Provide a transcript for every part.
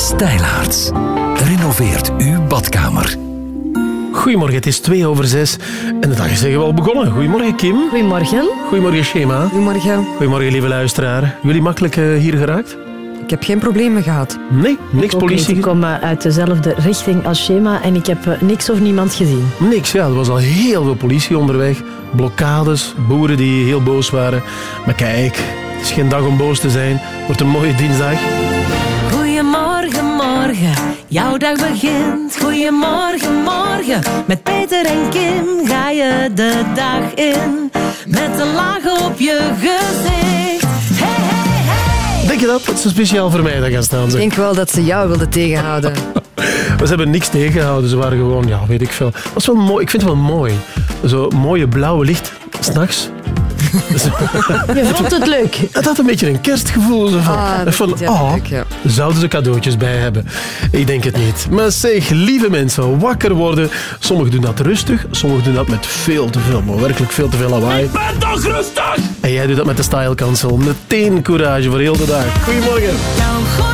Stijlaarts. Renoveert uw badkamer. Goedemorgen, het is twee over zes en de dag is zeggen wel begonnen. Goedemorgen Kim. Goedemorgen. Goedemorgen Shema. Goedemorgen. Goedemorgen lieve luisteraar. Jullie makkelijk uh, hier geraakt? Ik heb geen problemen gehad. Nee, niks politie. Ik kom uit dezelfde richting als Shema en ik heb eh, niks of niemand gezien. Niks, ja. Er was al heel veel politie onderweg. Blokkades, boeren die heel boos waren. Maar kijk, het is geen dag om boos te zijn. Het wordt een mooie dinsdag. Goedemorgen, morgen. Jouw dag begint. Goedemorgen, morgen. Met Peter en Kim ga je de dag in. Met een laag op je gezicht. Hey, hey, hey. Denk je dat? Dat is speciaal voor mij dat gaan staan. Ik denk wel dat ze jou wilden tegenhouden. ze hebben niks tegengehouden. Ze waren gewoon, ja, weet ik veel. Dat is wel mooi. Ik vind het wel mooi. Zo mooie blauwe licht, s'nachts. Je vond het leuk. Het had een beetje een kerstgevoel. Zo van, Ah, dat van oh, leuk, ja. zouden ze cadeautjes bij hebben? Ik denk het niet. Maar zeg, lieve mensen, wakker worden. Sommigen doen dat rustig, sommigen doen dat met veel te veel, maar werkelijk veel te veel lawaai. Ik ben toch rustig! En jij doet dat met de Style Council. Meteen courage voor heel de dag. Goedemorgen.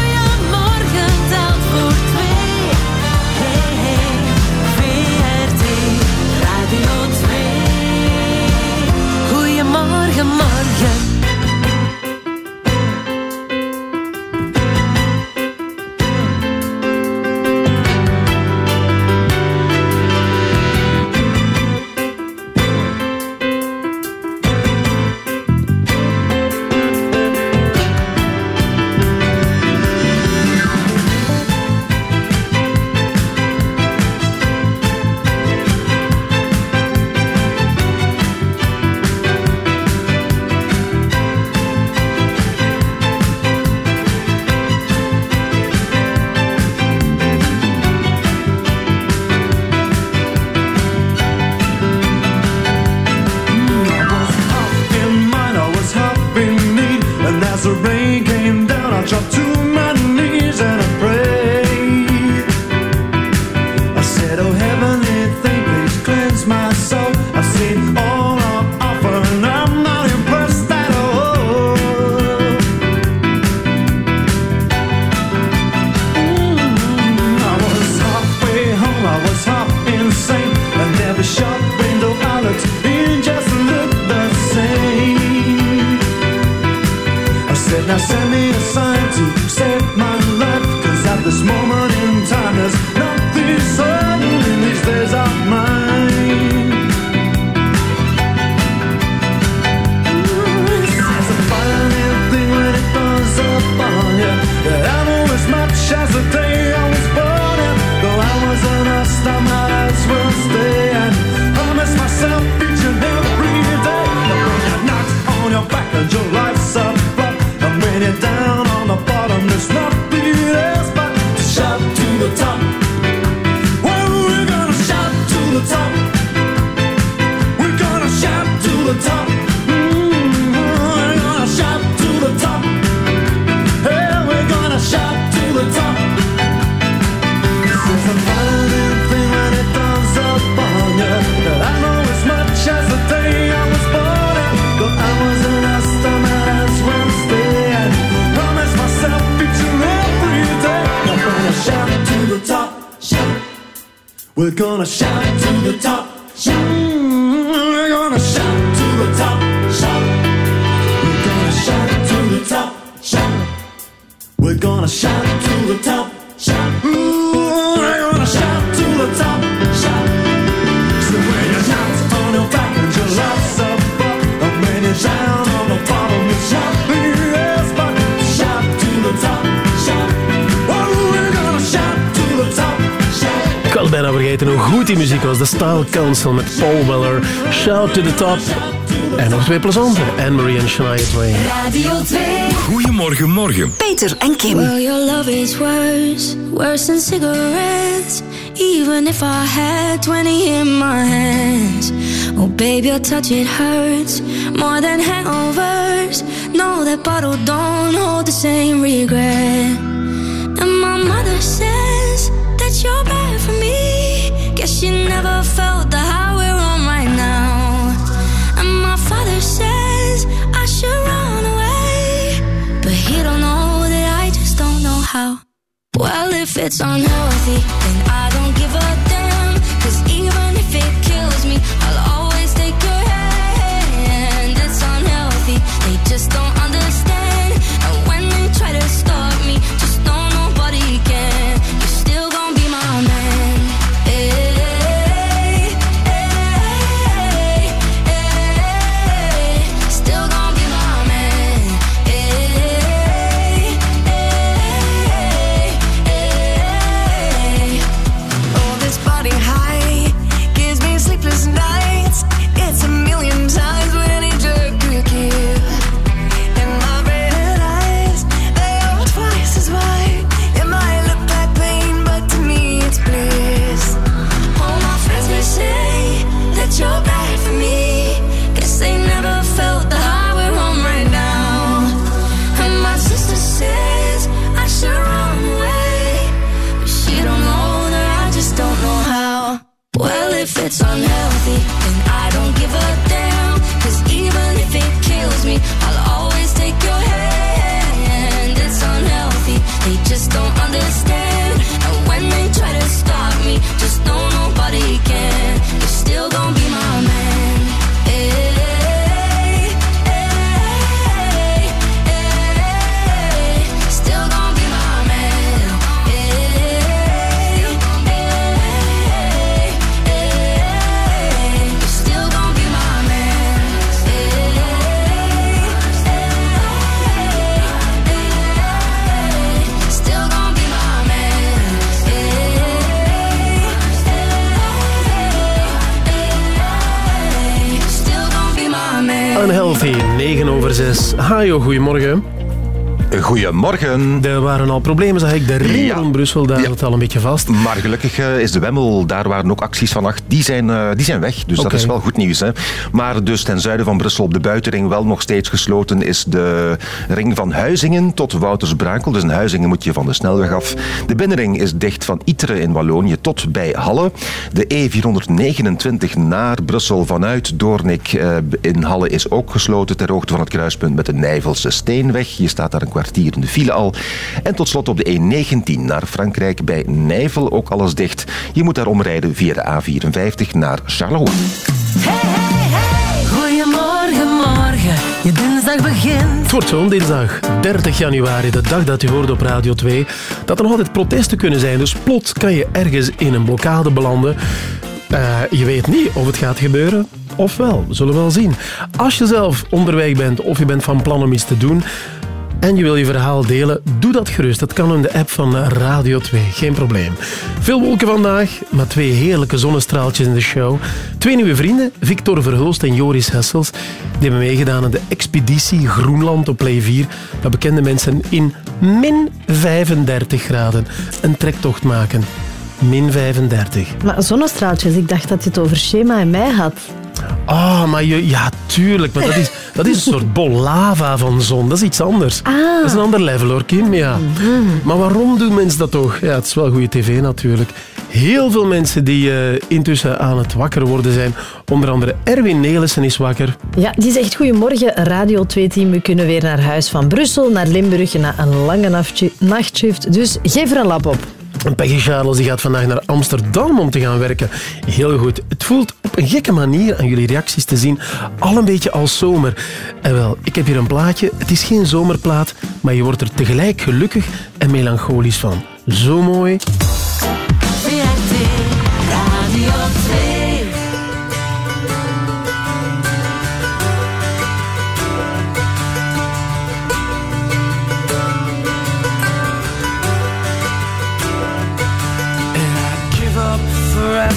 Met Paul Weller. Shout to the top. En nog twee plezante. Anne-Marie en Shania Twain. Radio 2. Goedemorgen, morgen. Peter en Kim. Well, your love is worse, worse than cigarettes. Even if I had 20 in my hands. Oh, babe, your touch, it hurts more than hangovers. No, that bottle don't hold the same regret. And my mother says that you're bad for me. Guess she never felt unhealthy, 6. Hajo, goedemorgen. Goedemorgen. Er waren al problemen, zag ik. De ring Ja. rond Brussel, daar Ja. zat al een beetje vast. Maar gelukkig eh, is de Wemmel, daar waren ook acties vannacht, die zijn, eh, die zijn weg. Dus dat is wel goed nieuws. Hè? Maar dus ten zuiden van Brussel op de buitenring wel nog steeds gesloten is de ring van Huizingen tot Woutersbrakel. Dus in Huizingen moet je van de snelweg af. De binnenring is dicht van Iteren in Wallonië tot bij Halle. De E429 naar Brussel vanuit Doornik eh, in Halle is ook gesloten ter hoogte van het kruispunt met de Nijvelse Steenweg. Je staat daar een kwartier in de file al. En tot slot op de E19 naar Frankrijk bij Nijvel ook alles dicht. Je moet daar omrijden via de A54 naar Charleroi. Hey, hey, hey. Goedemorgen, morgen. Je dinsdag begint. Het wordt zo'n dinsdag, 30 januari, de dag dat u hoorde op Radio 2, dat er nog altijd protesten kunnen zijn. Dus plots kan je ergens in een blokkade belanden. Eh, je weet niet of het gaat gebeuren, of wel. We zullen wel zien. Als je zelf onderweg bent of je bent van plan om iets te doen en je wil je verhaal delen, doe dat gerust. Dat kan in de app van Radio 2, geen probleem. Veel wolken vandaag, maar twee heerlijke zonnestraaltjes in de show. Twee nieuwe vrienden, Victor Verhulst en Joris Hessels, die hebben meegedaan aan de expeditie Groenland op Play 4. Dat bekende mensen in min 35 graden een trektocht maken. Min 35. Maar zonnestraaltjes, ik dacht dat je het over Schema en mij had. Ah, maar je, ja, tuurlijk. Maar dat is, dat is een soort bol lava van zon. Dat is iets anders. Ah. Dat is een ander level hoor, Kim. Ja. Maar waarom doen mensen dat toch? Ja, het is wel goede tv natuurlijk. Heel veel mensen die eh, intussen aan het wakker worden zijn. Onder andere Erwin Nelissen is wakker. Ja, die zegt goedemorgen, Radio 2-team. We kunnen weer naar huis van Brussel, naar Limburg na een lange nachtje- nachtshift. Dus geef er een lap op. Peggy Charles die gaat vandaag naar Amsterdam om te gaan werken. Heel goed. Het voelt op een gekke manier aan jullie reacties te zien al een beetje als zomer. En wel, ik heb hier een plaatje. Het is geen zomerplaat, maar je wordt er tegelijk gelukkig en melancholisch van. Zo mooi.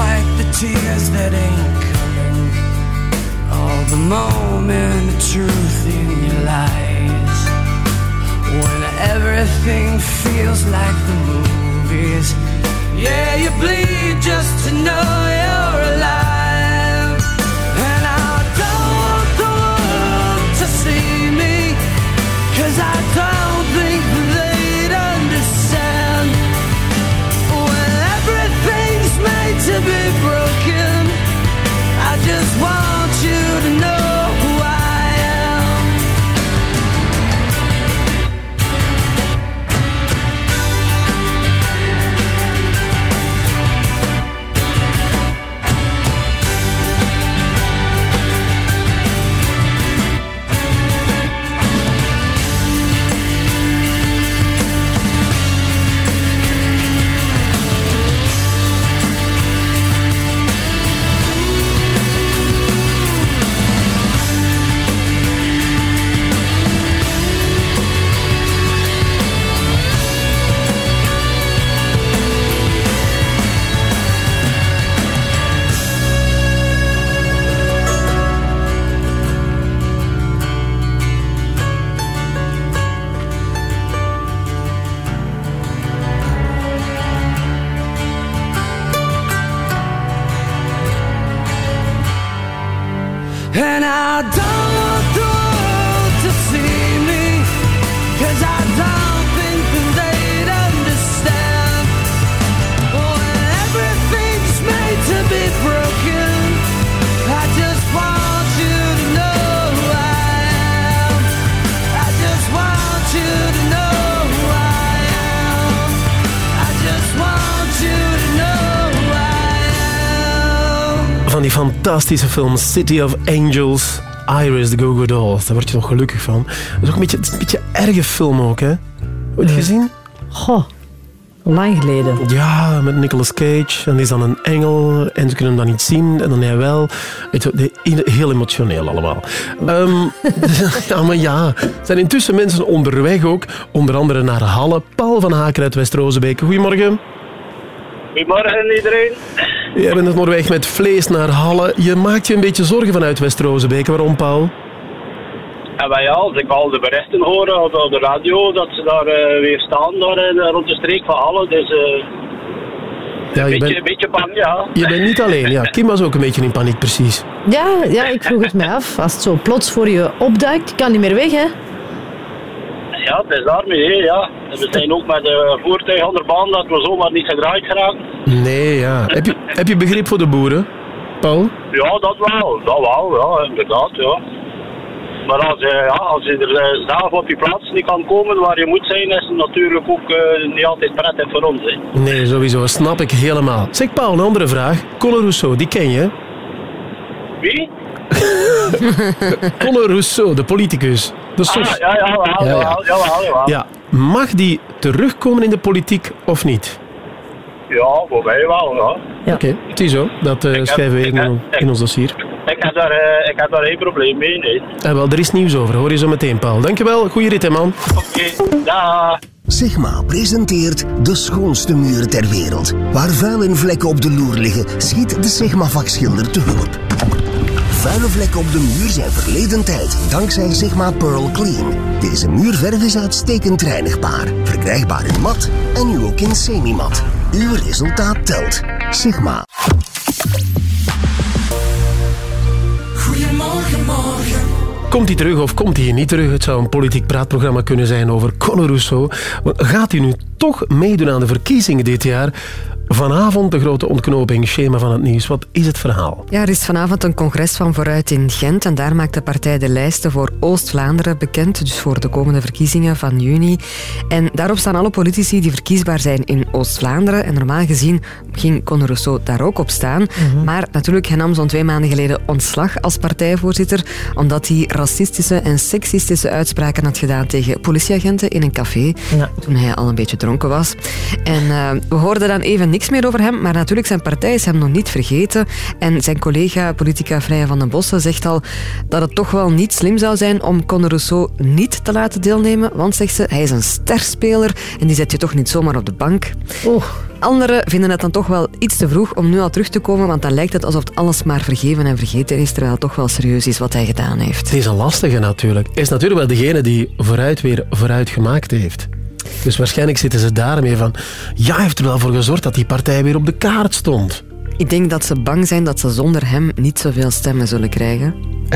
like the tears that ain't coming, all the moment of truth in your lies. When everything feels like the movies, yeah, you bleed just to know you're alive. Fantastische film City of Angels, Iris, the Go-Go Dolls. Daar word je toch gelukkig van. Dat is ook een beetje, het is een beetje een erge film ook, hè? Ooit gezien? Goh, lang geleden. Ja, met Nicolas Cage. En die is dan een engel en ze kunnen hem dan niet zien. En dan hij wel. Je, de- heel emotioneel allemaal. Ehm, ja, maar ja. Er zijn intussen mensen onderweg ook. Onder andere naar Halle. Paul van Haken uit West-Rozenbeek. Goedemorgen. Goedemorgen iedereen. Jij bent onderweg met vlees naar Halle. Je maakt je een beetje zorgen vanuit West-Rozenbeek. Waarom, Paul? En wij ja, als ik al de berichten hoor op, op de radio dat ze daar eh, weer staan daar, eh, rond de streek van Halle. Dus eh Ja, een je beetje, bent, beetje bang, ja. je bent niet alleen. Ja, Kim was ook een beetje in paniek, precies. Ja, ja, ik vroeg het mij af. Als het zo plots voor je opduikt, je kan niet meer weg, hè? Ja, het is daarmee, ja. We zijn ook met de voertuig aan de baan dat we zomaar niet gedraaid geraken. Nee, ja. Heb je, heb je begrip voor de boeren, Paul? Ja, dat wel, dat wel, ja, inderdaad, ja. Maar als, je- ja, als je er eh, zelf op je plaats niet kan komen waar je moet zijn, is het natuurlijk ook eh, niet altijd prettig voor ons. Hè. Nee, sowieso. Snap ik helemaal. Zeg, Paul, een andere vraag. Rousseau, die ken je? Wie? Conor Rousseau, de politicus. Ah, ja, ja, ja, Ja, ja. jawel, jawel, jawel. Ja, mag die terugkomen in de politiek of niet? Ja, voor mij wel, ja. Oké, ziezo. Dat eh, schrijven we ik in, in ons dossier. Ik heb daar, eh, ik heb daar geen probleem mee, nee. En wel, er is nieuws over. Hoor je zo meteen, Paul. Dankjewel. Goeie rit, hè, man. Oké, dag. Sigma presenteert de schoonste muur ter wereld. Waar vuil en vlekken op de loer liggen, schiet de Sigma-vakschilder te hulp. Vuile vlekken op de muur zijn verleden tijd, dankzij Sigma Pearl Clean. Deze muurverf is uitstekend reinigbaar, verkrijgbaar in mat en nu ook in semi-mat. Uw resultaat telt. Sigma. Goedemorgen, morgen. Komt hij terug of komt hij niet terug? Het zou een politiek praatprogramma kunnen zijn over Conor Rousseau. Maar gaat hij nu toch meedoen aan de verkiezingen dit jaar? Vanavond de grote ontknoping, schema van het nieuws. Wat is het verhaal? Ja, er is vanavond een congres van Vooruit in Gent en daar maakt de partij de lijsten voor Oost-Vlaanderen bekend, dus voor de komende verkiezingen van juni. En daarop staan alle politici die verkiesbaar zijn in Oost-Vlaanderen. En normaal gezien ging Conor Rousseau daar ook op staan. Maar natuurlijk, hij nam zo'n twee maanden geleden ontslag als partijvoorzitter, omdat hij racistische en seksistische uitspraken had gedaan tegen politieagenten in een café, Ja. toen hij al een beetje dronken dronken was. En eh, we hoorden dan even niks meer over hem, maar natuurlijk zijn partij is hem nog niet vergeten. En zijn collega, politica Freya van den Bossen, zegt al dat het toch wel niet slim zou zijn om Conor Rousseau niet te laten deelnemen, want, zegt ze, hij is een sterspeler en die zet je toch niet zomaar op de bank. Anderen vinden het dan toch wel iets te vroeg om nu al terug te komen, want dan lijkt het alsof het alles maar vergeven en vergeten is, terwijl het toch wel serieus is wat hij gedaan heeft. Het is een lastige natuurlijk. Hij is natuurlijk wel degene die vooruit weer vooruit gemaakt heeft. Dus waarschijnlijk zitten ze daarmee van... Ja, hij heeft er wel voor gezorgd dat die partij weer op de kaart stond. Ik denk dat ze bang zijn dat ze zonder hem niet zoveel stemmen zullen krijgen.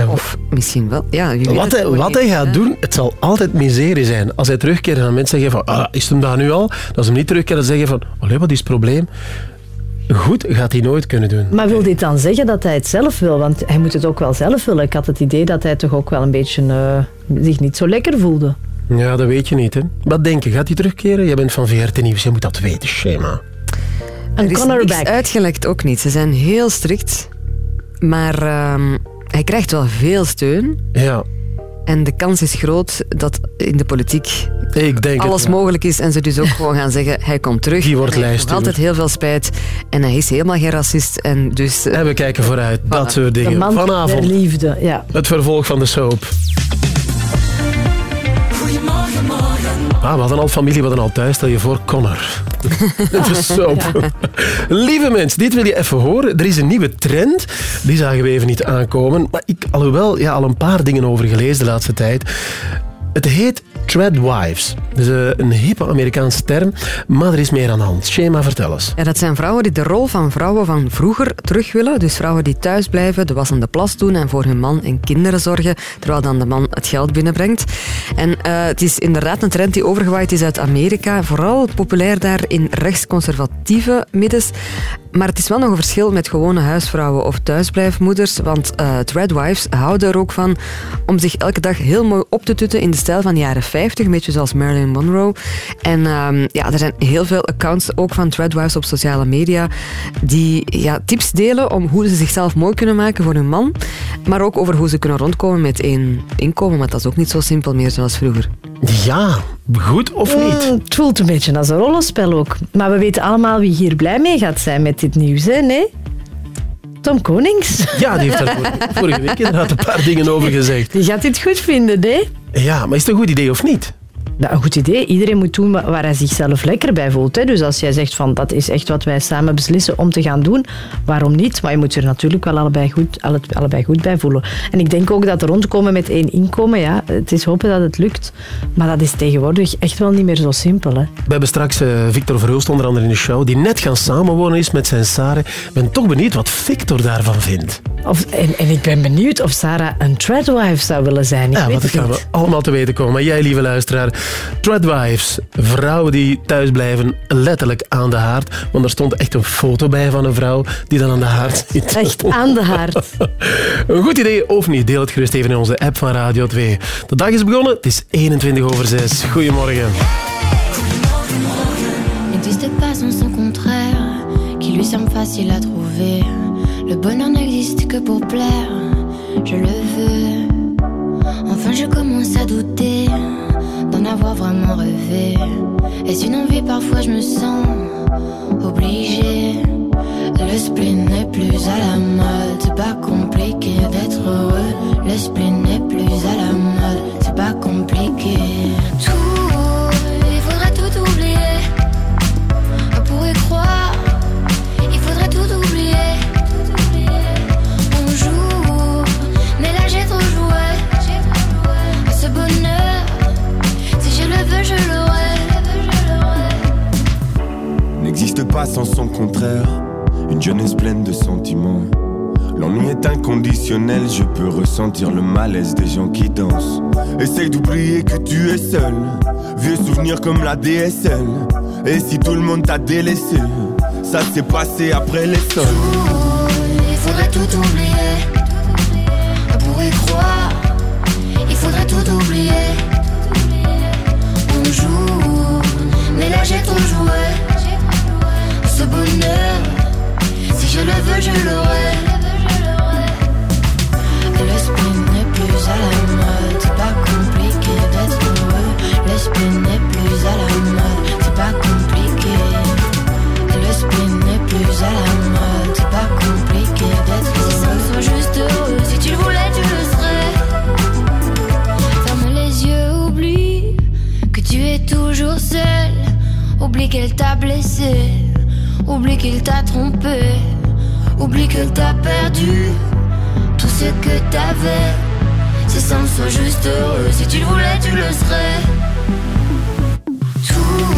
Of misschien wel. Ja, Wat hij, wat hij gaat doen, het zal altijd miserie zijn. Als hij terugkeert en mensen zeggen van... Ah, is het hem daar nu al? Dat ze hem niet terugkeren en zeggen van... Allee, wat is het probleem? Goed gaat hij nooit kunnen doen. Maar wil dit dan zeggen dat hij het zelf wil? Want hij moet het ook wel zelf willen. Ik had het idee dat hij toch ook wel een beetje eh, zich niet zo lekker voelde. Ja, dat weet je niet, hè. Wat denk je? Gaat hij terugkeren? Je bent van VRT Nieuws, je moet dat weten, Schema. Er is niks back. uitgelekt, ook niet. Ze zijn heel strikt. Maar ehm, hij krijgt wel veel steun. Ja, En de kans is groot dat in de politiek ik denk alles het. ja. mogelijk is. En ze dus ook gewoon gaan zeggen, hij komt terug. Die wordt Hij heeft nog lijstduwer. altijd heel veel spijt. En hij is helemaal geen racist. En dus... eh, En we kijken vooruit, dat soort De dingen. man der Vanavond, liefde, ja. het vervolg van de soap. Ah, we hadden al familie, we hadden al thuis. Stel je voor, Connor. soap. Lieve mensen, dit wil je even horen. Er is een nieuwe trend. Die zagen we even niet aankomen. Maar ik alhoewel ja, al een paar dingen over gelezen de laatste tijd. Het heet Treadwives. Dat is eh, een hippe Amerikaanse term, maar er is meer aan de hand. Schema, vertel eens. Ja, dat zijn vrouwen die de rol van vrouwen van vroeger terug willen. Dus vrouwen die thuis blijven, de wassende plas doen en voor hun man en kinderen zorgen, terwijl dan de man het geld binnenbrengt. En eh, het is inderdaad een trend die overgewaaid is uit Amerika. Vooral populair daar in rechtsconservatieve middens. Maar het is wel nog een verschil met gewone huisvrouwen of thuisblijfmoeders. Want eh threadwives houden er ook van om zich elke dag heel mooi op te tutten in de stijl van de jaren 50. Een beetje zoals Marilyn Monroe. En ehm, ja, er zijn heel veel accounts ook van threadwives op sociale media die ja, tips delen om hoe ze zichzelf mooi kunnen maken voor hun man. Maar ook over hoe ze kunnen rondkomen met één inkomen. Maar dat is ook niet zo simpel meer zoals vroeger. Ja, goed of niet? Mm, het voelt een beetje als een rollenspel ook. Maar we weten allemaal wie hier blij mee gaat zijn met dit nieuws, hè? Nee? Tom Konings. Ja, die heeft daar vorige, vorige week inderdaad een paar dingen over gezegd. Die gaat dit goed vinden, hè? Ja, maar is het een goed idee of niet? Nou, een goed idee. Iedereen moet doen wa- waar hij zichzelf lekker bij voelt. Hè. Dus als jij zegt van dat is echt wat wij samen beslissen om te gaan doen, waarom niet? Maar je moet er natuurlijk wel allebei goed, alle- allebei goed bij voelen. En ik denk ook dat er rondkomen met één inkomen, ja, het is hopen dat het lukt. Maar dat is tegenwoordig echt wel niet meer zo simpel. Hè. We hebben straks eh, Victor Verhulst onder andere in de show, die net gaan samenwonen is met zijn Sarah. Ik ben toch benieuwd wat Victor daarvan vindt. Of, en, en ik ben benieuwd of Sarah een treadwife zou willen zijn. Ik Ja, dat gaan we allemaal te weten komen. Maar jij, lieve luisteraar, Treadwives, vrouwen die thuis blijven, letterlijk aan de haard. Want er stond echt een foto bij van een vrouw die dan aan de haard zit. Echt aan de haard. Een goed idee of niet? Deel het gerust even in onze app van Radio 2. De dag is begonnen, het is 21 over 6. Goedemorgen. N'existe pas sans son contraire, qui lui semble facile à trouver. Le bonheur n'existe que pour plaire, je le veux. Enfin, je commence à douter vraiment rêvé. Est-ce une envie Parfois, je me sens obligée. Le spleen n'est plus à la mode, c'est pas compliqué d'être heureux. Le spleen n'est plus à la mode, n'existe pas sans son contraire. Une jeunesse pleine de sentiments. L'ennui est inconditionnel, je peux ressentir le malaise des gens qui dansent. Essaye d'oublier que tu es seul. Vieux souvenirs comme la DSL. Et si tout le monde t'a délaissé, ça s'est passé après les sols. Il faudrait tout oublier. On pourrait croire, il faudrait tout oublier. On joue, mais là j'ai trop. Si je le veux, je l'aurai. Et L'esprit n'est plus à la mode, c'est pas compliqué d'être heureux. L'esprit n'est plus à la mode, c'est pas compliqué. Et L'esprit n'est plus à la mode, c'est pas compliqué d'être heureux. Si ça me juste heureux, si tu le voulais, tu le serais. Ferme les yeux, oublie que tu es toujours seul. Oublie qu'elle t'a blessé qu'il t'a trompé, oublie que t'as perdu tout ce que t'avais. C'est simple, sois juste heureux. Si tu le voulais, tu le serais. Tout,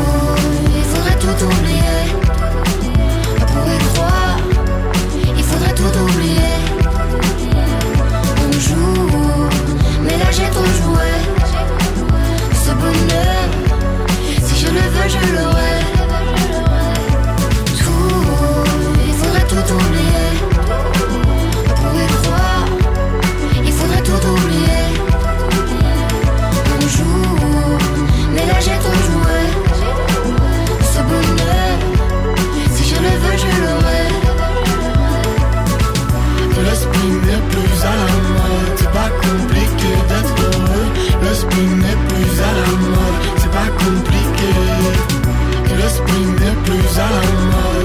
il faudrait tout oublier. Pour y croire, il faudrait tout oublier. On joue, mais là j'ai trop joué. Ce bonheur, si je le veux, je l'aurai. Le spin n'est plus à la mode,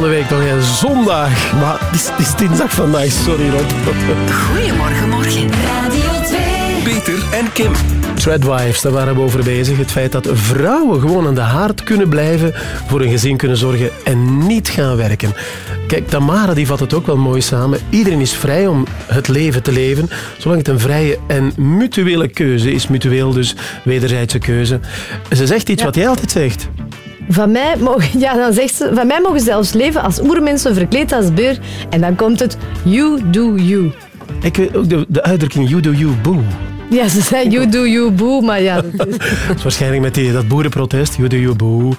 van de week toch, hè? zondag. Maar het is, het is dinsdag vandaag, sorry Rob. Goedemorgen, morgen. Radio 2. Peter en Kim. Treadwives, daar waren we over bezig. Het feit dat vrouwen gewoon aan de haard kunnen blijven, voor een gezin kunnen zorgen en niet gaan werken. Kijk, Tamara die vat het ook wel mooi samen. Iedereen is vrij om het leven te leven, zolang het een vrije en mutuele keuze is. Mutueel dus wederzijdse keuze. Ze zegt iets wat jij altijd zegt. Van mij, mogen, ja, dan zegt ze, van mij mogen ze zelfs leven als oermensen verkleed als beer. En dan komt het you do you. Ik weet ook de, de uitdrukking you do you boo. Ja, ze zei you do you boo, maar ja, dat is... Dat is waarschijnlijk met die, dat boerenprotest. You do you boo.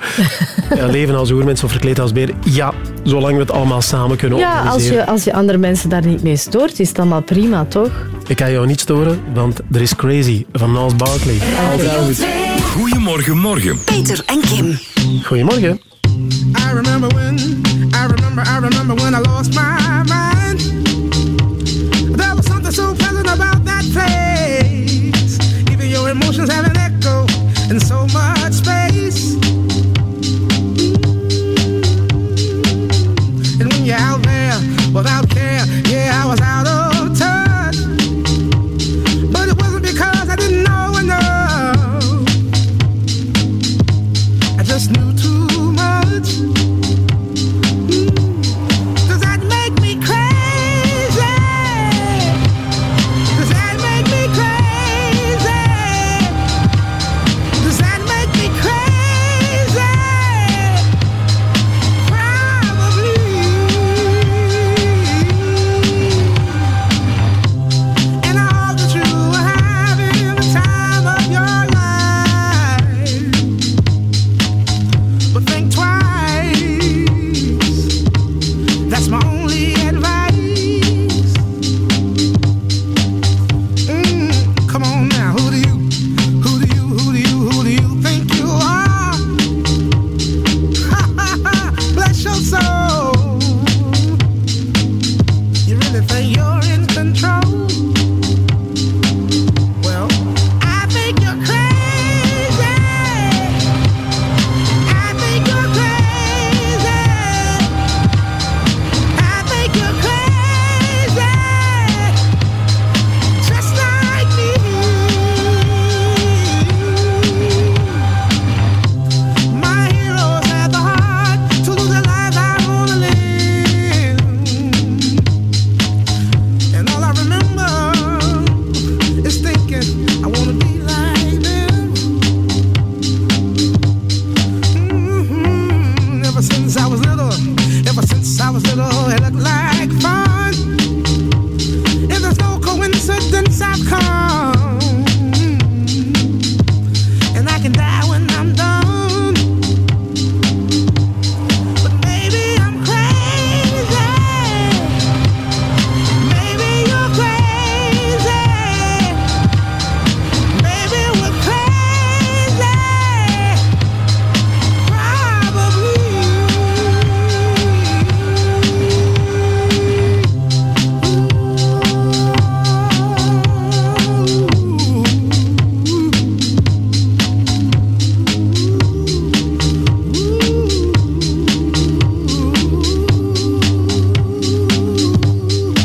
Ja, leven als oermens of verkleed als beer. Ja, zolang we het allemaal samen kunnen Ja, als organiseren. je, als je andere mensen daar niet mee stoort, is het allemaal prima, toch? Ik kan jou niet storen, want er is Crazy van Niles Barkley. Altijd goed. Goedemorgen, morgen. Peter en Kim. Goedemorgen.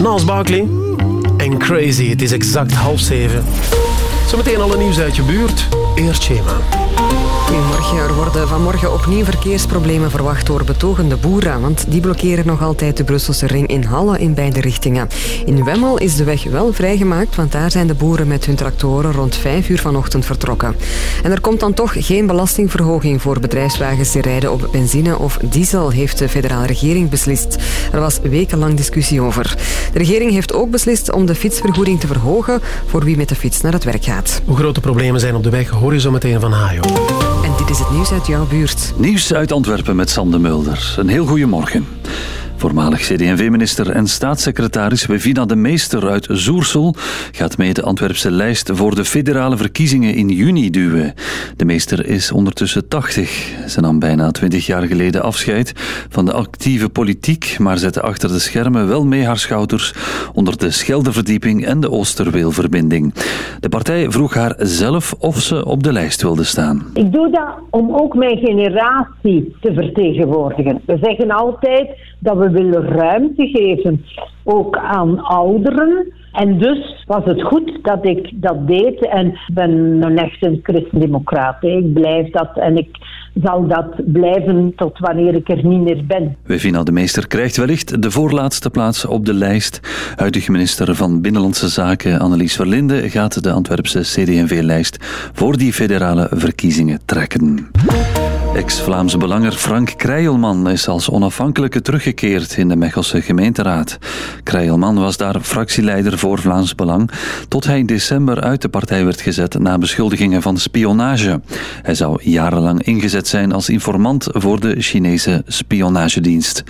Nals Barkley en Crazy. Het is exact half zeven. Zometeen alle nieuws uit je buurt. Eerst schema. Goedemorgen. Er worden vanmorgen opnieuw verkeersproblemen verwacht door betogende boeren, want die blokkeren nog altijd de Brusselse ring in Halle in beide richtingen. In Wemmel is de weg wel vrijgemaakt, want daar zijn de boeren met hun tractoren rond 5 uur vanochtend vertrokken. En er komt dan toch geen belastingverhoging voor bedrijfswagens die rijden op benzine of diesel, heeft de federale regering beslist. Er was wekenlang discussie over. De regering heeft ook beslist om de fietsvergoeding te verhogen voor wie met de fiets naar het werk gaat. Hoe grote problemen zijn op de weg, hoor je zo meteen van Hajo. Dit is het nieuws uit jouw buurt. Nieuws uit Antwerpen met Sander Mulder. Een heel goede morgen. Voormalig CD&V-minister en staatssecretaris Wevina de Meester uit Zoersel gaat mee de Antwerpse lijst voor de federale verkiezingen in juni duwen. De Meester is ondertussen 80. Ze nam bijna 20 jaar geleden afscheid van de actieve politiek, maar zette achter de schermen wel mee haar schouders onder de Scheldeverdieping en de Oosterweelverbinding. De partij vroeg haar zelf of ze op de lijst wilde staan. Ik doe dat om ook mijn generatie te vertegenwoordigen. We zeggen altijd dat we willen ruimte geven, ook aan ouderen. En dus was het goed dat ik dat deed. En ben een echte christendemocraat. Ik blijf dat en ik zal dat blijven tot wanneer ik er niet meer ben. Wevina de Meester krijgt wellicht de voorlaatste plaats op de lijst. Huidige minister van Binnenlandse Zaken Annelies Verlinde gaat de Antwerpse CD&V-lijst voor die federale verkiezingen trekken. Ex-Vlaamse belanger Frank Krijlman is als onafhankelijke teruggekeerd in de Mechelse gemeenteraad. Krijlman was daar fractieleider voor Vlaams Belang, tot hij in december uit de partij werd gezet na beschuldigingen van spionage. Hij zou jarenlang ingezet zijn als informant voor de Chinese spionagedienst.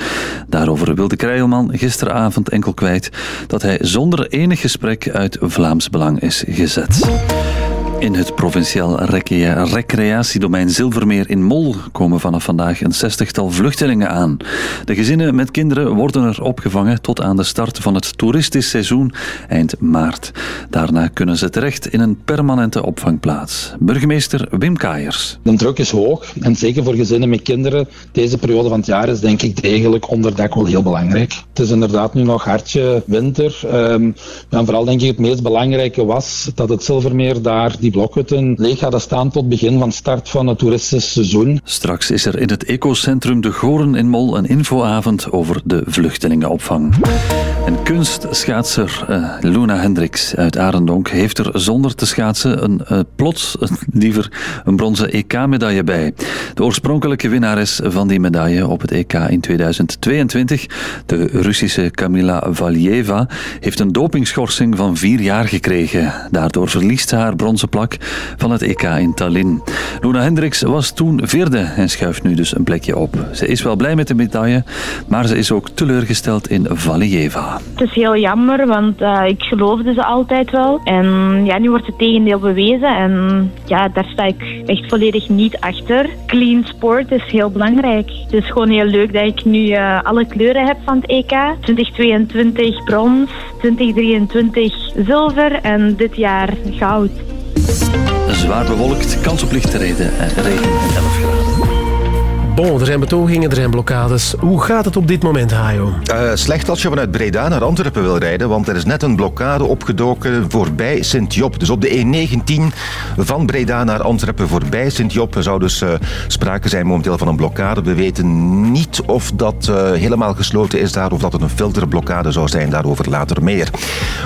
Daarover wilde Krijlman gisteravond enkel kwijt dat hij zonder enig gesprek uit Vlaams Belang is gezet. In het provinciaal recre- recreatiedomein Zilvermeer in Mol komen vanaf vandaag een zestigtal vluchtelingen aan. De gezinnen met kinderen worden er opgevangen tot aan de start van het toeristisch seizoen eind maart. Daarna kunnen ze terecht in een permanente opvangplaats. Burgemeester Wim Kaaiers. De druk is hoog en zeker voor gezinnen met kinderen deze periode van het jaar is denk ik degelijk onderdak wel heel belangrijk. Het is inderdaad nu nog hartje winter. Ehm, en vooral denk ik het meest belangrijke was dat het Zilvermeer daar die blokhutten leeg hadden staan tot begin van start van het toeristisch seizoen. Straks is er in het ecocentrum De Goren in Mol een infoavond over de vluchtelingenopvang. En kunstschaatser eh, Luna Hendricks uit Arendonk heeft er zonder te schaatsen een, eh, plots liever een bronzen EK-medaille bij. De oorspronkelijke winnares van die medaille op het EK in 2022, de Russische Kamila Valieva, heeft een dopingschorsing van vier jaar gekregen. Daardoor verliest haar bronzen plak van het EK in Tallinn. Luna Hendricks was toen vierde en schuift nu dus een plekje op. Ze is wel blij met de medaille, maar ze is ook teleurgesteld in Valieva. Het is heel jammer, want eh, ik geloofde ze altijd wel. En ja, nu wordt het tegendeel bewezen. En ja, daar sta ik echt volledig niet achter. Clean sport is heel belangrijk. Het is gewoon heel leuk dat ik nu eh, alle kleuren heb van het EK. 2022 brons, 2023 zilver en dit jaar goud. Zwaar bewolkt, kans op lichte regen en regen en 11 graden. Bon, er zijn betogingen, er zijn blokkades. Hoe gaat het op dit moment, Hajo? Eh, slecht als je vanuit Breda naar Antwerpen wil rijden, want er is net een blokkade opgedoken voorbij Sint-Job. Dus op de E19 van Breda naar Antwerpen voorbij Sint-Job zou dus eh, sprake zijn momenteel van een blokkade. We weten niet of dat eh, helemaal gesloten is daar of dat het een filterblokkade zou zijn. Daarover later meer.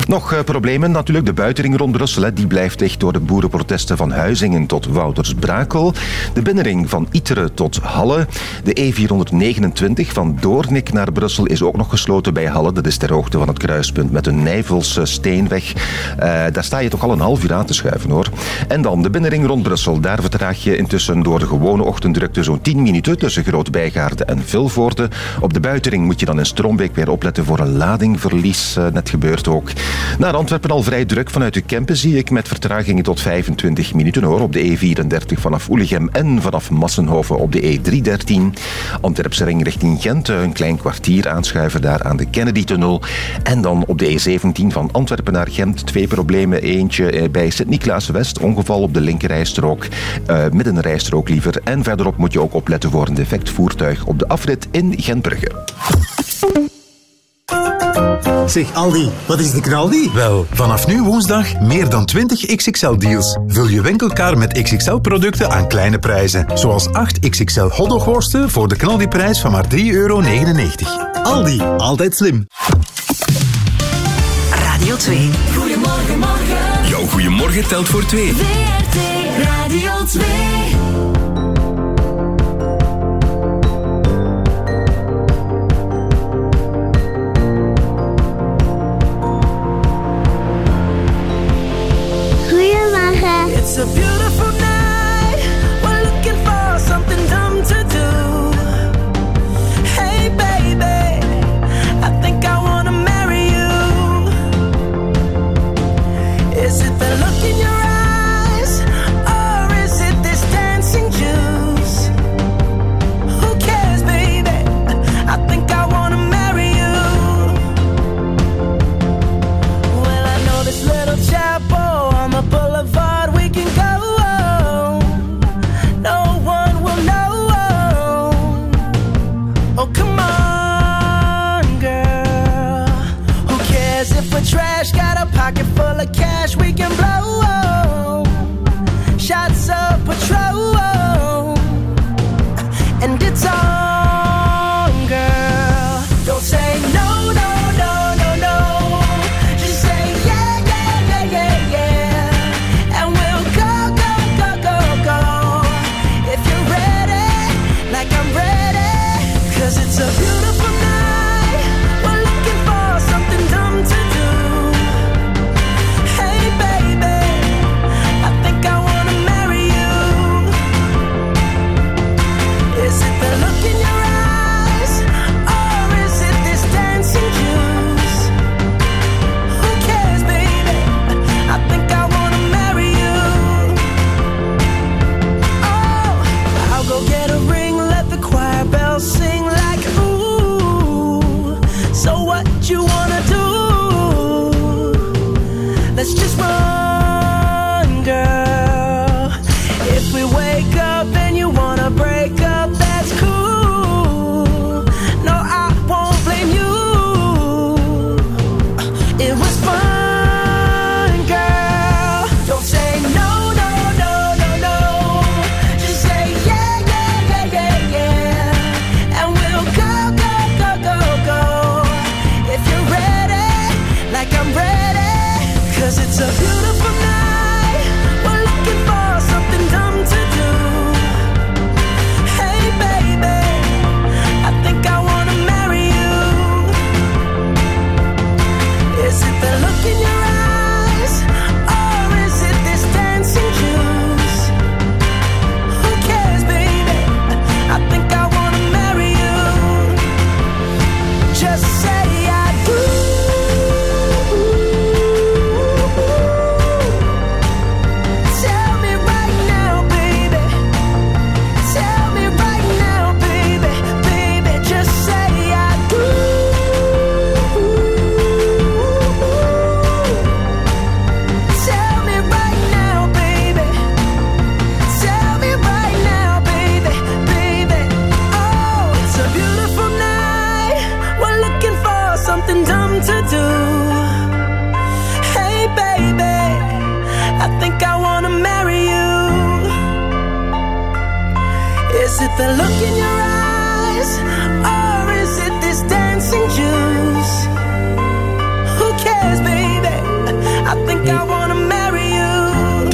Nog problemen natuurlijk. De buitenring rond Brussel die blijft dicht door de boerenprotesten van Huizingen tot Wouters-Brakel. De binnenring van Iteren tot Halle. De E429 van Doornik naar Brussel is ook nog gesloten bij Halle. Dat is ter hoogte van het kruispunt met de Nijvelse Steenweg. Eh, daar sta je toch al een half uur aan te schuiven hoor. En dan de binnenring rond Brussel. Daar vertraag je intussen door de gewone ochtenddrukte zo'n 10 minuten tussen Groot-Bijgaarde en Vilvoorde. Op de buitenring moet je dan in Stroombeek weer opletten voor een ladingverlies. Eh, net gebeurt ook. Naar Antwerpen al vrij druk vanuit de Kempen zie ik met vertragingen tot 25 minuten hoor. Op de E34 vanaf Oelegem en vanaf Massenhoven op de E313. Antwerpse ring richting Gent, een klein kwartier aanschuiven daar aan de Kennedy-tunnel. En dan op de E17 van Antwerpen naar Gent twee problemen. Eentje eh, bij Sint-Niklaas-West, ongeval op de linkerrijstrook, eh, middenrijstrook liever. En verderop moet je ook opletten voor een defect voertuig op de afrit in Gentbrugge. Zeg Aldi, wat is de knaldi? Wel, vanaf nu woensdag meer dan 20 XXL-deals. Vul je winkelkar met XXL-producten aan kleine prijzen. Zoals 8 XXL hotdogworsten voor de knaldiprijs van maar 3,99 euro. Aldi, altijd slim. Radio 2. Goedemorgen, morgen. Jouw goedemorgen telt voor twee. WRT Radio 2. tonight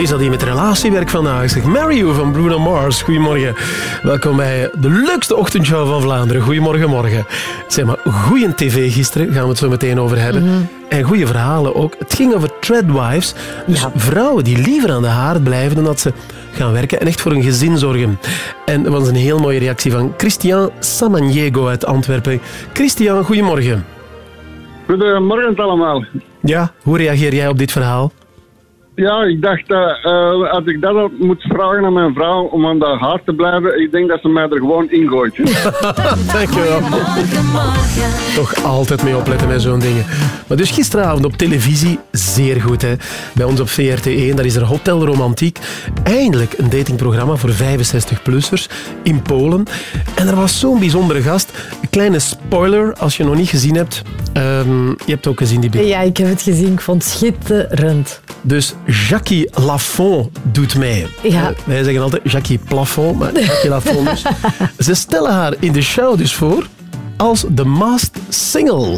is al die met relatiewerk vandaag. Zeg, Marry You van Bruno Mars. Goedemorgen. Welkom bij de leukste ochtendshow van Vlaanderen. Goedemorgen, morgen. Zeg maar, goeie tv gisteren, gaan we het zo meteen over hebben. Mhm. En goede verhalen ook. Het ging over treadwives. Dus vrouwen die liever aan de haard blijven dan dat ze gaan werken en echt voor een gezin zorgen. En er was een heel mooie reactie van Christian Samaniego uit Antwerpen. Christian, goedemorgen. Goedemorgen allemaal. Ja, hoe reageer jij op dit verhaal? Ja, ik dacht, eh, eh, als ik dat had moet vragen aan mijn vrouw om aan de haard te blijven, ik denk dat ze mij er gewoon ingooit. Dankjewel. Toch altijd mee opletten met zo'n dingen. Maar dus gisteravond op televisie, zeer goed hè. Bij ons op VRT1, daar is er Hotel Romantiek. Eindelijk een datingprogramma voor 65-plussers in Polen. En er was zo'n bijzondere gast. Een kleine spoiler, als je nog niet gezien hebt. Ehm, je hebt ook gezien die beeld. Ja, ik heb het gezien. Ik vond het schitterend. Dus Jackie Lafont doet mee. Ja. Eh, Wij zeggen altijd Jackie Plafond, maar Jackie Lafont dus. Ze stellen haar in de show dus voor als de masked single.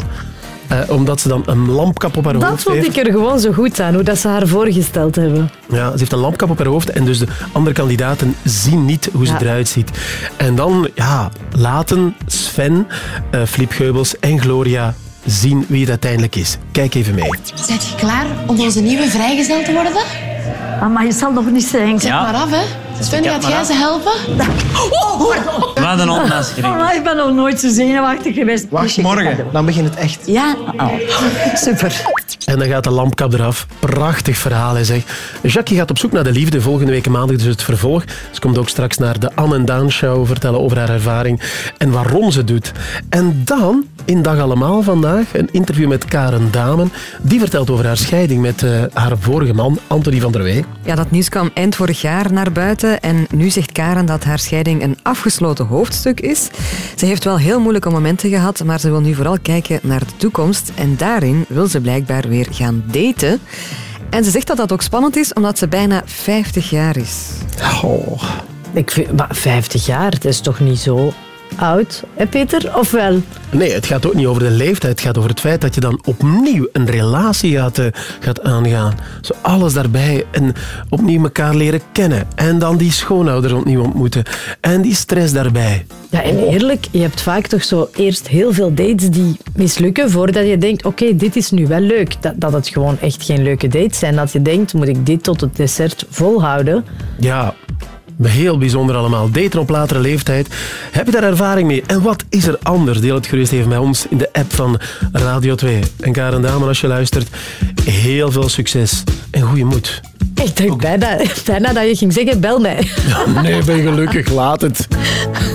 Eh, omdat ze dan een lampkap op haar Dat hoofd vond heeft. ik er gewoon zo goed aan, hoe dat ze haar voorgesteld hebben. Ja, ze heeft een lampkap op haar hoofd en dus de andere kandidaten zien niet hoe ze Ja. eruit ziet. En dan ja, laten Sven, eh Flip Geubels en Gloria zien wie het uiteindelijk is. Kijk even mee. Zijt je klaar om onze nieuwe vrijgezel te worden? Maar je zal nog niet zijn. Zet maar af, hè. Sven, ik gaat jij ze helpen? Oh, pardon. Wat een ontmaskering. Oh, ik ben nog nooit zo zenuwachtig geweest. Wacht, morgen. Dan begint het echt. Ja? Oh, super. En dan gaat de lampkap eraf. Prachtig verhaal, hè, zeg. Jackie gaat op zoek naar de liefde. Volgende week maandag dus het vervolg. Ze komt ook straks naar de Anne en Daan show vertellen over haar ervaring en waarom ze het doet. En dan, in Dag Allemaal vandaag, een interview met Karen Damen. Die vertelt over haar scheiding met eh, haar vorige man, Anthony van der Wee. Ja, dat nieuws kwam eind vorig jaar naar buiten en nu zegt Karen dat haar scheiding een afgesloten hoofdstuk is. Ze heeft wel heel moeilijke momenten gehad, maar ze wil nu vooral kijken naar de toekomst en daarin wil ze blijkbaar weer gaan daten. En ze zegt dat dat ook spannend is, omdat ze bijna 50 jaar is. Oh. Ik vind, maar 50 jaar, dat is toch niet zo oud, hè Peter? Of wel? Nee, het gaat ook niet over de leeftijd. Het gaat over het feit dat je dan opnieuw een relatie gaat, eh, gaat aangaan. Zo alles daarbij. En opnieuw elkaar leren kennen. En dan die schoonouders opnieuw ontmoeten. En die stress daarbij. Ja, en eerlijk, je hebt vaak toch zo eerst heel veel dates die mislukken voordat je denkt, oké, dit is nu wel leuk. Dat, dat het gewoon echt geen leuke dates zijn. Dat je denkt, moet ik dit tot het dessert volhouden? Ja, heel bijzonder allemaal. Daten op latere leeftijd. Heb je daar ervaring mee? En wat is er anders? Deel het gerust even bij ons in de app van Radio 2. En Karen Damen, als je luistert, heel veel succes en goede moed. Ik bijna, bijna dat je ging zeggen, bel mij. Nee, ben gelukkig. Laat het.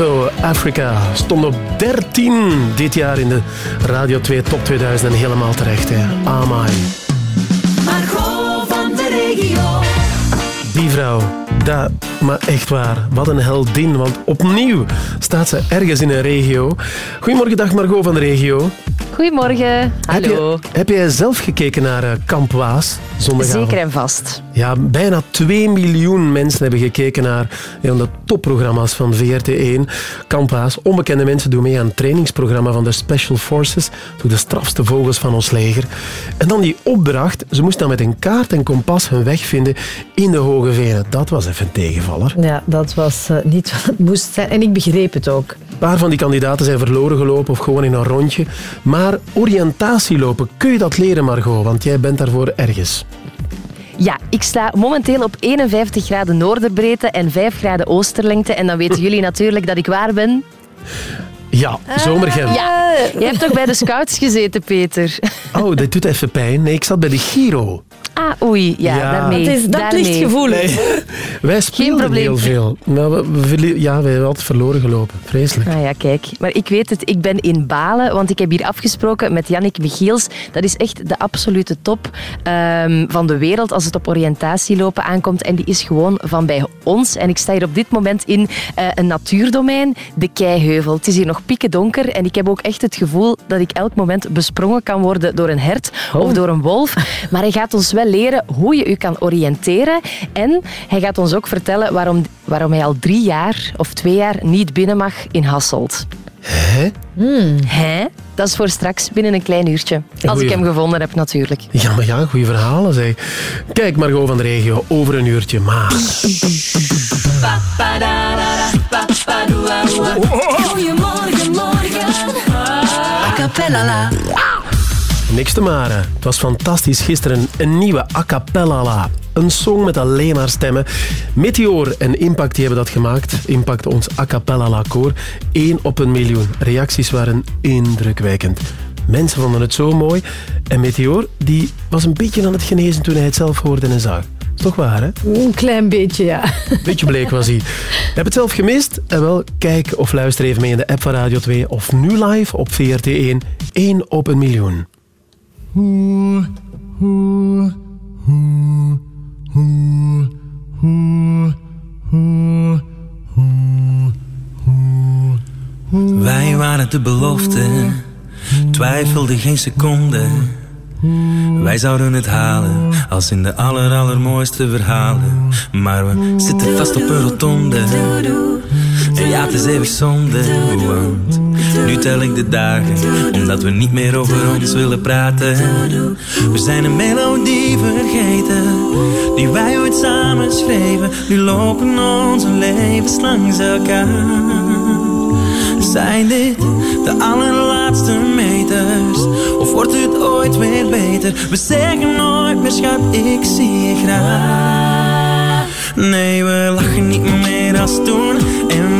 Toto Africa stond op 13 dit jaar in de Radio 2 Top 2000 en helemaal terecht. Hè. Amai. Margot van de regio. Die vrouw, dat, maar echt waar, wat een heldin. Want opnieuw staat ze ergens in een regio. Goedemorgen, dag Margot van de regio. Goedemorgen. Heb, je, heb jij zelf gekeken naar eh, Kamp Waas zondagavond? Zeker en vast. Ja, bijna 2 miljoen mensen hebben gekeken naar een van de topprogramma's van VRT1. Kamp Waas. Onbekende mensen doen mee aan het trainingsprogramma van de Special Forces. De strafste vogels van ons leger. En dan die opdracht. Ze moesten dan met een kaart en kompas hun weg vinden in de Hoge Venen. Dat was even een tegenvaller. Ja, dat was eh, niet wat het moest zijn. En ik begreep het ook. Een paar van die kandidaten zijn verloren gelopen of gewoon in een rondje. Maar oriëntatielopen, kun je dat leren, Margot? Want jij bent daarvoor ergens. Ja, ik sta momenteel op 51 graden noorderbreedte en 5 graden oosterlengte. En dan weten jullie natuurlijk dat ik waar ben. Ja, Zomergem. Ja, jij hebt toch bij de scouts gezeten, Peter? Oh, dat doet even pijn. Nee, ik zat bij de Giro. Ah, oei, ja, Ja. daarmee. Dat is- dat daarmee. ligt gevoelig. Wij speelden probleem. heel veel. Nou, we, ja, we hebben altijd verloren gelopen. Vreselijk. Ah ja, kijk. Maar ik weet het, ik ben in Balen, want ik heb hier afgesproken met Jannik Michiels. Dat is echt de absolute top ehm, van de wereld als het op oriëntatielopen aankomt. En die is gewoon van bij ons. En ik sta hier op dit moment in eh, een natuurdomein, de Keiheuvel. Het is hier nog pikken donker en ik heb ook echt het gevoel dat ik elk moment besprongen kan worden door een hert of door een wolf. Maar hij gaat ons wel leren hoe je u kan oriënteren. En hij gaat ons ook vertellen waarom, waarom hij al drie jaar of twee jaar niet binnen mag in Hasselt. Hè? Hè? Dat is voor straks binnen een klein uurtje. Als Goeie. ik hem gevonden heb, natuurlijk. Ja, maar ja, goede verhalen zeg. Kijk, Margot van de regio, over een uurtje. Maar... Goedemorgen, morgen. A cappella la. Niks te maren. Het was fantastisch gisteren. Een nieuwe a cappella la. Een song met alleen maar stemmen. Meteor en Impact die hebben dat gemaakt. Impact, ons a cappella la koor. Eén op een miljoen. Reacties waren indrukwekkend. Mensen vonden het zo mooi. En Meteor die was een beetje aan het genezen toen hij het zelf hoorde en zag. Toch waar, hè? Een klein beetje, ja. Beetje bleek was hij. Je hebt het zelf gemist? En wel, kijk of luister even mee in de app van Radio 2 of nu live op VRT1. 1 op een miljoen. Wij waren de belofte, twijfelde geen seconde. Wij zouden het halen, als in de aller allermooiste verhalen. Maar we zitten vast op een rotonde. Ja, het is eeuwig zonde, want nu tel ik de dagen, omdat we niet meer over ons willen praten. We zijn een melodie vergeten, die wij ooit samen schreven. Nu lopen onze levens langs elkaar. Zijn dit de allerlaatste meters? Of wordt het ooit weer beter? We zeggen nooit meer schat, ik zie je graag Nee, we lachen niet meer als toen En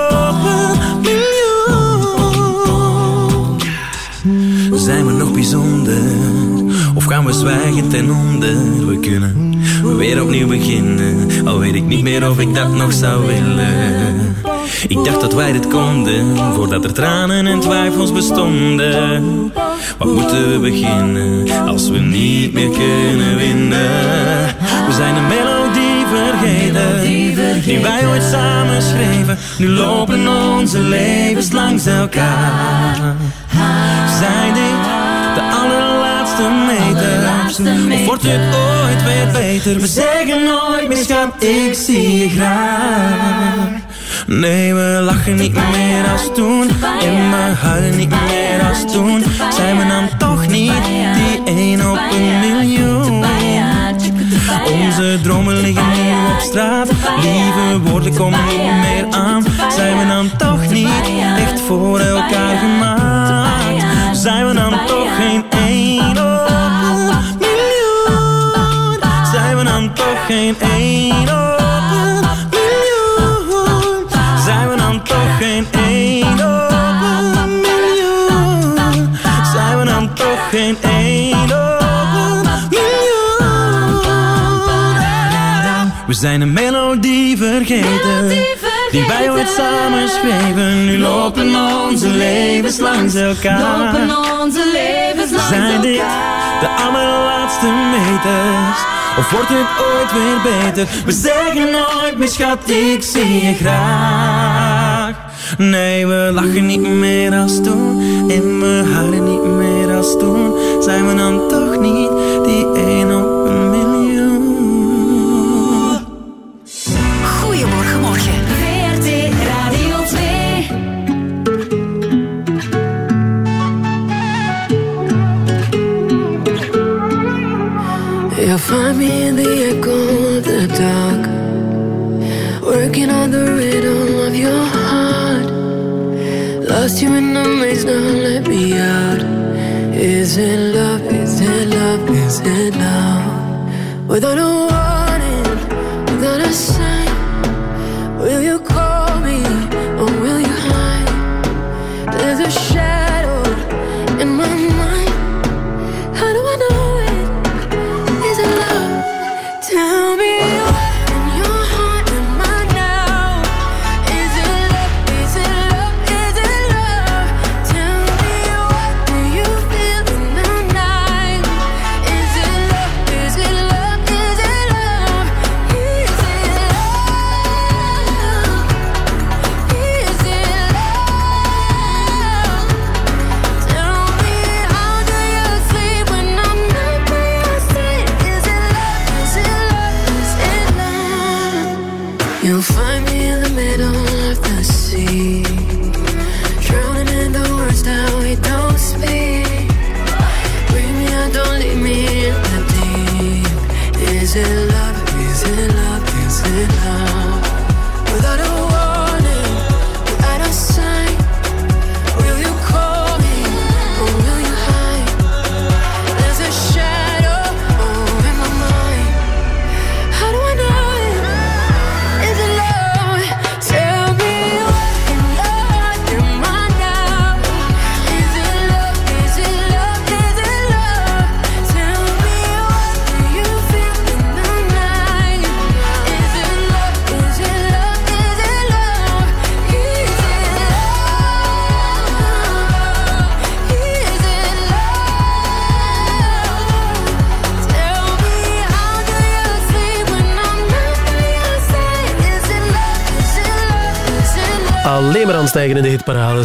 Zijn we nog bijzonder? Of gaan we zwijgen ten onder? We kunnen weer opnieuw beginnen. Al weet ik niet meer of ik dat nog zou willen. Ik dacht dat wij dit konden Voordat er tranen en twijfels bestonden. Wat moeten we beginnen Als we niet meer kunnen winnen? We zijn een melodie vergeten Die wij ooit samen schreven. Nu lopen onze levens langs elkaar Zijn dit de allerlaatste meters Of wordt het ooit weer beter? We zeggen nooit meer schat ik zie je graag. Nee, we lachen niet meer als toen. En we huilen niet meer als toen. Zijn we dan toch niet die één op een miljoen? Onze dromen liggen nu op straat. Lieve woorden komen niet meer aan. Zijn we dan toch niet echt voor elkaar gemaakt Zijn we dan toch geen één op een miljoen. Zijn we dan toch geen één op een miljoen. Zijn we dan toch geen één op een miljoen. Zijn we dan toch geen één op miljoen. We zijn een melodie vergeten Die wij ooit samen schreven Nu lopen onze levens langs elkaar. Lopen onze levens langs Zijn dit de allerlaatste meters? Of wordt het ooit weer beter? We zeggen nooit meer schat, ik zie je graag. Nee, we lachen niet meer als toen. En we huilen niet meer als toen. Zijn we dan toch niet find me in the echo of the dark. Working on the rhythm of your heart. Lost you in the maze, now let me out. Is it love? Is it love? Is it love? Without a word.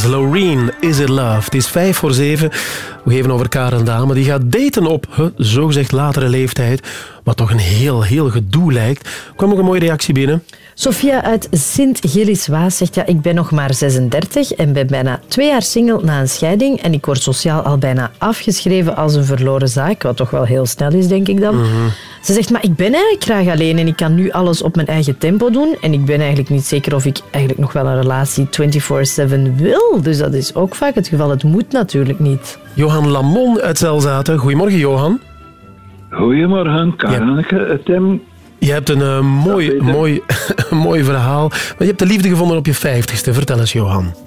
Loreen, Is It Love? Het is vijf voor zeven. We geven over Karen Dame. Die gaat daten op zogezegd latere leeftijd. Wat toch een heel, heel gedoe lijkt. kwam ook een mooie reactie binnen. Sophia uit Sint-Gillis-Waas zegt, ja, ik ben nog maar 36 en ben bijna twee jaar single na een scheiding en ik word sociaal al bijna afgeschreven als een verloren zaak, wat toch wel heel snel is, denk ik dan. Ze zegt, maar ik ben eigenlijk graag alleen en ik kan nu alles op mijn eigen tempo doen en ik ben eigenlijk niet zeker of ik eigenlijk nog wel een relatie 24-7 wil. Dus dat is ook vaak het geval. Het moet natuurlijk niet. Johan Lamon uit Zelzaten. Goedemorgen, Johan. Goedemorgen, Karanneke, Tim. Je hebt een eh, mooi, mooi, mooi verhaal. Maar je hebt de liefde gevonden op je vijftigste. Vertel eens, Johan.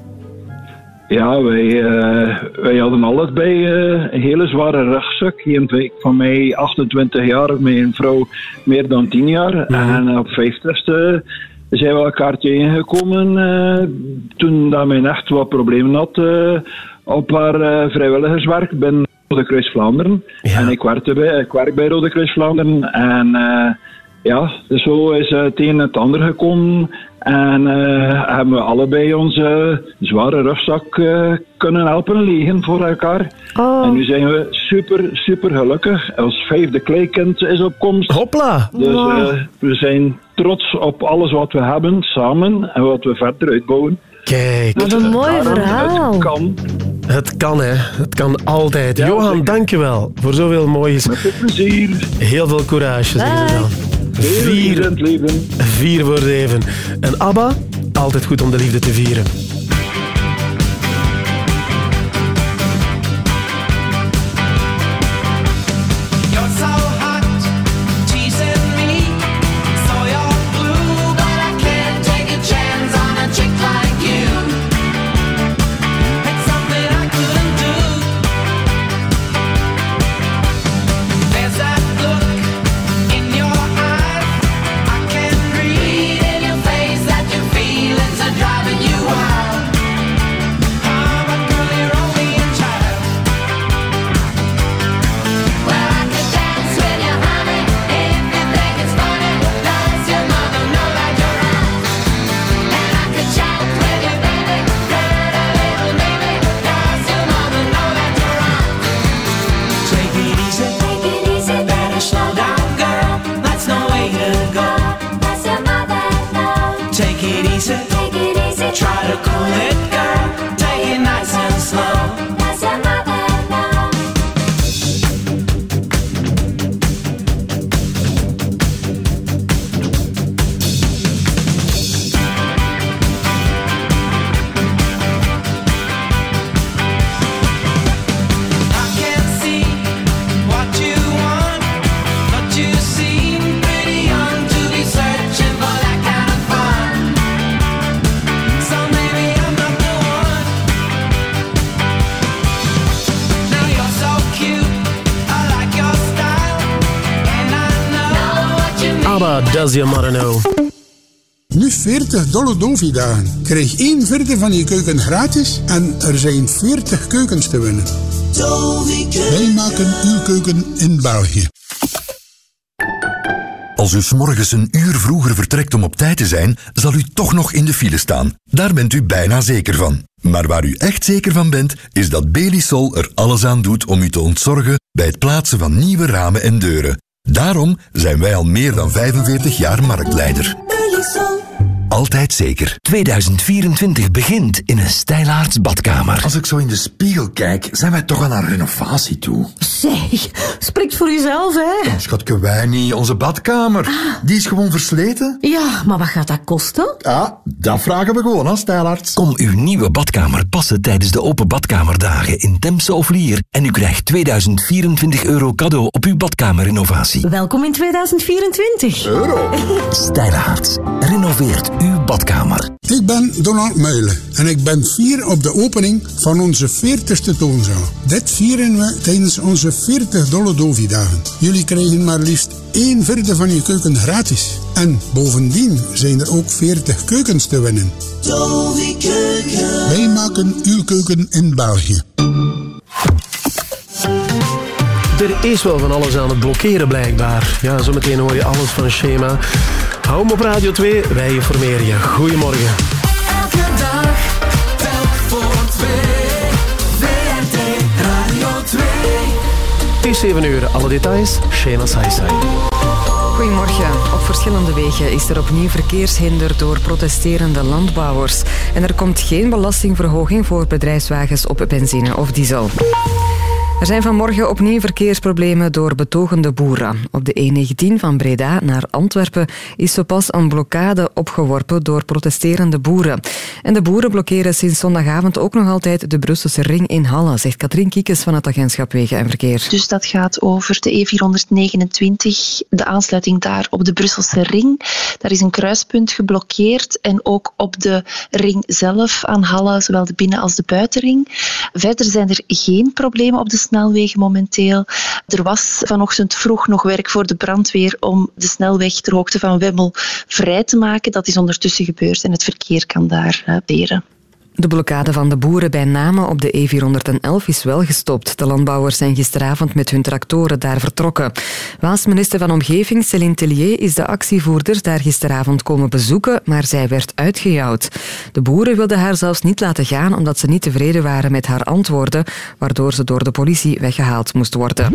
Ja, wij, eh, wij hadden allebei eh, een hele zware rugzak. Een van mij 28 jaar, mijn vrouw meer dan 10 jaar. En op 50ste zijn we elkaar tegengekomen eh, toen dat mijn echt wat problemen had op haar vrijwilligerswerk binnen Rode Kruis Vlaanderen. En ik werkte bij, ik werk bij Rode Kruis Vlaanderen. En ja, dus zo is eh, het een en het ander gekomen. En eh, hebben we allebei onze zware rugzak eh, kunnen helpen liggen voor elkaar. En nu zijn we super, super gelukkig. Ons vijfde kleikind is op komst. Hopla! Dus Wow. eh, we zijn trots op alles wat we hebben samen en wat we verder uitbouwen. Kijk. Wat een mooi verhaal. Het kan. Het kan, hè. Het kan altijd. Johan, dankjewel voor zoveel moois. Met veel plezier. Heel veel courage, zeggen ze dan. Vier, vier voor zeven. En Abba, altijd goed om de liefde te vieren. Know? Nu 40 dolle Dovi-dagen. Krijg 1 vierde van je keuken gratis en er zijn 40 keukens te winnen. Wij maken uw keuken in België. Als u 's morgens een uur vroeger vertrekt om op tijd te zijn, zal u toch nog in de file staan. Daar bent u bijna zeker van. Maar waar u echt zeker van bent, is dat Belisol er alles aan doet om u te ontzorgen bij het plaatsen van nieuwe ramen en deuren. Daarom zijn wij al meer dan 45 jaar marktleider. Altijd zeker. 2024 begint in een stijlaarts badkamer. Als ik zo in de spiegel kijk, zijn wij toch aan een renovatie toe. Zeg, spreekt voor jezelf, hè? Schatke, wij niet. Onze badkamer. Die is gewoon versleten. Ja, maar wat gaat dat kosten? Ja, dat vragen we gewoon aan stijlaarts. Kom uw nieuwe badkamer passen tijdens de open badkamerdagen in Temse of Lier en u krijgt 2024 euro cadeau op uw badkamerinnovatie. Welkom in 2024. Euro? Stijlaarts. Renoveert uw badkamer. Ik ben Donald Meulen en ik ben fier op de opening van onze 40ste toonzaal. Dit vieren we tijdens onze 40 dolle Dovi-dagen. Jullie krijgen maar liefst 1 vierde van je keuken gratis. En bovendien zijn er ook 40 keukens te winnen. Wij maken uw keuken in België. Er is wel van alles aan het blokkeren blijkbaar. Ja, zometeen hoor je alles van Schema. Hou hem op Radio 2, wij informeren je. Goedemorgen. Elke dag, telk voor twee. VRT Radio 2. Het is 7 uur, alle details, Shema Saisai. Goedemorgen. Op verschillende wegen is er opnieuw verkeershinder door protesterende landbouwers. En er komt geen belastingverhoging voor bedrijfswagens op benzine of diesel. Er zijn vanmorgen opnieuw verkeersproblemen door betogende boeren. Op de E19 van Breda naar Antwerpen is zo pas een blokkade opgeworpen door protesterende boeren. En de boeren blokkeren sinds zondagavond ook nog altijd de Brusselse ring in Halle, zegt Katrien Kiekes van het agentschap Wegen en Verkeer. Dus dat gaat over de E429, de aansluiting daar op de Brusselse ring. Daar is een kruispunt geblokkeerd en ook op de ring zelf aan Halle, zowel de binnen- als de buitenring. Verder zijn er geen problemen op de snelwegen momenteel. Er was vanochtend vroeg nog werk voor de brandweer om de snelweg ter hoogte van Wemmel vrij te maken. Dat is ondertussen gebeurd en het verkeer kan daar eh, beren. De blokkade van de boeren bij Namen op de E411 is wel gestopt. De landbouwers zijn gisteravond met hun tractoren daar vertrokken. Waasminister van Omgeving Céline Tellier is de actievoerders daar gisteravond komen bezoeken, maar zij werd uitgejouwd. De boeren wilden haar zelfs niet laten gaan omdat ze niet tevreden waren met haar antwoorden, waardoor ze door de politie weggehaald moest worden.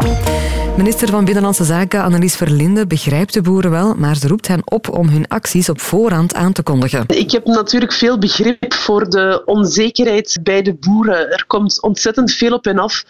Minister van Binnenlandse Zaken Annelies Verlinde begrijpt de boeren wel, maar ze roept hen op om hun acties op voorhand aan te kondigen. Ik heb natuurlijk veel begrip voor de onzekerheid bij de boeren. Er komt ontzettend veel op hen af,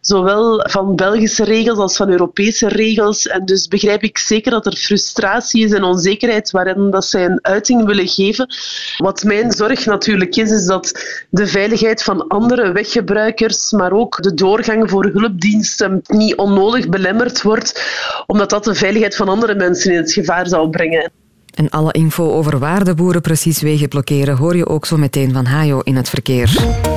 zowel van Belgische regels als van Europese regels. En dus begrijp ik zeker dat er frustratie is en onzekerheid waarin dat zij een uiting willen geven. Wat mijn zorg natuurlijk is, is dat de veiligheid van andere weggebruikers, maar ook de doorgang voor hulpdiensten niet onnodig belemmerd wordt, omdat dat de veiligheid van andere mensen in het gevaar zou brengen. En alle info over waar de boeren precies wegen blokkeren hoor je ook zo meteen van Hajo in het verkeer.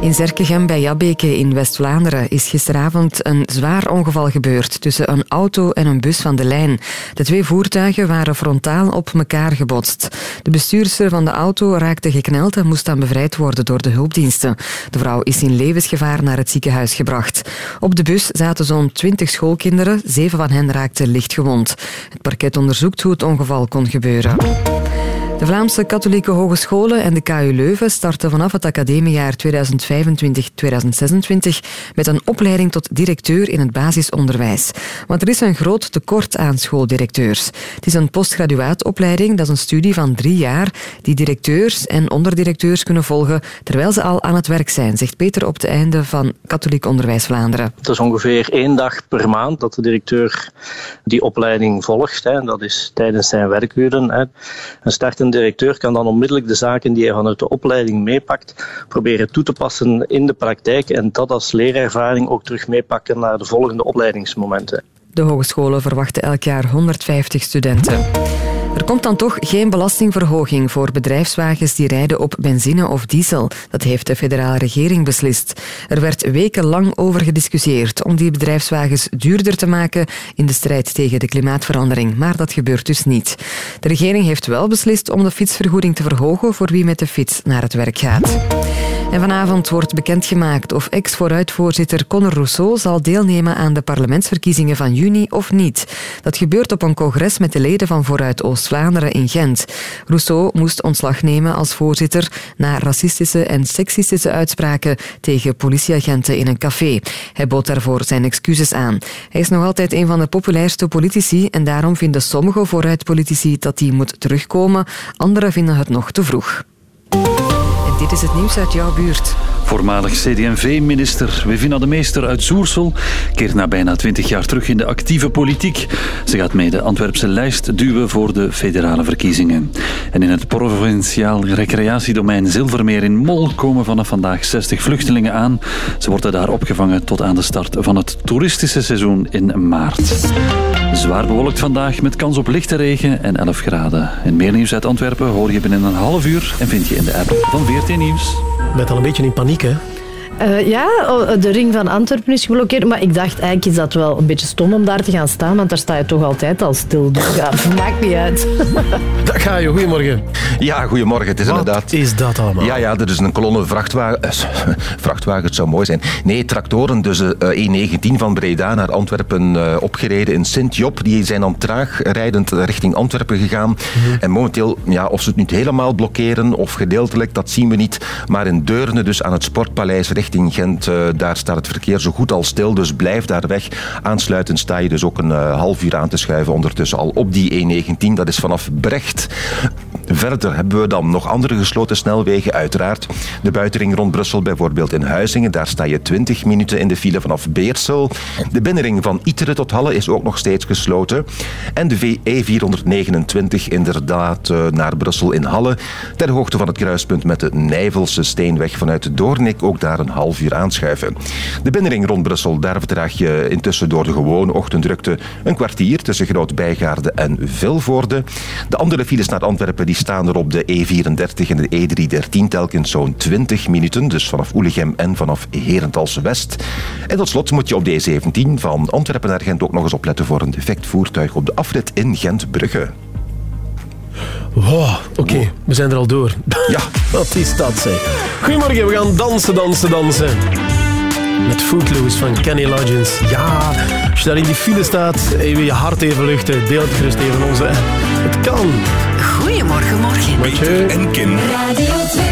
In Zerkegem bij Jabbeke in West-Vlaanderen is gisteravond een zwaar ongeval gebeurd tussen een auto en een bus van de lijn. De twee voertuigen waren frontaal op elkaar gebotst. De bestuurster van de auto raakte gekneld en moest dan bevrijd worden door de hulpdiensten. De vrouw is in levensgevaar naar het ziekenhuis gebracht. Op de bus zaten zo'n twintig schoolkinderen, zeven van hen raakten licht gewond. Het parket onderzoekt hoe het ongeval kon gebeuren. De Vlaamse katholieke hogescholen en de KU Leuven starten vanaf het academiejaar 2025-2026 met een opleiding tot directeur in het basisonderwijs. Want er is een groot tekort aan schooldirecteurs. Het is een postgraduaatopleiding, dat is een studie van drie jaar, die directeurs en onderdirecteurs kunnen volgen terwijl ze al aan het werk zijn, zegt Peter op het einde van Katholiek Onderwijs Vlaanderen. Het is ongeveer één dag per maand dat de directeur die opleiding volgt. Hè. Dat is tijdens zijn werkuren. Hè. Een startende directeur kan dan onmiddellijk de zaken die hij vanuit de opleiding meepakt, proberen toe te passen in de praktijk en dat als leerervaring ook terug meepakken naar de volgende opleidingsmomenten. De hogescholen verwachten elk jaar 150 studenten. Er komt dan toch geen belastingverhoging voor bedrijfswagens die rijden op benzine of diesel. Dat heeft de federale regering beslist. Er werd wekenlang over gediscussieerd om die bedrijfswagens duurder te maken in de strijd tegen de klimaatverandering. Maar dat gebeurt dus niet. De regering heeft wel beslist om de fietsvergoeding te verhogen voor wie met de fiets naar het werk gaat. En vanavond wordt bekendgemaakt of ex-vooruitvoorzitter Conor Rousseau zal deelnemen aan de parlementsverkiezingen van juni of niet. Dat gebeurt op een congres met de leden van Vooruit Oost-Vlaanderen in Gent. Rousseau moest ontslag nemen als voorzitter na racistische en seksistische uitspraken tegen politieagenten in een café. Hij bood daarvoor zijn excuses aan. Hij is nog altijd een van de populairste politici en daarom vinden sommige vooruitpolitici dat hij moet terugkomen. Anderen vinden het nog te vroeg. Dit is het nieuws uit jouw buurt. Voormalig CD&V-minister Wivina de Meester uit Zoersel keert na bijna twintig jaar terug in de actieve politiek. Ze gaat mee de Antwerpse lijst duwen voor de federale verkiezingen. En in het provinciaal recreatiedomein Zilvermeer in Mol komen vanaf vandaag 60 vluchtelingen aan. Ze worden daar opgevangen tot aan de start van het toeristische seizoen in maart. Zwaar bewolkt vandaag met kans op lichte regen en 11 graden. En meer nieuws uit Antwerpen hoor je binnen een half uur en vind je in de app van VRT Nieuws. Je al een beetje in paniek, hè? Eh, ja, oh, de ring van Antwerpen is geblokkeerd. Maar ik dacht eigenlijk is dat wel een beetje stom om daar te gaan staan. Want daar sta je toch altijd al stil. Dus ja, maakt niet uit. Daar ga je. Goedemorgen. Ja, goedemorgen. Het is Wat inderdaad... is dat allemaal? Ja, ja, er is een kolonne vrachtwagens. vrachtwagens, het zou mooi zijn. Nee, tractoren, dus eh, E19 van Breda naar Antwerpen eh, opgereden in Sint-Job. Die zijn dan traag rijdend richting Antwerpen gegaan. En momenteel, ja, of ze het niet helemaal blokkeren of gedeeltelijk, dat zien we niet. Maar in Deurne, dus aan het Sportpaleis richting Gent, eh, daar staat het verkeer zo goed als stil. Dus blijf daar weg. Aansluitend sta je dus ook een eh, half uur aan te schuiven ondertussen al op die E19. Dat is vanaf Brecht. Verder hebben we dan nog andere gesloten snelwegen, uiteraard. De buitenring rond Brussel, bijvoorbeeld in Huizingen. Daar sta je 20 minuten in de file vanaf Beersel. De binnenring van Iteren tot Halle is ook nog steeds gesloten. En de E429 inderdaad eh, naar Brussel in Halle. Ter hoogte van het kruispunt met de Nijvelse Steenweg vanuit Doornik. Ook daar een half uur aanschuiven. De binnenring rond Brussel, daar vertraag je intussen door de gewone ochtenddrukte een kwartier tussen Groot-Bijgaarde en Vilvoorde. De andere files naar Antwerpen die staan er op de E34 en de E313 telkens zo'n 20 minuten. Dus vanaf Oelegem en vanaf Herentals West. En tot slot moet je op de E17 van Antwerpen naar Gent ook nog eens opletten voor een defect voertuig op de afrit in Gent-Brugge. Wow, oké, we zijn er al door. Ja. Wat is dat, zeg. Goedemorgen, we gaan dansen, dansen, dansen. Met Footloose van Kenny Loggins. Ja, als je daar in die file staat, even je hart even luchten. Deel het gerust even onze app. Het kan. Goedemorgen, morgen. Peter en Kim. Radio 2.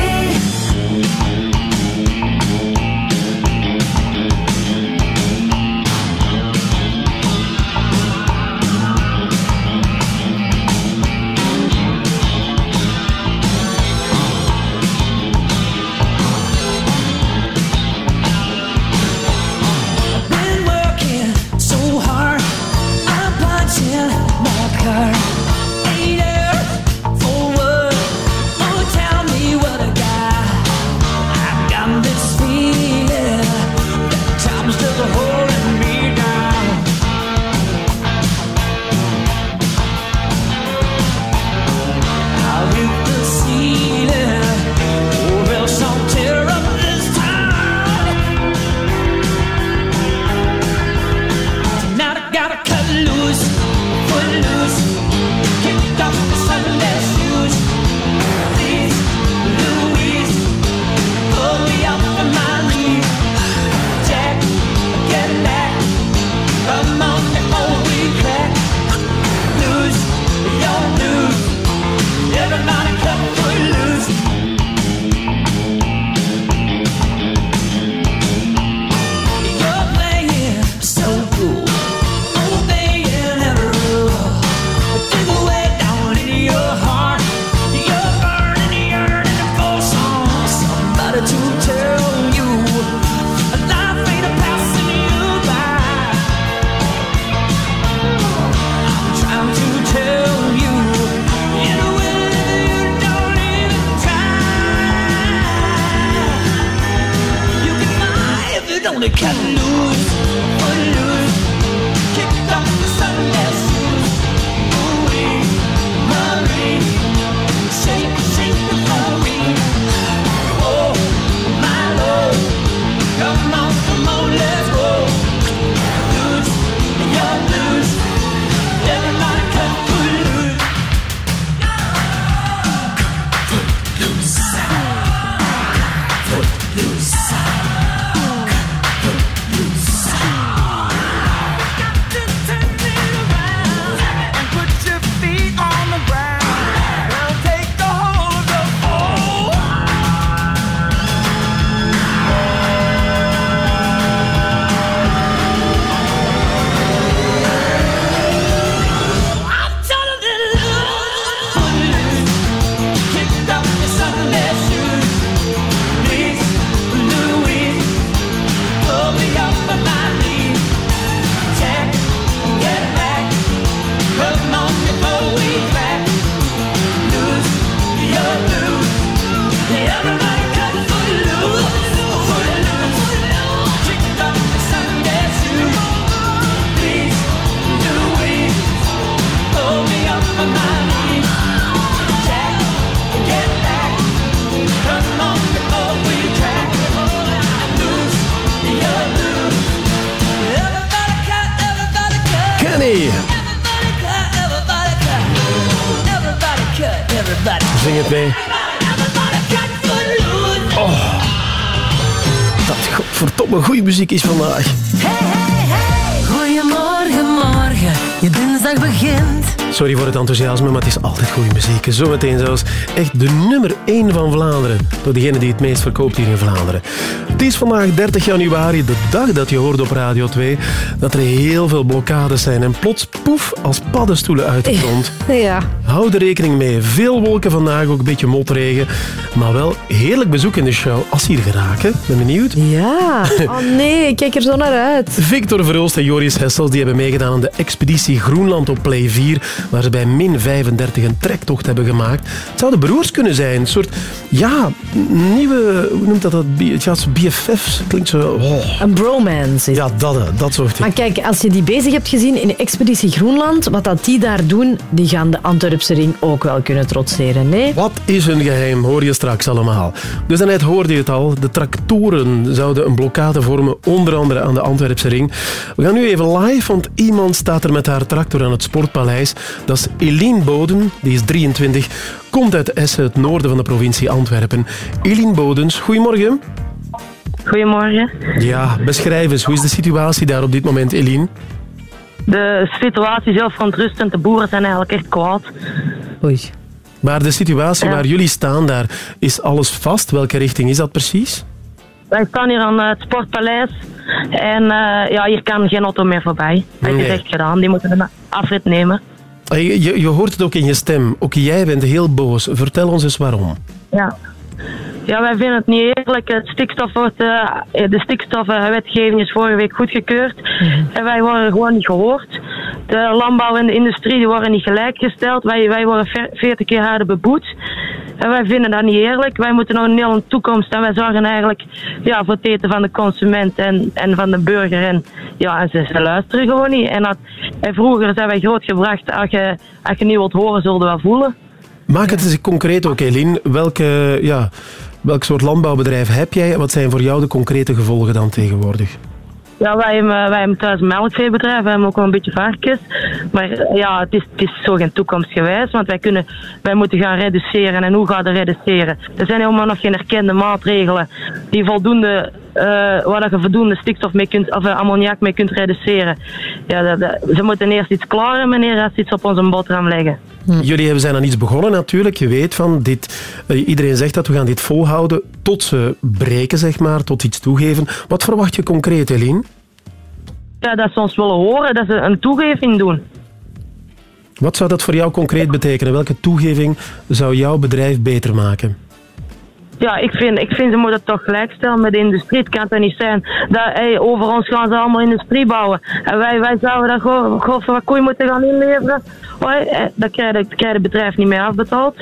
Muziek is vandaag. Goedemorgen, morgen, je dinsdag begint. Sorry voor het enthousiasme, maar het is altijd goede muziek. Zometeen zelfs echt de nummer 1 van Vlaanderen. Door degene die het meest verkoopt hier in Vlaanderen. Het is vandaag 30 januari, de dag dat je hoort op Radio 2 dat er heel veel blokkades zijn. En plots poef als paddenstoelen uit de grond. Ja. Hou er rekening mee. Veel wolken vandaag, ook een beetje motregen. Maar wel heerlijk bezoek in de show. Als ze hier geraken, ben benieuwd. Ja. Oh nee, ik kijk er zo naar uit. Victor Verhulst en Joris Hessels die hebben meegedaan aan de expeditie Groenland op Play 4, waar ze bij min 35 een trektocht hebben gemaakt. Het zouden broers kunnen zijn. Een soort, ja, nieuwe, hoe noemt dat? dat ja, BFF's. Klinkt zo... oh. Een bromance. Ja, dat, eh, dat soort Maar kijk, als je die bezig hebt gezien in de Expeditie Groenland, wat dat die daar doen, die gaan de Antwerpse ring ook wel kunnen trotseren, nee? Wat is hun geheim, hoor je straks allemaal. Dus daarnet hoorde je het al, de tractoren zouden een blokkade vormen, onder andere aan de Antwerpse ring. We gaan nu even live, want iemand staat er met haar tractor aan het Sportpaleis. Dat is Eline Boden, die is 23, komt uit Essen, het noorden van de provincie Antwerpen. Eline Bodens, goedemorgen. Goedemorgen. Ja, beschrijf eens, hoe is de situatie daar op dit moment, Eline? De situatie is heel verontrustend. De boeren zijn eigenlijk echt kwaad. Oei. Maar de situatie Ja. waar jullie staan daar, is alles vast? Welke richting is dat precies? Wij staan hier aan het Sportpaleis. En eh, ja, hier kan geen auto meer voorbij. Dat Nee. is echt gedaan. Die moeten een afrit nemen. Je, je, je hoort het ook in je stem. Ook jij bent heel boos. Vertel ons eens waarom. Ja. Ja, wij vinden het niet eerlijk. Het stikstof wordt, eh, de stikstofwetgeving is vorige week goedgekeurd. En wij worden gewoon niet gehoord. De landbouw en de industrie die worden niet gelijkgesteld. Wij, wij worden ver- 40 keer harder beboet. En wij vinden dat niet eerlijk. Wij moeten nog een hele toekomst. En wij zorgen eigenlijk ja, voor het eten van de consument en, en van de burger. En, ja, en ze, ze luisteren gewoon niet. En, dat, en vroeger zijn wij grootgebracht. Als je, als je niet wilt horen, zullen we wel voelen. Maak het eens concreet ook, Eline. Welke, ja, welk soort landbouwbedrijf heb jij? Wat zijn voor jou de concrete gevolgen dan tegenwoordig? Ja, wij hebben, wij hebben thuis een melkveebedrijf, we hebben ook wel een beetje varkens. Maar eh, ja, het is, het is zo geen toekomstgewijs, want wij, kunnen, wij moeten gaan reduceren. En hoe gaan we reduceren? Er zijn helemaal nog geen erkende maatregelen die voldoende, eh waar je voldoende stikstof mee kunt, of eh, ammoniak mee kunt reduceren. Ja, ze moeten eerst iets klaren, meneer, als ze iets op onze boterham leggen. Jullie hebben zijn aan iets begonnen natuurlijk. Je weet van dit. eh, iedereen zegt dat we gaan dit volhouden tot ze breken, zeg maar, tot iets toegeven. Wat verwacht je concreet, Eline? Ja, dat ze ons willen horen, dat ze een toegeving doen. Wat zou dat voor jou concreet betekenen? Welke toegeving zou jouw bedrijf beter maken? Ja, ik vind, ik vind ze moeten het toch gelijkstellen met de industrie. Het kan toch niet zijn dat hey, over ons gaan ze allemaal industrie bouwen. En wij, wij zouden daar gewoon gewoon wat koeien moeten gaan inleveren. Hoi, eh, krijgt het krijgt het bedrijf niet meer afbetaald.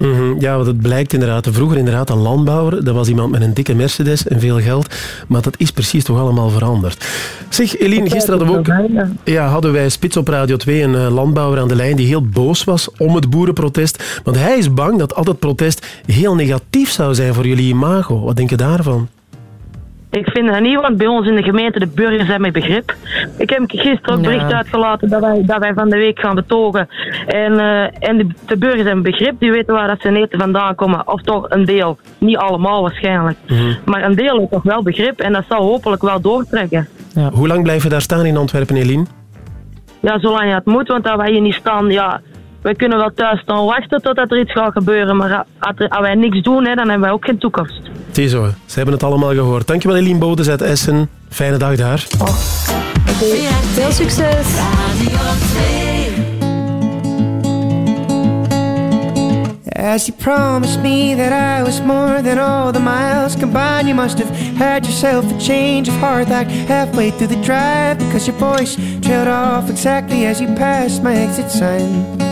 Mhm, Ja, want het blijkt inderdaad. Vroeger inderdaad een landbouwer, dat was iemand met een dikke Mercedes en veel geld. Maar dat is precies toch allemaal veranderd. Zeg, Eline, gisteren hadden we ook... Ja, hadden wij Spits op Radio 2, een eh, landbouwer aan de lijn die heel boos was om het boerenprotest. Want hij is bang dat al dat protest heel negatief zou zijn voor jullie imago. Wat denk je daarvan? Ik vind dat niet, want bij ons in de gemeente de burgers zijn met begrip. Ik heb gisteren ook Ja. bericht uitgelaten dat wij, dat wij van de week gaan betogen. En, eh, en de, de burgers hebben begrip, die weten waar dat ze eten vandaan komen. Of toch een deel, niet allemaal waarschijnlijk. Maar een deel heeft toch wel begrip en dat zal hopelijk wel doortrekken. Hoe lang blijven we daar staan in Antwerpen, Eline? Ja, zolang het moet, want als wij hier niet staan, ja, wij kunnen wel thuis staan wachten totdat er iets gaat gebeuren. Maar als, wij niks doen, hè, dan hebben wij ook geen toekomst. Het is zo, ze hebben het allemaal gehoord. Dankjewel Eline Bodens uit Essen. Fijne dag daar. Veel succes. As you promised me that I was more than all the miles combined, you must have had yourself a change of heart like halfway through the drive because your voice trailed off exactly as you passed my exit sign.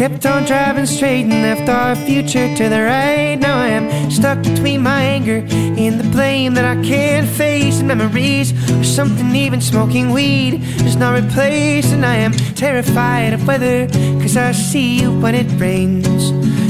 Kept on driving straight and left our future to the right. Now I am stuck between my anger and the blame that I can't face. And memories or something even smoking weed does not replace. And I am terrified of weather cause I see you when it rains.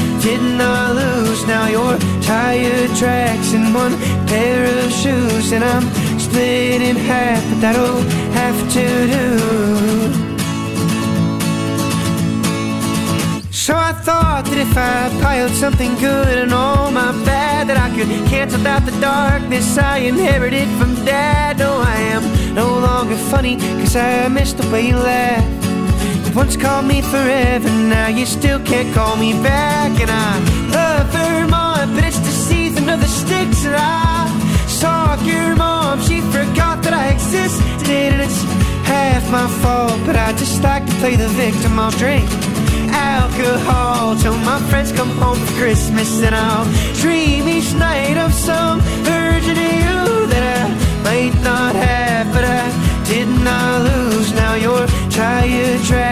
did not I lose. Now your tire tracks in one pair of shoes, and I'm split in half, but that'll have to do. So I thought that if I piled something good and all my bad, that I could cancel out the darkness I inherited from dad. No, I am no longer funny, cause I missed the way you laughed. You once called me forever, now you still can't call me back. And I love her Vermont, but it's the season of the sticks. And I saw your mom, she forgot that I existed. And it's half my fault, but I just like to play the victim. I'll drink alcohol till my friends come home for Christmas. And I'll dream each night of some of you that I might not have, but I did not lose. Now your tire tracks in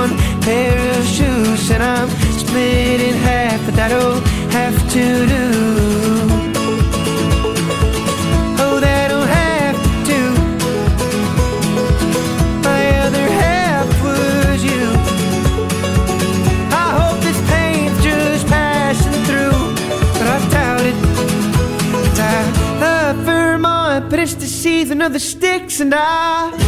one pair of shoes, and I'm split in half, but that'll have to do. Oh, that'll have to. My other half was you. I hope this pain's just passing through, but I doubt it. Vermont, but it's the season of the sticks, and I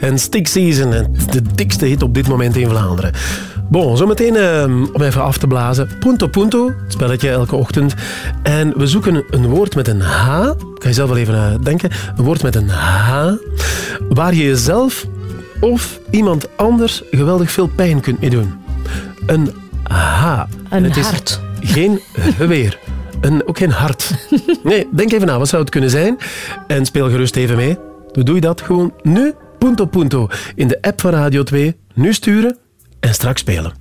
En Stick Season, de dikste hit op dit moment in Vlaanderen. Bon, zometeen eh, om even af te blazen. Punto Punto, het spelletje elke ochtend. En we zoeken een woord met een H. Kan je zelf wel even uh, denken. Een woord met een H. Waar je jezelf of iemand anders geweldig veel pijn kunt mee doen. Een H. Een het is hart. Geen geweer. Een, ook geen hart. Nee, denk even na, wat zou het kunnen zijn? En speel gerust even mee. Hoe doe je dat? Gewoon nu, punto punto, in de app van Radio 2. Nu sturen en straks spelen.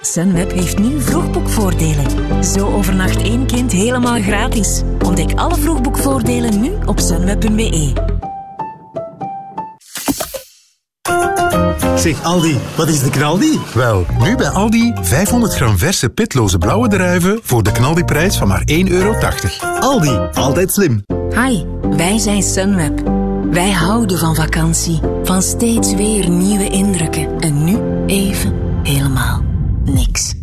Sunweb heeft nu vroegboekvoordelen. Zo overnacht één kind helemaal gratis. Ontdek alle vroegboekvoordelen nu op sunweb.be. Zeg Aldi, wat is de knaldi? Wel, nu bij Aldi 500 gram verse pitloze blauwe druiven voor de knaldiprijs van maar 1,80 euro. Aldi, altijd slim. Hi, wij zijn Sunweb. Wij houden van vakantie, van steeds weer nieuwe indrukken. En nu even helemaal niks.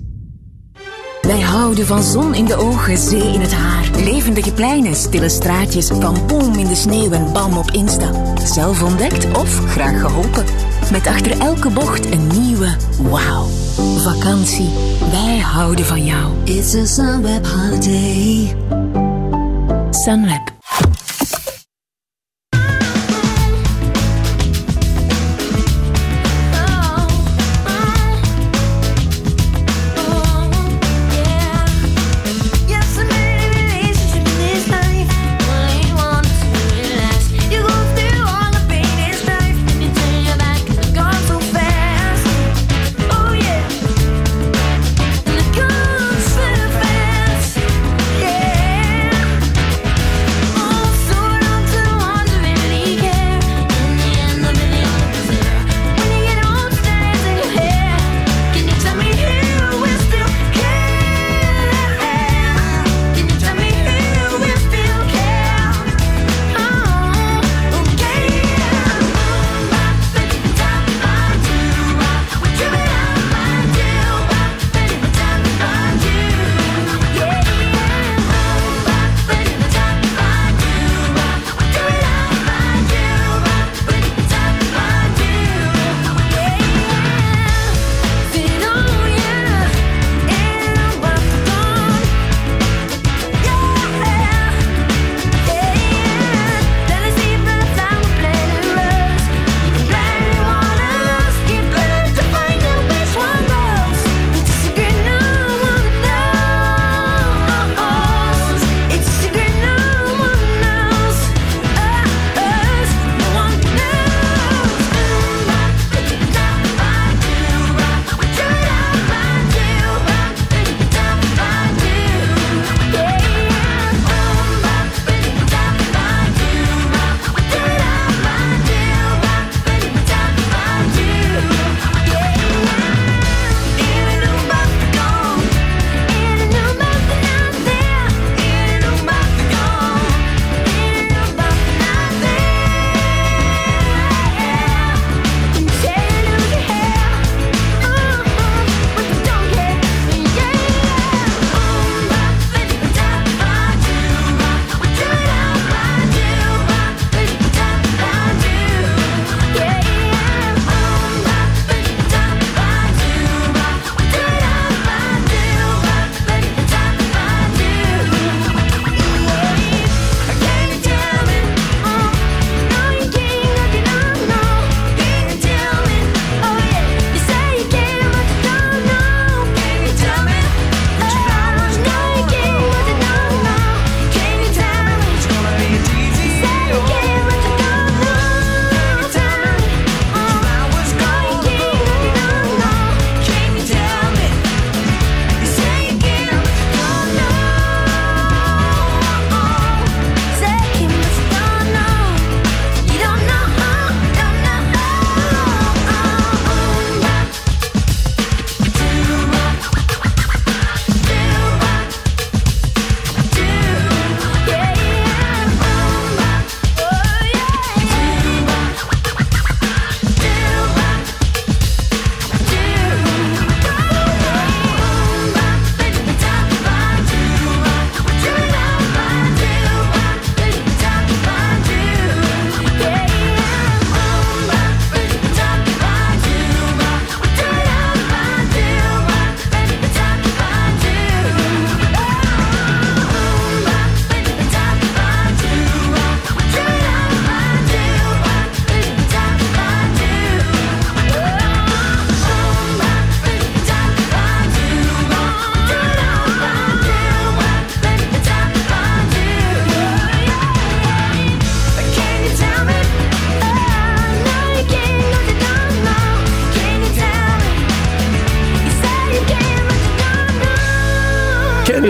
Wij houden van zon in de ogen, zee in het haar. Levendige pleinen, stille straatjes, van boom in de sneeuw en bam op Insta. Zelf ontdekt of graag geholpen. Met achter elke bocht een nieuwe wauw. Vakantie, wij houden van jou. It's a Sunweb holiday. Sunweb.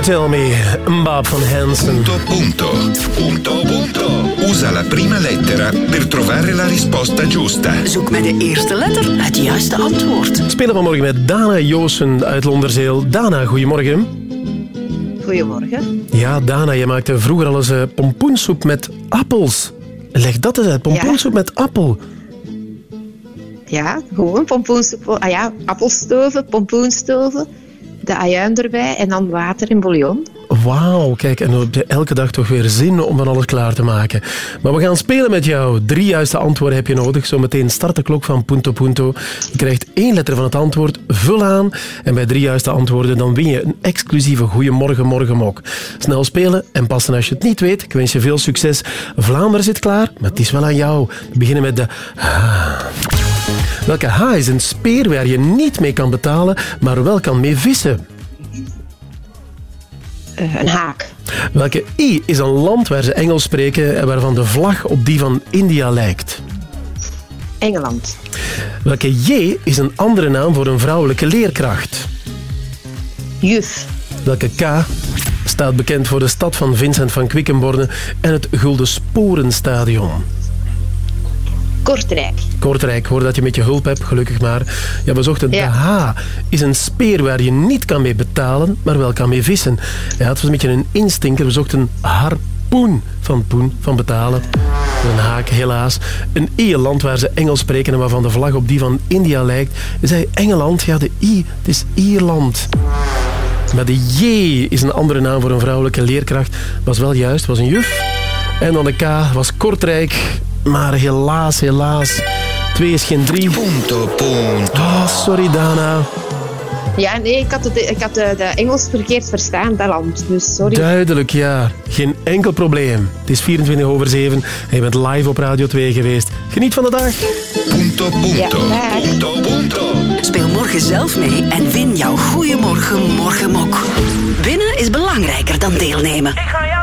Tell me? Bob van Hansen. Punto, punto, punto, punto. Usa la prima lettera per trovare la risposta giusta. Zoek met de eerste letter het juiste antwoord. Spelen vanmorgen met Dana Joosen uit Londerzeel. Dana, goedemorgen. Goedemorgen. Ja, Dana, je maakte vroeger al eens eh, pompoensoep met appels. Leg dat eens uit, pompoensoep met appel. Ja, gewoon pompoensoep. Ah ja, appelstoven, pompoenstoven, de ajuin erbij en dan water en bouillon. Wauw, kijk, en je elke dag toch weer zin om van alles klaar te maken. Maar we gaan spelen met jou. Drie juiste antwoorden heb je nodig. Zometeen start de klok van Punto Punto. Je krijgt één letter van het antwoord, vul aan. En bij drie juiste antwoorden dan win je een exclusieve Goeiemorgen Morgenmok. Snel spelen en passen als je het niet weet. Ik wens je veel succes. Vlaanderen zit klaar, maar het is wel aan jou. We beginnen met de. Welke H is een speer waar je niet mee kan betalen, maar wel kan mee vissen? Eh, een haak. Welke I is een land waar ze Engels spreken en waarvan de vlag op die van India lijkt? Engeland. Welke J is een andere naam voor een vrouwelijke leerkracht? Juf. Welke K staat bekend voor de stad van Vincent van Quickenborne en het Gulden Sporenstadion? Kortrijk. Kortrijk, hoor dat je met je hulp hebt, gelukkig maar. Ja, we zochten de H. Is een speer waar je niet kan mee betalen, maar wel kan mee vissen. Ja, het was een beetje een instinker. We zochten harpoen van poen, van betalen. Een haak, helaas. Een I, een land waar ze Engels spreken en waarvan de vlag op die van India lijkt. Je zei Engeland, ja, de I, het is Ierland. Maar de J is een andere naam voor een vrouwelijke leerkracht. Was wel juist, was een juf. En dan de K was Kortrijk. Maar helaas, helaas. Twee is geen drie. Punto, punto. Oh, sorry, Dana. Ja, nee, ik had, het, ik had de, de Engels verkeerd verstaan, dat land. Dus sorry. Duidelijk, ja. Geen enkel probleem. Het is 24 over 7 en je bent live op Radio 2 geweest. Geniet van de dag. Punto, punto. Punto, punto. Speel morgen zelf mee en win jouw Goeiemorgen Morgenmok. Winnen is belangrijker dan deelnemen. Ik ga jou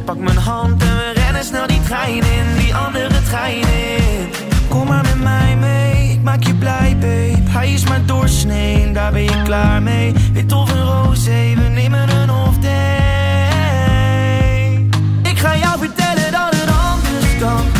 Je pakt mijn hand en we rennen snel die trein in, die andere trein in. Kom maar met mij mee, ik maak je blij, babe. Hij is maar doorsnee, daar ben je klaar mee. Wit of een roze, we nemen een off day. Ik ga jou vertellen dat het anders kan.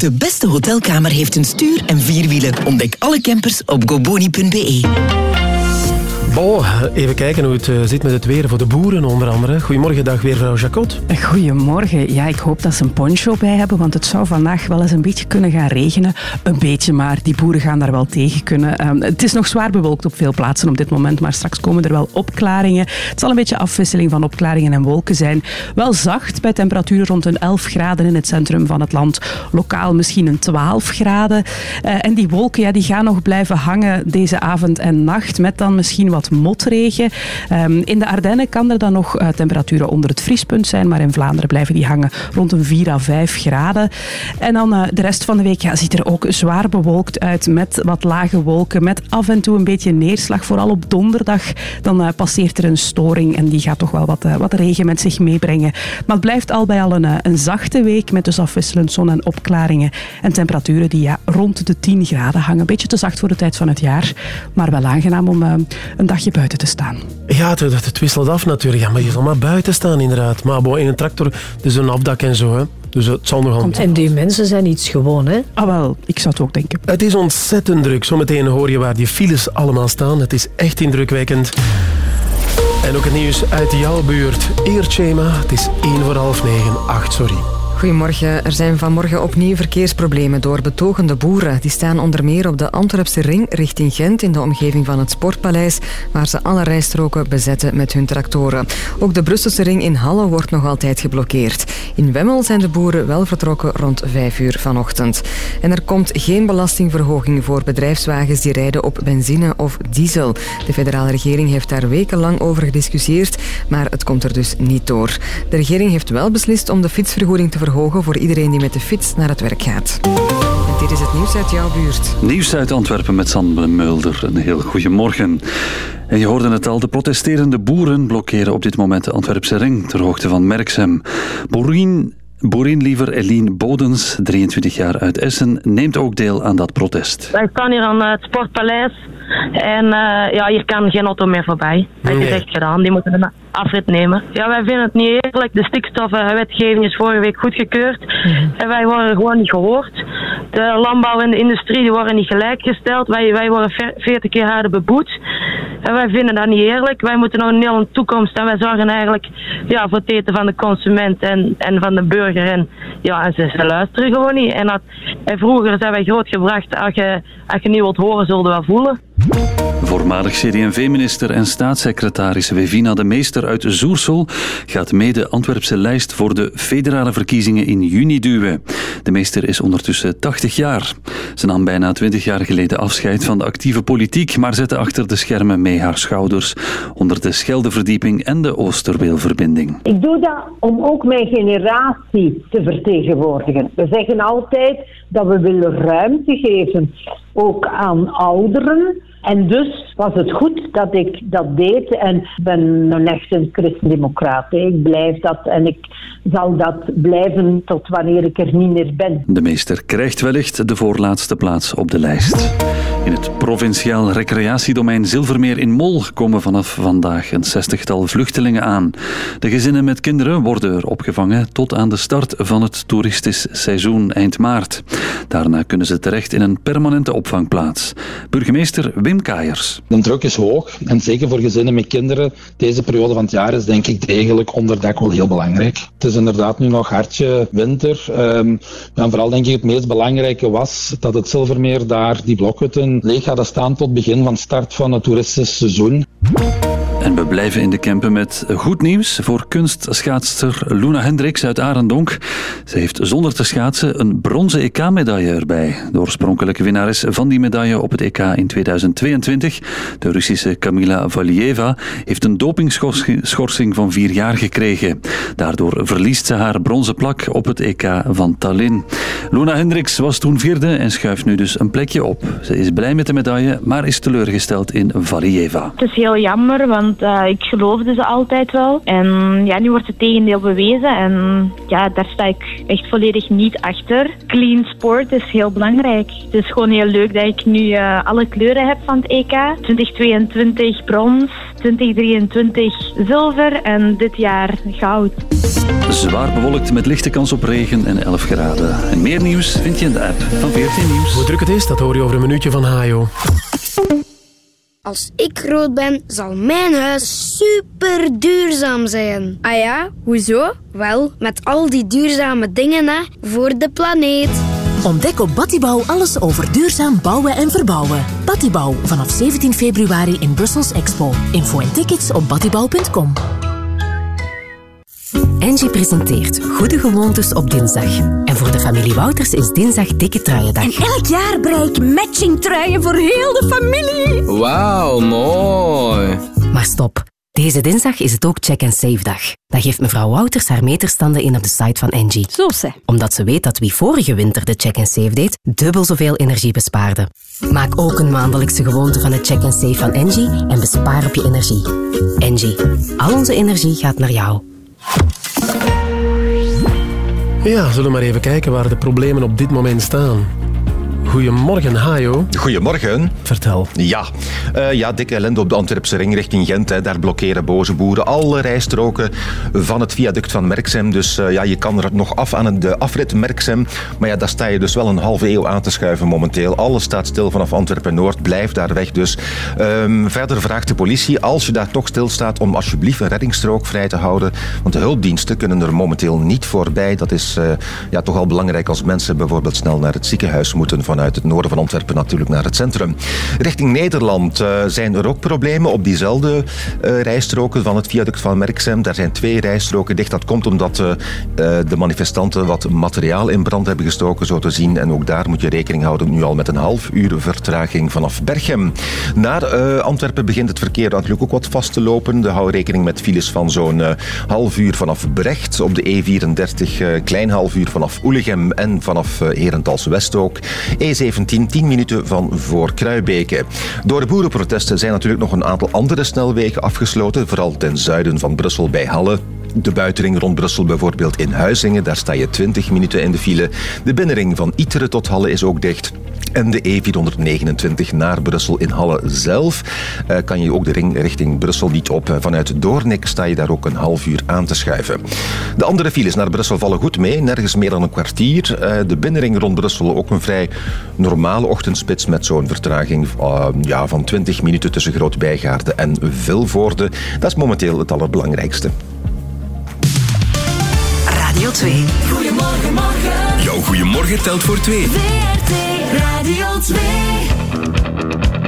De beste hotelkamer heeft een stuur en vier wielen. Ontdek alle campers op goboni.be. Bon, even kijken hoe het eh, zit met het weer voor de boeren onder andere. Goedemorgen, dag weer mevrouw Jacot. Goedemorgen. Ja, ik hoop dat ze een poncho bij hebben, want het zou vandaag wel eens een beetje kunnen gaan regenen. Een beetje, maar die boeren gaan daar wel tegen kunnen. Ehm, het is nog zwaar bewolkt op veel plaatsen op dit moment, maar straks komen er wel opklaringen. Het zal een beetje afwisseling van opklaringen en wolken zijn. Wel zacht bij temperaturen rond een 11 graden in het centrum van het land. Lokaal misschien een 12 graden. Eh, en die wolken ja, die gaan nog blijven hangen deze avond en nacht, met dan misschien wat motregen. Ehm, in de Ardennen kan er dan nog eh, temperaturen onder het vriespunt zijn, maar in Vlaanderen blijven die hangen rond een 4 à 5 graden. En dan eh, de rest van de week ja, ziet er ook zwaar bewolkt uit met wat lage wolken, met af en toe een beetje neerslag. Vooral op donderdag dan eh, passeert er een storing en die gaat toch wel wat, wat regen met zich meebrengen. Maar het blijft al bij al een, een zachte week met dus afwisselend zon en opklaringen en temperaturen die ja, rond de 10 graden hangen. Een beetje te zacht voor de tijd van het jaar, maar wel aangenaam om een dagje buiten te staan. Ja, het, het, wisselt af natuurlijk. Ja, maar je zal maar buiten staan inderdaad. Maar bon, in een tractor, dus een afdak en zo. Hè. Dus het zal nog aan... En die mensen zijn iets gewoon, hè? Ah wel, ik zou het ook denken. Het is ontzettend druk. Zometeen hoor je waar die files allemaal staan. Het is echt indrukwekkend. En ook het nieuws uit jouw buurt. Eertschema, het is 1 voor half 9. 8, sorry. Goedemorgen. Er zijn vanmorgen opnieuw verkeersproblemen door betogende boeren. Die staan onder meer op de Antwerpse ring richting Gent in de omgeving van het Sportpaleis, waar ze alle rijstroken bezetten met hun tractoren. Ook de Brusselse ring in Halle wordt nog altijd geblokkeerd. In Wemmel zijn de boeren wel vertrokken rond 5 uur vanochtend. En er komt geen belastingverhoging voor bedrijfswagens die rijden op benzine of diesel. De federale regering heeft daar wekenlang over gediscussieerd, maar het komt er dus niet door. De regering heeft wel beslist om de fietsvergoeding te verhogen voor iedereen die met de fiets naar het werk gaat. En dit is het nieuws uit jouw buurt. Nieuws uit Antwerpen met Sanne Mulder. Een heel goedemorgen. En je hoorde het al, de protesterende boeren blokkeren op dit moment de Antwerpse ring ter hoogte van Merksem. Boerien Boerinliever Eline Bodens, 23 jaar uit Essen, neemt ook deel aan dat protest. Wij staan hier aan het Sportpaleis en eh, ja, hier kan geen auto meer voorbij. Dat is echt gedaan, die moeten een afrit nemen. Ja, wij vinden het niet eerlijk. De stikstoffenwetgeving is vorige week goedgekeurd en wij worden gewoon niet gehoord. De landbouw en de industrie die worden niet gelijkgesteld. Wij, wij worden ver- 40 keer harder beboet. En wij vinden dat niet eerlijk. Wij moeten nog een hele toekomst en wij zorgen eigenlijk ja, voor het eten van de consument en, en van de burger. En, ja, en ze, ze luisteren gewoon niet. En, dat, en vroeger zijn wij grootgebracht, als je, als je niet wilt horen, zullen we wel voelen. Voormalig CD&V-minister en staatssecretaris Wevina de Meester uit Zoersel gaat mee de Antwerpse lijst voor de federale verkiezingen in juni duwen. De Meester is ondertussen 80 jaar. Ze nam bijna 20 jaar geleden afscheid van de actieve politiek, maar zette achter de schermen mee haar schouders onder de Scheldeverdieping en de Oosterweelverbinding. Ik doe dat om ook mijn generatie te vertegenwoordigen. We zeggen altijd dat we willen ruimte geven, ook aan ouderen. En dus was het goed dat ik dat deed. En ik ben een echte christendemocraat. Ik blijf dat en ik zal dat blijven tot wanneer ik er niet meer ben. De meester krijgt wellicht de voorlaatste plaats op de lijst. In het provinciaal recreatiedomein Zilvermeer in Mol komen vanaf vandaag een zestigtal vluchtelingen aan. De gezinnen met kinderen worden er opgevangen tot aan de start van het toeristisch seizoen eind maart. Daarna kunnen ze terecht in een permanente opvangplaats. Burgemeester Wim Kaaiers. De druk is hoog en zeker voor gezinnen met kinderen deze periode van het jaar is denk ik degelijk onderdak wel heel belangrijk. Het is inderdaad nu nog hartje winter. En vooral denk ik het meest belangrijke was dat het Zilvermeer daar die leeg hadden staan tot begin van start van het toeristisch seizoen. En we blijven in de Kempen met goed nieuws voor kunstschaatster Luna Hendricks uit Arendonk. Ze heeft zonder te schaatsen een bronzen EK-medaille erbij. De oorspronkelijke winnares van die medaille op het EK in 2022, de Russische Kamila Valieva, heeft een dopingschorsing van vier jaar gekregen. Daardoor verliest ze haar bronzen plak op het EK van Tallinn. Luna Hendricks was toen vierde en schuift nu dus een plekje op. Ze is blij met de medaille, maar is teleurgesteld in Valieva. Het is heel jammer, want eh, ik geloofde ze altijd wel. En ja, nu wordt het tegendeel bewezen en ja, daar sta ik echt volledig niet achter. Clean sport is heel belangrijk. Het is gewoon heel leuk dat ik nu eh, alle kleuren heb van het EK. 2022 brons, 2023 zilver en dit jaar goud. Zwaar bewolkt met lichte kans op regen en 11 graden. En meer nieuws vind je in de app van 14 Nieuws. Hoe druk het is, dat hoor je over een minuutje van Hajo. Als ik groot ben, zal mijn huis super duurzaam zijn. Ah ja, hoezo? Wel, met al die duurzame dingen hè, voor de planeet. Ontdek op Battibouw alles over duurzaam bouwen en verbouwen. Battibouw vanaf 17 februari in Brussels Expo. Info en tickets op battibouw.com. Angie presenteert Goede Gewoontes op dinsdag. En voor de familie Wouters is dinsdag dikke truiendag. En elk jaar brei ik matching truien voor heel de familie. Wauw, mooi. Maar stop. Deze dinsdag is het ook Check and Save dag. Dan geeft mevrouw Wouters haar meterstanden in op de site van Engie. Zo ze. Omdat ze weet dat wie vorige winter de Check and Save deed, dubbel zoveel energie bespaarde. Maak ook een maandelijkse gewoonte van het Check and Save van Engie en bespaar op je energie. Engie. Al onze energie gaat naar jou. Ja, zullen we maar even kijken waar de problemen op dit moment staan. Goedemorgen, Hajo. Goedemorgen. Vertel. Ja, Eh, ja dikke ellende op de Antwerpse ring richting Gent. Hè. Daar blokkeren boze boeren alle rijstroken van het viaduct van Merksem. Dus eh, ja, je kan er nog af aan de afrit Merksem. Maar ja, daar sta je dus wel een halve eeuw aan te schuiven momenteel. Alles staat stil vanaf Antwerpen-Noord. Blijf daar weg dus. Ehm, verder vraagt de politie, als je daar toch stilstaat, om alsjeblieft een reddingsstrook vrij te houden. Want de hulpdiensten kunnen er momenteel niet voorbij. Dat is eh, ja, toch al belangrijk als mensen bijvoorbeeld snel naar het ziekenhuis moeten vanuit het noorden van Antwerpen natuurlijk naar het centrum. Richting Nederland eh, zijn er ook problemen op diezelfde eh, rijstroken van het viaduct van Merksem. Daar zijn twee rijstroken dicht. Dat komt omdat eh, de manifestanten wat materiaal in brand hebben gestoken, zo te zien. En ook daar moet je rekening houden nu al met een half uur vertraging vanaf Berchem. Naar Antwerpen begint het verkeer natuurlijk ook wat vast te lopen. De hou rekening met files van zo'n half uur vanaf Brecht op de E34, eh, klein half uur vanaf Oelegem en vanaf Herentals West ook. E17, 10 minuten van voor Kruibeke. Door de boerenprotesten zijn natuurlijk nog een aantal andere snelwegen afgesloten, vooral ten zuiden van Brussel bij Halle. De buitenring rond Brussel bijvoorbeeld in Huizingen, daar sta je 20 minuten in de file. De binnenring van Iteren tot Halle is ook dicht. En de E429 naar Brussel in Halle zelf eh, kan je ook de ring richting Brussel niet op. Eh, Vanuit Doornik sta je daar ook een half uur aan te schuiven. De andere files naar Brussel vallen goed mee, nergens meer dan een kwartier. Eh, de binnenring rond Brussel ook een vrij normale ochtendspits met zo'n vertraging ja, van 20 minuten tussen Groot-Bijgaarde en Vilvoorde. Dat is momenteel het allerbelangrijkste. Radio 2. Goedemorgen, morgen. Jouw goeiemorgen telt voor twee. WRT Radio 2.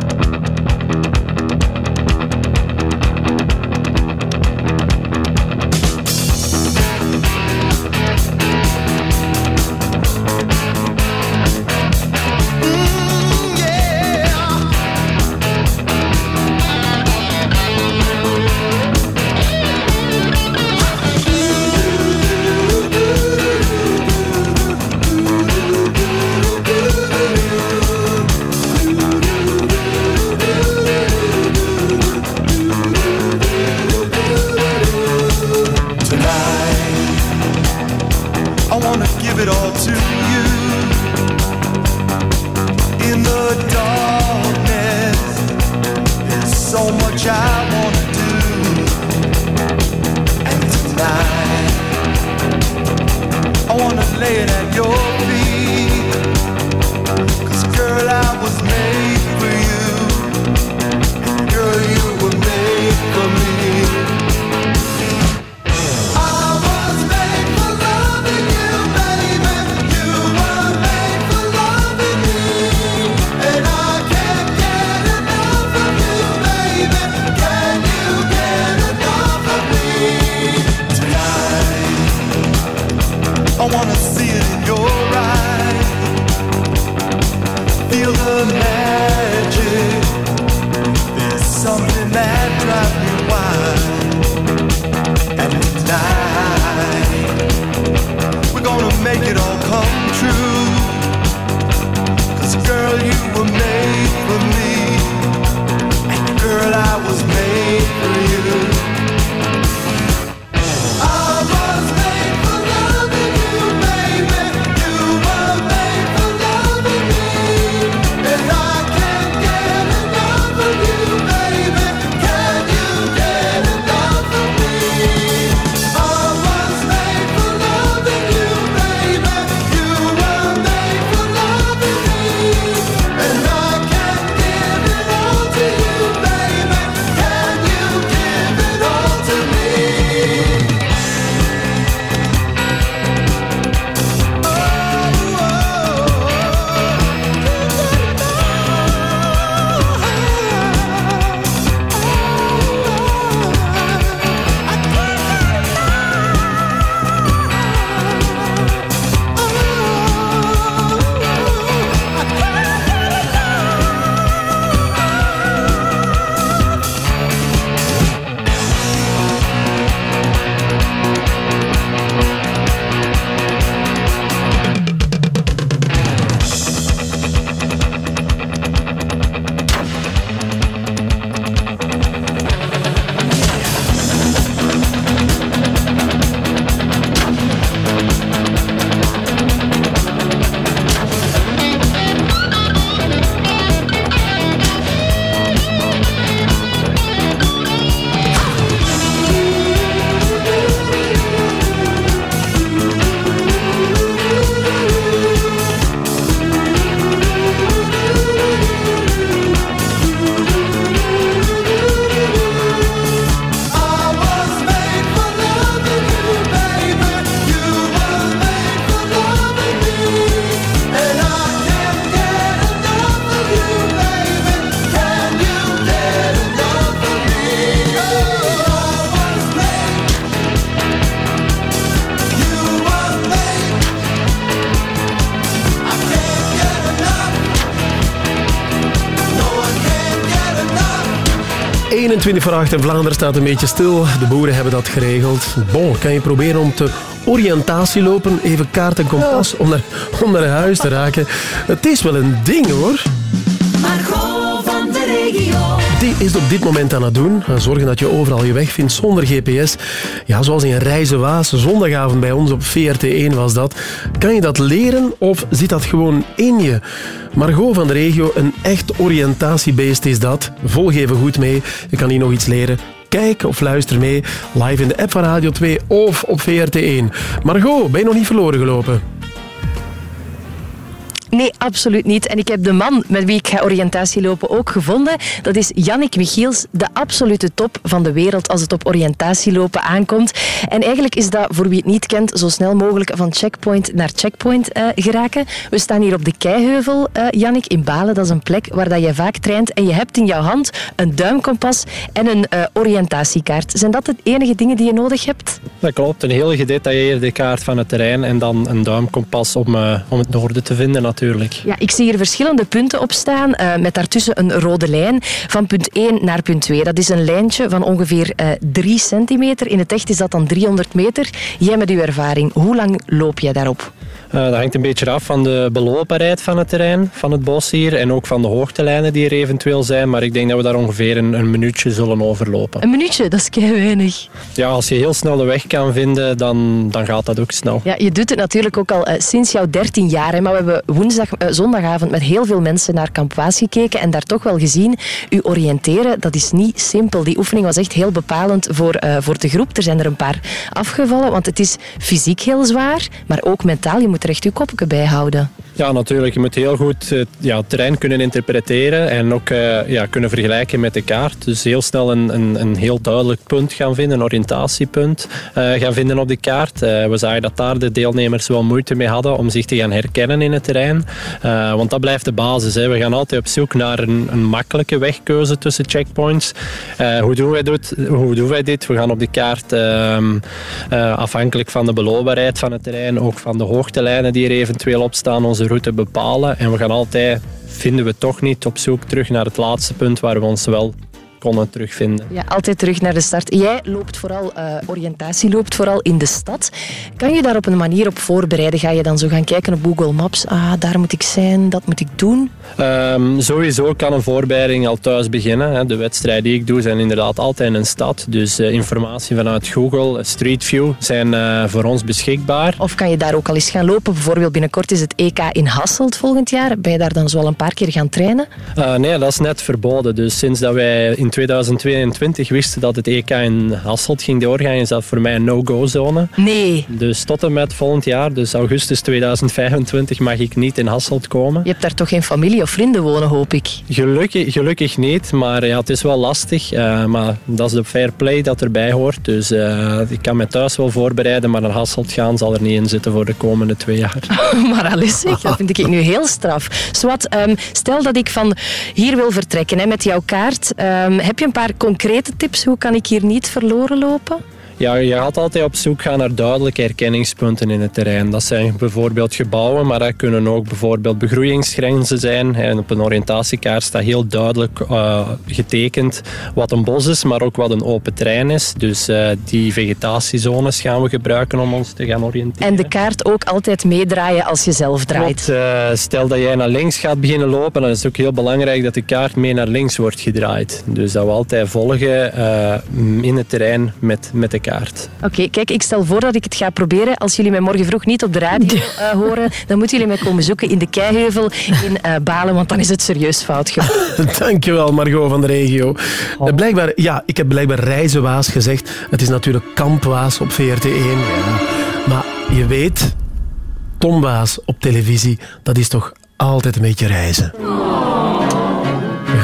21 voor 8 en Vlaanderen staat een beetje stil. De boeren hebben dat geregeld. Bon, kan je proberen om te oriëntatie lopen, even kaart en kompas om naar, om naar huis te raken. Het is wel een ding hoor. Margot van de regio. Die is op dit moment aan het doen. Zorgen dat je overal je weg vindt zonder GPS. Ja, zoals in Reizen Waas, zondagavond bij ons op VRT1 was dat. Kan je dat leren of zit dat gewoon in je? Margot van de regio, een echt oriëntatiebeest is dat. Volg even goed mee. Je kan hier nog iets leren. Kijk of luister mee live in de app van Radio 2 of op VRT1. Margot, ben je nog niet verloren gelopen? Absoluut niet. En ik heb de man met wie ik ga oriëntatie lopen ook gevonden. Dat is Jannik Michiels, de absolute top van de wereld als het op oriëntatielopen aankomt. En eigenlijk is dat, voor wie het niet kent, zo snel mogelijk van checkpoint naar checkpoint eh, geraken. We staan hier op de Keiheuvel, eh Jannik, in Balen. Dat is een plek waar dat je vaak traint. En je hebt in jouw hand een duimkompas en een eh, oriëntatiekaart. Zijn dat de enige dingen die je nodig hebt? Dat klopt, een heel gedetailleerde kaart van het terrein en dan een duimkompas om, om het noorden te vinden natuurlijk. Ja, ik zie hier verschillende punten op staan, eh, met daartussen een rode lijn van punt 1 naar punt 2. Dat is een lijntje van ongeveer eh 3 centimeter. In het echt is dat dan 300 meter. Jij met uw ervaring, hoe lang loop jij daarop? Eh, dat hangt een beetje af van de beloopbaarheid van het terrein, van het bos hier en ook van de hoogtelijnen die er eventueel zijn. Maar ik denk dat we daar ongeveer een, een minuutje zullen overlopen. Een minuutje, dat is kei weinig. Ja, als je heel snel de weg kan vinden, dan, dan gaat dat ook snel. Ja, je doet het natuurlijk ook al eh, sinds jouw 13 jaar. Hè, maar we hebben woensdag, eh, zondagavond met heel veel mensen naar Kamp Waas gekeken en daar toch wel gezien, u oriënteren, dat is niet simpel. Die oefening was echt heel bepalend voor, voor de groep. Er zijn er een paar afgevallen, want het is fysiek heel zwaar, maar ook mentaal. Je moet er echt je kopje bij houden. Ja, natuurlijk. Je moet heel goed eh, ja, het terrein kunnen interpreteren en ook eh, ja, kunnen vergelijken met de kaart. Dus heel snel een, een, een heel duidelijk punt gaan vinden, een oriëntatiepunt eh, gaan vinden op die kaart. We zagen dat daar de deelnemers wel moeite mee hadden om zich te gaan herkennen in het terrein. Want dat blijft de basis. Hè. We gaan altijd op zoek naar een, een makkelijke wegkeuze tussen checkpoints. Hoe, doen wij dit? hoe doen wij dit? We gaan op die kaart ehm, eh, afhankelijk van de beloopbaarheid van het terrein, ook van de hoogtelijnen die er eventueel op staan, onze route bepalen. En we gaan altijd, vinden we toch niet, op zoek terug naar het laatste punt waar we ons wel konden terugvinden. Ja, altijd terug naar de start. Jij loopt vooral, eh, oriëntatie loopt vooral in de stad. Kan je daar op een manier op voorbereiden? Ga je dan zo gaan kijken op Google Maps? Ah, daar moet ik zijn, dat moet ik doen. Ehm, sowieso kan een voorbereiding al thuis beginnen. Hè. De wedstrijden die ik doe zijn inderdaad altijd in een stad. Dus eh, informatie vanuit Google, eh, Street View zijn voor ons beschikbaar. Of kan je daar ook al eens gaan lopen? Bijvoorbeeld binnenkort is het EK in Hasselt volgend jaar. Ben je daar dan zo al een paar keer gaan trainen? Nee, dat is net verboden. Dus sinds dat wij in 2022 wisten dat het EK in Hasselt ging doorgaan, is dat voor mij een no-go zone. Nee. Dus tot en met volgend jaar, dus augustus 2025, mag ik niet in Hasselt komen. Je hebt daar toch geen familie of vrienden wonen, hoop ik? Gelukkig, gelukkig niet, maar ja, het is wel lastig. eh, maar dat is de fair play dat erbij hoort. Dus eh, ik kan me thuis wel voorbereiden, maar naar Hasselt gaan zal er niet in zitten voor de komende twee jaar. maar dat vind ik nu heel straf. Swat, ehm, stel dat ik van hier wil vertrekken hè, met jouw kaart. Ehm, heb je een paar concrete tips? Hoe kan ik hier niet verloren lopen? Ja, je gaat altijd op zoek gaan naar duidelijke herkenningspunten in het terrein. Dat zijn bijvoorbeeld gebouwen, maar dat kunnen ook bijvoorbeeld begroeiingsgrenzen zijn. En op een oriëntatiekaart staat heel duidelijk eh, getekend wat een bos is, maar ook wat een open terrein is. Dus eh, die vegetatiezones gaan we gebruiken om ons te gaan oriënteren. En de kaart ook altijd meedraaien als je zelf draait. Klopt, eh, stel dat jij naar links gaat beginnen lopen, dan is het ook heel belangrijk dat de kaart mee naar links wordt gedraaid. Dus dat we altijd volgen in het terrein met, met de kaart. Oké, kijk, ik stel voor dat ik het ga proberen. Als jullie mij morgen vroeg niet op de radio eh, horen, dan moeten jullie mij komen zoeken in de Keiheuvel in eh, Balen, want dan is het serieus fout gegaan. Dankjewel, Margot van de regio. Eh, Blijkbaar, ja, ik heb blijkbaar Reizenwaas gezegd. Het is natuurlijk Kampwaas op VRT1. Ja. Maar je weet, Tomwaas op televisie, dat is toch altijd een beetje reizen.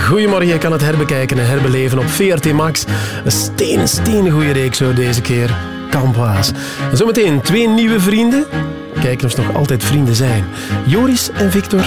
Goedemorgen, je kan het herbekijken en herbeleven op VRT Max. Een steen, steen goede reeks hoor deze keer. Kampwaas. En zometeen twee nieuwe vrienden. Kijken of ze nog altijd vrienden zijn. Joris en Victor.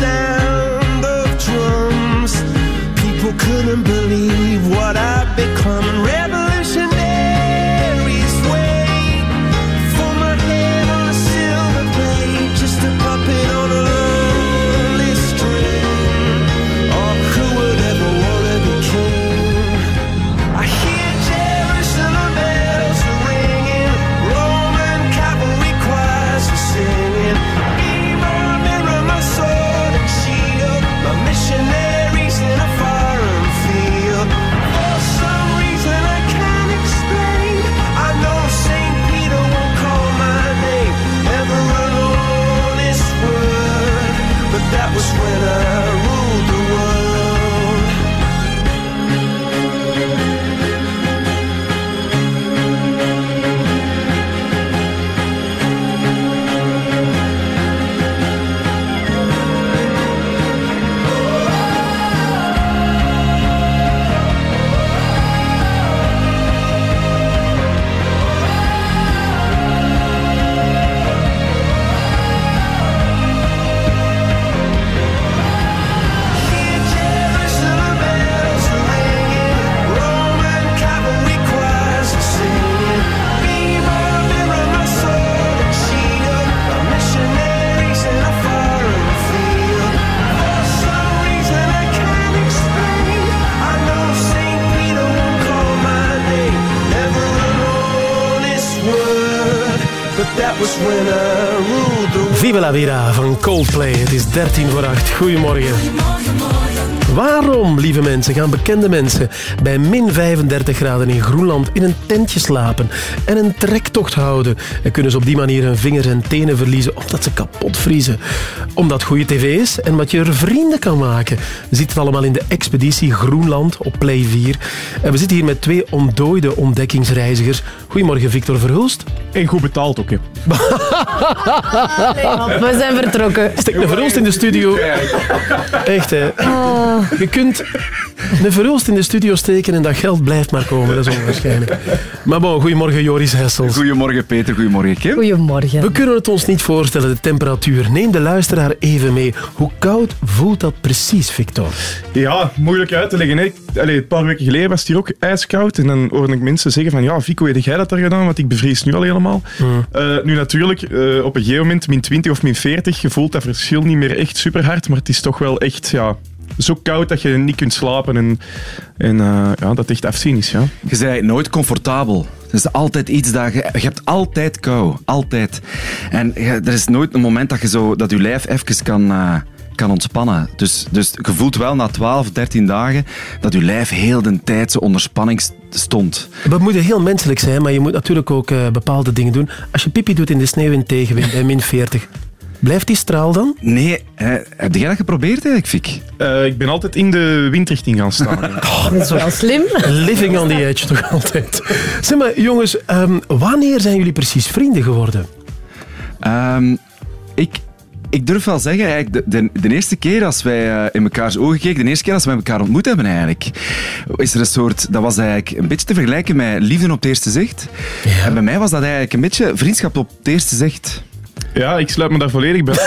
Sound of drums. People couldn't Viva la vida van Coldplay. Het is 13 voor 8. Goedemorgen. Waarom, lieve mensen, gaan bekende mensen bij min 35 graden in Groenland in een tentje slapen en een trektocht houden? En kunnen ze op die manier hun vingers en tenen verliezen omdat ze kapot vriezen? Omdat goede tv is en wat je er vrienden kan maken. Ziet het allemaal in de expeditie Groenland op Play 4. En we zitten hier met twee ontdooide ontdekkingsreizigers. Goedemorgen, Victor Verhulst. En goed betaald ook, hè. We zijn vertrokken. Stek een verhulst in de studio. Echt, hè. Je kunt een verhulst in de studio steken en dat geld blijft maar komen. Dat is onwaarschijnlijk. Maar bon, goedemorgen Joris Hessels. Goedemorgen Peter, goedemorgen Kim. Goedemorgen. We kunnen het ons niet voorstellen, de temperatuur. Neem de luisteraar even mee. Hoe koud voelt dat precies, Victor? Ja, moeilijk uit te leggen. Allee, een paar weken geleden was het hier ook ijskoud. En dan hoorde ik mensen zeggen van, ja, Vico, heb jij dat daar gedaan? Want ik bevries nu al helemaal. Eh, nu natuurlijk, eh, op een gegeven moment, min 20 of min 40, je voelt dat verschil niet meer echt super hard. Maar het is toch wel echt, ja, zo koud dat je niet kunt slapen. En, en eh, ja, dat echt afzien is, ja. Je zei nooit comfortabel. Er is altijd iets dat je... Je hebt altijd kou. Altijd. En je- er is nooit een moment dat je, zo, dat je lijf even kan... eh, kan ontspannen. Dus, dus je voelt wel na 12, 13 dagen dat je lijf heel de tijd zo onder spanning st- stond. We moeten heel menselijk zijn, maar je moet natuurlijk ook eh, bepaalde dingen doen. Als je pipi doet in de sneeuw in tegenwind bij min 40, blijft die straal dan? Nee, hè, heb jij dat geprobeerd eigenlijk, Fik? Eh, ik ben altijd in de windrichting gaan staan. Dat is wel slim. Living on the edge toch altijd. Zeg maar, jongens, ehm, wanneer zijn jullie precies vrienden geworden? Ehm, ik, ik durf wel zeggen, eigenlijk, de, de, de eerste keer als wij eh, in mekaars ogen keken, de eerste keer als wij elkaar ontmoet hebben eigenlijk, is er een soort, dat was eigenlijk een beetje te vergelijken met liefde op het eerste zicht. En bij mij was dat eigenlijk een beetje vriendschap op het eerste zicht. Ja, ik sluit me daar volledig bij.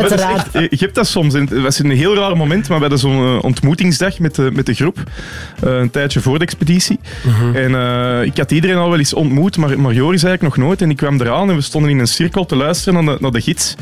Is echt- je hebt dat soms. Het was een heel raar moment, maar we hadden zo'n eh, ontmoetingsdag met de, met de groep. eh, een tijdje voor de expeditie. En eh, ik had iedereen al wel eens ontmoet, maar, maar Joris eigenlijk nog nooit. En ik kwam eraan en we stonden in een cirkel te luisteren naar de, naar de gids.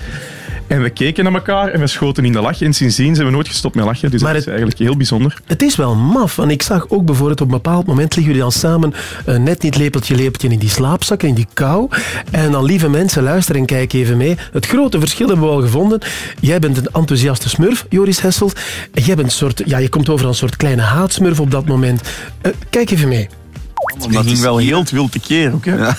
En we keken naar elkaar en we schoten in de lach. En sindsdien zijn we nooit gestopt met lachen. Dus dat is eigenlijk heel bijzonder. Het is wel maf, want ik zag ook bijvoorbeeld op een bepaald moment liggen jullie dan samen eh, net niet lepeltje lepeltje in die slaapzak, in die kou. En dan, lieve mensen, luister en kijk even mee. Het grote verschil hebben we al gevonden. Jij bent een enthousiaste smurf, Joris Hesselt. En jij bent een soort, ja, je komt over als een soort kleine haatsmurf op dat moment. Eh, kijk even mee. Die ging wel heel het wild keer ook. Ja.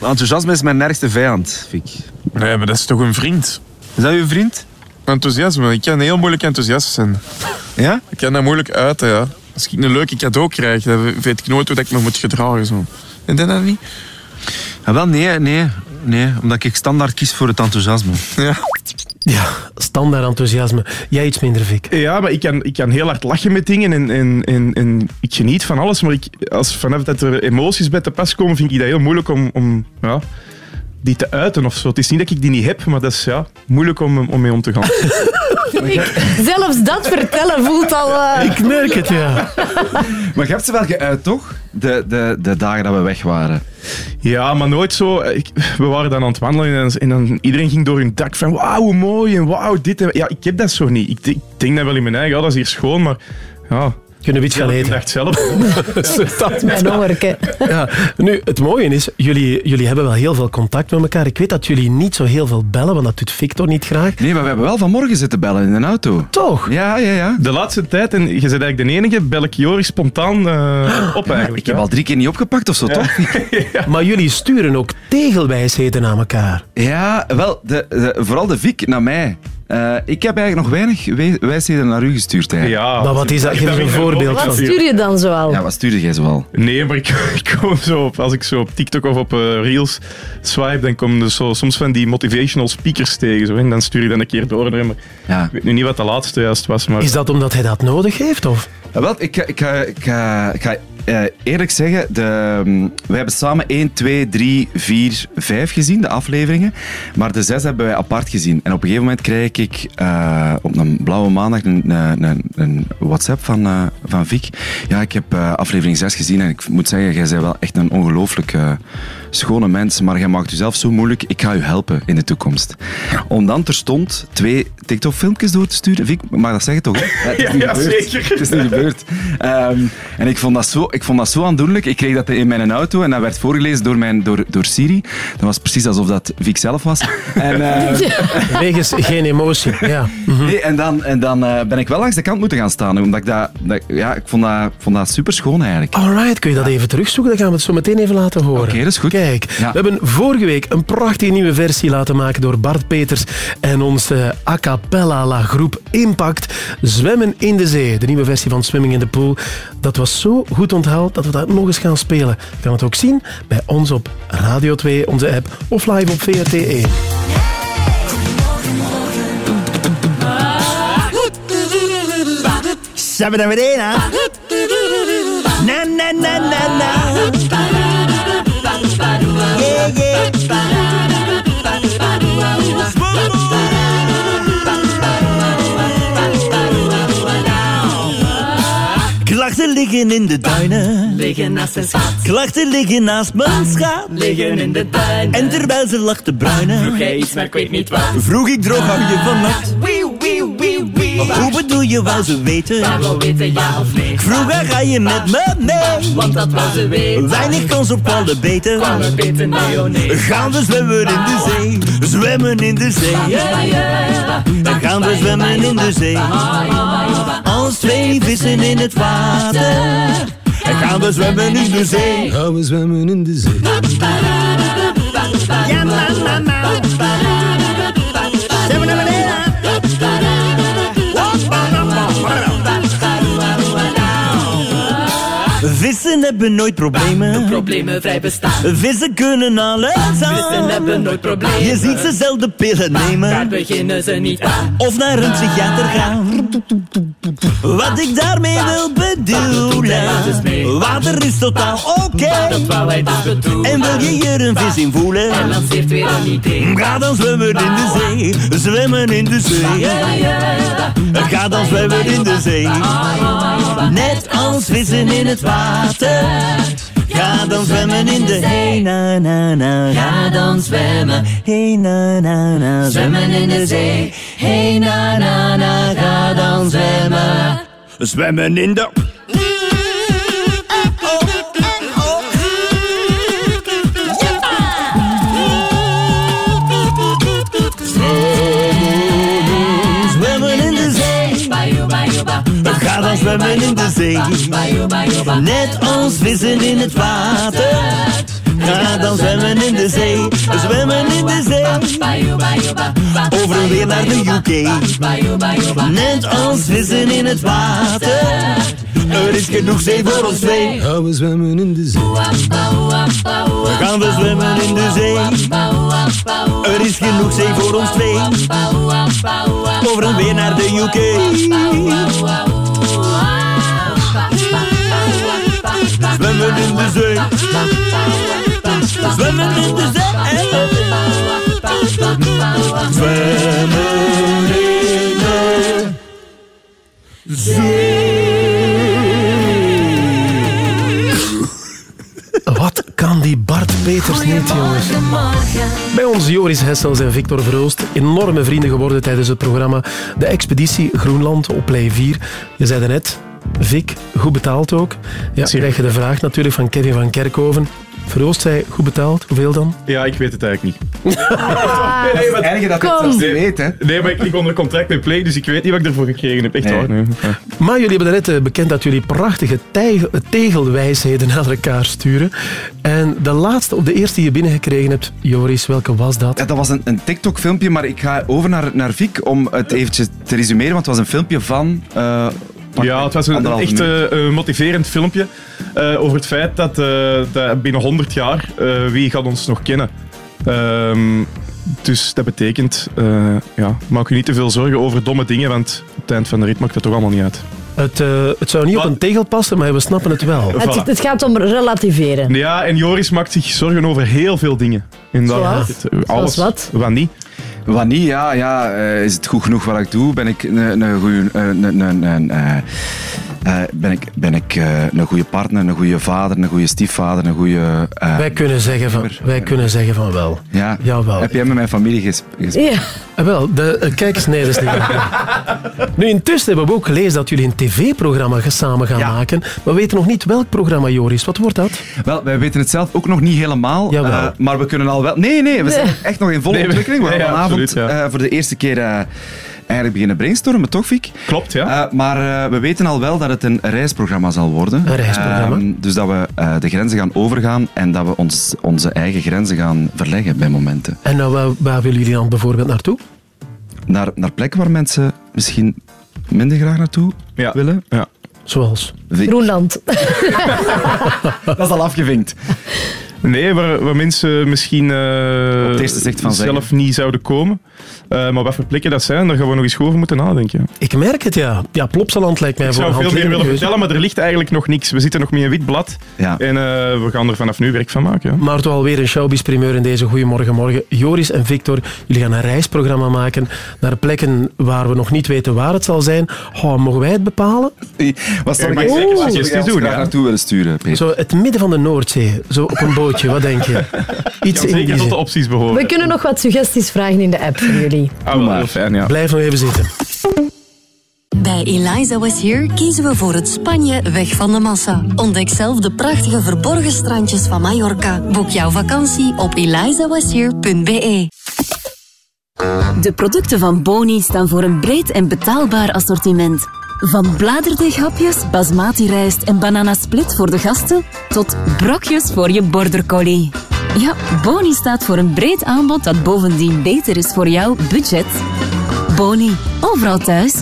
Enthousiasme is mijn ergste vijand, Fik. Nee, maar dat is toch een vriend? Is dat uw vriend? Enthousiasme. Ik kan heel moeilijk enthousiast zijn. Ja? Ik kan dat moeilijk uiten, ja. Als ik een leuke cadeau krijg, dan weet ik nooit hoe ik me moet gedragen. Zo. En dat dan niet? Ah, wel, nee, nee, nee. Omdat ik standaard kies voor het enthousiasme. Ja. Ja, standaard enthousiasme. Jij iets minder, Vic. Ja, maar ik kan, ik kan heel hard lachen met dingen en, en, en, en ik geniet van alles. Maar ik, als vanaf dat er emoties bij te pas komen, vind ik dat heel moeilijk om, om ja, die te uiten of zo. Het is niet dat ik die niet heb, maar dat is ja, moeilijk om, om mee om te gaan. Zelfs dat vertellen voelt al... eh, Ik merk het, ja. Maar je hebt ze wel geuit, toch? De, de, de dagen dat we weg waren. Ja, maar nooit zo. Ik, we waren dan aan het wandelen en, en dan iedereen ging door hun dak van wauw, hoe mooi en wauw, dit. En, ja, ik heb dat zo niet. Ik, ik denk dat wel in mijn eigen, ja, dat is hier schoon, maar ja. Kunnen we iets gaan Ik dacht zelf. Dat Mijn hongerke. Ja, nu, het mooie is, jullie, jullie hebben wel heel veel contact met elkaar. Ik weet dat jullie niet zo heel veel bellen, want dat doet Victor niet graag. Nee, maar we hebben wel vanmorgen zitten bellen in een auto. Toch? Ja, ja, ja. De laatste tijd, en je bent eigenlijk de enige, bel ik Joris spontaan eh, op eigenlijk. Ik heb al drie keer niet opgepakt of zo, toch? Maar jullie sturen ook tegelwijsheden aan elkaar. Ja, wel, de, de- vooral de Vic naar mij. Eh, ik heb eigenlijk nog weinig wij- wijsheden naar u gestuurd. Eigenlijk. Ja, Maar wat is dat? Geef eens een voorbeeld Wat van. stuur je dan zoal? Ja, wat stuurde jij zoal? Nee, maar ik, ik kom zo op, als ik zo op TikTok of op eh, Reels swipe, dan komen er zo, soms van die motivational speakers tegen. Zo, en dan stuur je dan een keer door. Maar Ja. Ik weet nu niet wat de laatste juist was, maar... Is dat omdat hij dat nodig heeft? Of? Ja, wel, ik, ga- ik, ga- ik, ga- ik ga eh, eerlijk zeggen, de, mm, we hebben samen 1, 2, 3, 4, 5 gezien, de afleveringen. Maar de 6 hebben wij apart gezien. En op een gegeven moment krijg ik eh, op een blauwe maandag een, een, een, een WhatsApp van, eh, van Vic. Ja, ik heb eh, aflevering 6 gezien en ik moet zeggen, jij bent wel echt een ongelooflijk eh, schone mens. Maar jij maakt jezelf zo moeilijk, ik ga u helpen in de toekomst. Om dan terstond twee TikTok-filmpjes door te sturen. Vic, mag dat zeggen toch? hè? Ja, het is niet ja, gebeurd. zeker. Het is niet gebeurd. Ehm, en ik vond, dat zo, ik vond dat zo aandoenlijk. Ik kreeg dat in mijn auto en dat werd voorgelezen door, mijn, door, door Siri. Dat was precies alsof dat Vic zelf was. En, eh, Wegens geen emotie. Ja. Mhm. nee, en dan, en dan eh, ben ik wel langs de kant moeten gaan staan. Omdat ik dat, dat ja, ik vond dat, vond dat super schoon eigenlijk. Alright, kun je dat even terugzoeken? Dan gaan we het zo meteen even laten horen. Oké, dat is goed. Kijk, Ja. we hebben vorige week een prachtige nieuwe versie laten maken door Bart Peters en onze a cappella la groep Impact. Zwemmen in de zee, de nieuwe versie van Swimming in the Pool. Dat was zo goed dat we dat nog eens gaan spelen. Je kan het ook zien bij ons op Radio 2, onze app, of live op VRT 1. Sabadabadena. Na na na na na. Yeah, yeah. Liggen in de duinen. Liggen naast een schat, Klachten liggen naast mijn schaap. liggen in de tuin. En terwijl ze lag te bruinen. Vroeg jij iets, maar ik weet niet wat. Vroeg ik droog hou je vannacht. Wee, wee, wee, wee. Hoe bedoel je, wou ze weten? Weten ja of nee. Ik vroeg haar, ga je met me mee? Want dat was ze weten. Weinig kans op alle beter. Kwam er beter nee, oh nee. Gaan we zwemmen in de zee? Zwemmen in de zee. Ja. Gaan we zwemmen in de zee? Als twee vissen in het water. En gaan we zwemmen in de zee? Gaan we zwemmen in de zee. Ja, na, Vissen hebben nooit problemen. Problemen vrij bestaan. Vissen kunnen alles aan. Vissen hebben nooit problemen. Je ziet ze zelden pillen Daar nemen. beginnen ze niet aan. Of naar een psychiater gaan. Wat ik daarmee wil bedoelen. Water is totaal oké. Dat wou hij dus bedoelen. En wil je hier een vis in En voelen? lanceert weer een idee. Ga dan zwemmen in de zee. Zwemmen in de zee. Ga dan zwemmen in de zee. Net als vissen in het water. Ga dan zwemmen in de hey na na na. Ga dan zwemmen. Hey na na na. Zwemmen in de zee. Hey na na na. Ga dan zwemmen. Zwemmen in de. Ga dan zwemmen in de zee. Net als vissen in het water. Ga dan zwemmen in de zee. Zwemmen in de zee. Over en weer naar de UK. Net als vissen in het water. Er is genoeg zee voor ons twee. Gaan we zwemmen in de zee. Gaan we zwemmen in de zee. Er is genoeg zee voor ons twee. Over en weer naar de UK. zwemmen in de zee. Zwemmen in de zee. Zwemmen in de zee. Wat kan die Bart Peters niet, jongens? Bij ons Joris Hessels en Victor Vroost. Enorme vrienden geworden tijdens het programma De Expeditie Groenland op Play 4. Je zei het net, Vic, goed betaald ook. Ja, krijg je de vraag natuurlijk van Kevin van Kerkhoven. Verhulst zei, goed betaald, hoeveel dan? Ja, ik weet het eigenlijk niet. Ah, nee, wat erg dat ik het niet weet, hè? Nee, maar ik lig onder contract met Play, dus ik weet niet wat ik ervoor gekregen heb. Echt Nee. waar. Nee. Maar jullie hebben net eh, bekend dat jullie prachtige tegel, tegelwijsheden naar elkaar sturen. En de laatste, of de eerste die je binnengekregen hebt, Joris, welke was dat? Ja, dat was een, een TikTok-filmpje, maar ik ga over naar, naar Vic om het eventjes te resumeren, want het was een filmpje van... eh, Ja, het was een, echt eh, eh, motiverend filmpje eh, over het feit dat, eh, dat binnen 100 jaar eh, wie gaat ons nog kennen. Ehm, dus dat betekent, eh, ja, maak u niet te veel zorgen over domme dingen, want op het eind van de rit maakt dat toch allemaal niet uit. Het, eh, het zou niet op een tegel passen, maar we snappen het wel. Het, Voilà. het gaat om relativeren. Ja, en Joris maakt zich zorgen over heel veel dingen. En dat- Zoals? alles. Zoals wat? Wat niet. Wat niet, ja. ja eh, is het goed genoeg wat ik doe? Ben ik een, een goede... Eh, eh, ben ik, ben ik eh, een goede partner, een goede vader, een goede stiefvader, een goede... eh, Wij kunnen zeggen van, wij kunnen zeggen van wel. ja. Jawel. Heb jij met mijn familie ges- gesproken? Ja. Eh, wel, de, kijk eens, nee, dat is niet waar. Nu, intussen hebben we ook gelezen dat jullie een tv-programma samen gaan maken. Maar we weten nog niet welk programma, Joris. Wat wordt dat? Wel, wij weten het zelf ook nog niet helemaal. Jawel. maar we kunnen al wel... Nee, nee, we zijn echt nog in volle Nee, ontwikkeling. We nee, gaan vanavond absoluut, ja. eh, voor de eerste keer eh, eigenlijk beginnen brainstormen, toch, Vic? Klopt, ja. Eh, maar eh, we weten al wel dat het een reisprogramma zal worden. Een reisprogramma. Ehm, dus dat we eh, de grenzen gaan overgaan en dat we ons, onze eigen grenzen gaan verleggen bij momenten. En nou, waar, waar willen jullie dan bijvoorbeeld naartoe? Naar, naar plekken waar mensen misschien minder graag naartoe Ja. willen. Ja. Zoals? Groenland. Dat is al afgevinkt. Nee, waar, waar mensen misschien eh, van zelf zeggen. niet zouden komen. Eh, maar wat voor plekken dat zijn, daar gaan we nog eens goed over moeten nadenken. Ik merk het, ja. Ja, Plopsaland lijkt mij Ik voor zou veel meer willen vertellen, maar er ligt eigenlijk nog niks. We zitten nog met een wit blad Ja. en eh, we gaan er vanaf nu werk van maken. ja. Maar toch alweer een showbiz-primeur in deze Goedemorgen Morgen. Joris en Victor, jullie gaan een reisprogramma maken naar plekken waar we nog niet weten waar het zal zijn. Oh, mogen wij het bepalen? Wat zou Ja, ik mag zeker doen, graag ja. naartoe willen sturen, Peter? Zo het midden van de Noordzee, zo op een wat denk je? Iets Ja, in zeker die tot de opties behoren. We kunnen nog wat suggesties vragen in de app voor jullie. Ah, wel, heel fijn, ja. Blijf nog even zitten. Bij Eliza Was Here kiezen we voor het Spanje weg van de massa. Ontdek zelf de prachtige verborgen strandjes van Mallorca. Boek jouw vakantie op elizawashere.be. De producten van Boni staan voor een breed en betaalbaar assortiment. Van bladerdeeghapjes, basmati rijst en bananasplit voor de gasten, tot brokjes voor je border collie. Ja, Boni staat voor een breed aanbod dat bovendien beter is voor jouw budget. Boni, overal thuis.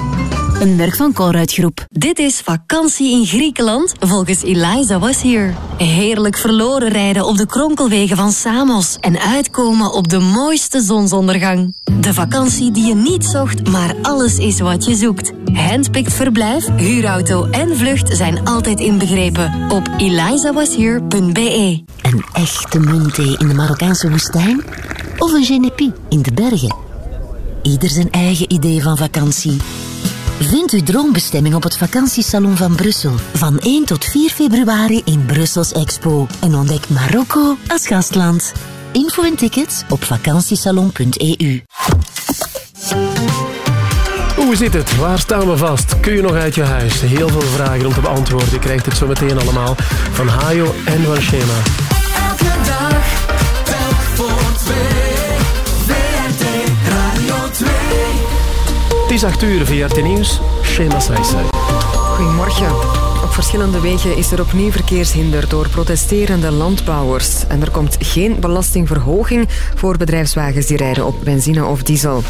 Een merk van Colruyt Groep. Dit is vakantie in Griekenland volgens Eliza Was Here. Heerlijk verloren rijden op de kronkelwegen van Samos en uitkomen op de mooiste zonsondergang. De vakantie die je niet zocht, maar alles is wat je zoekt. Handpicked verblijf, huurauto en vlucht zijn altijd inbegrepen op elizawashere.be. Een echte muntthee in de Marokkaanse woestijn? Of een genepi in de bergen? Ieder zijn eigen idee van vakantie. Vind uw droombestemming op het vakantiesalon van Brussel. Van 1 tot 4 februari in Brussels Expo. En ontdek Marokko als gastland. Info en tickets op vakantiesalon.eu. Hoe zit het? Waar staan we vast? Kun je nog uit je huis? Heel veel vragen om te beantwoorden. Je krijgt het zo meteen allemaal van Hayo en van Shema. Elke dag, telk voor twee. Het is 8 uur via Nieuws. Shema Saisai. Goedemorgen. Op verschillende wegen is er opnieuw verkeershinder door protesterende landbouwers. En er komt geen belastingverhoging voor bedrijfswagens die rijden op benzine of diesel.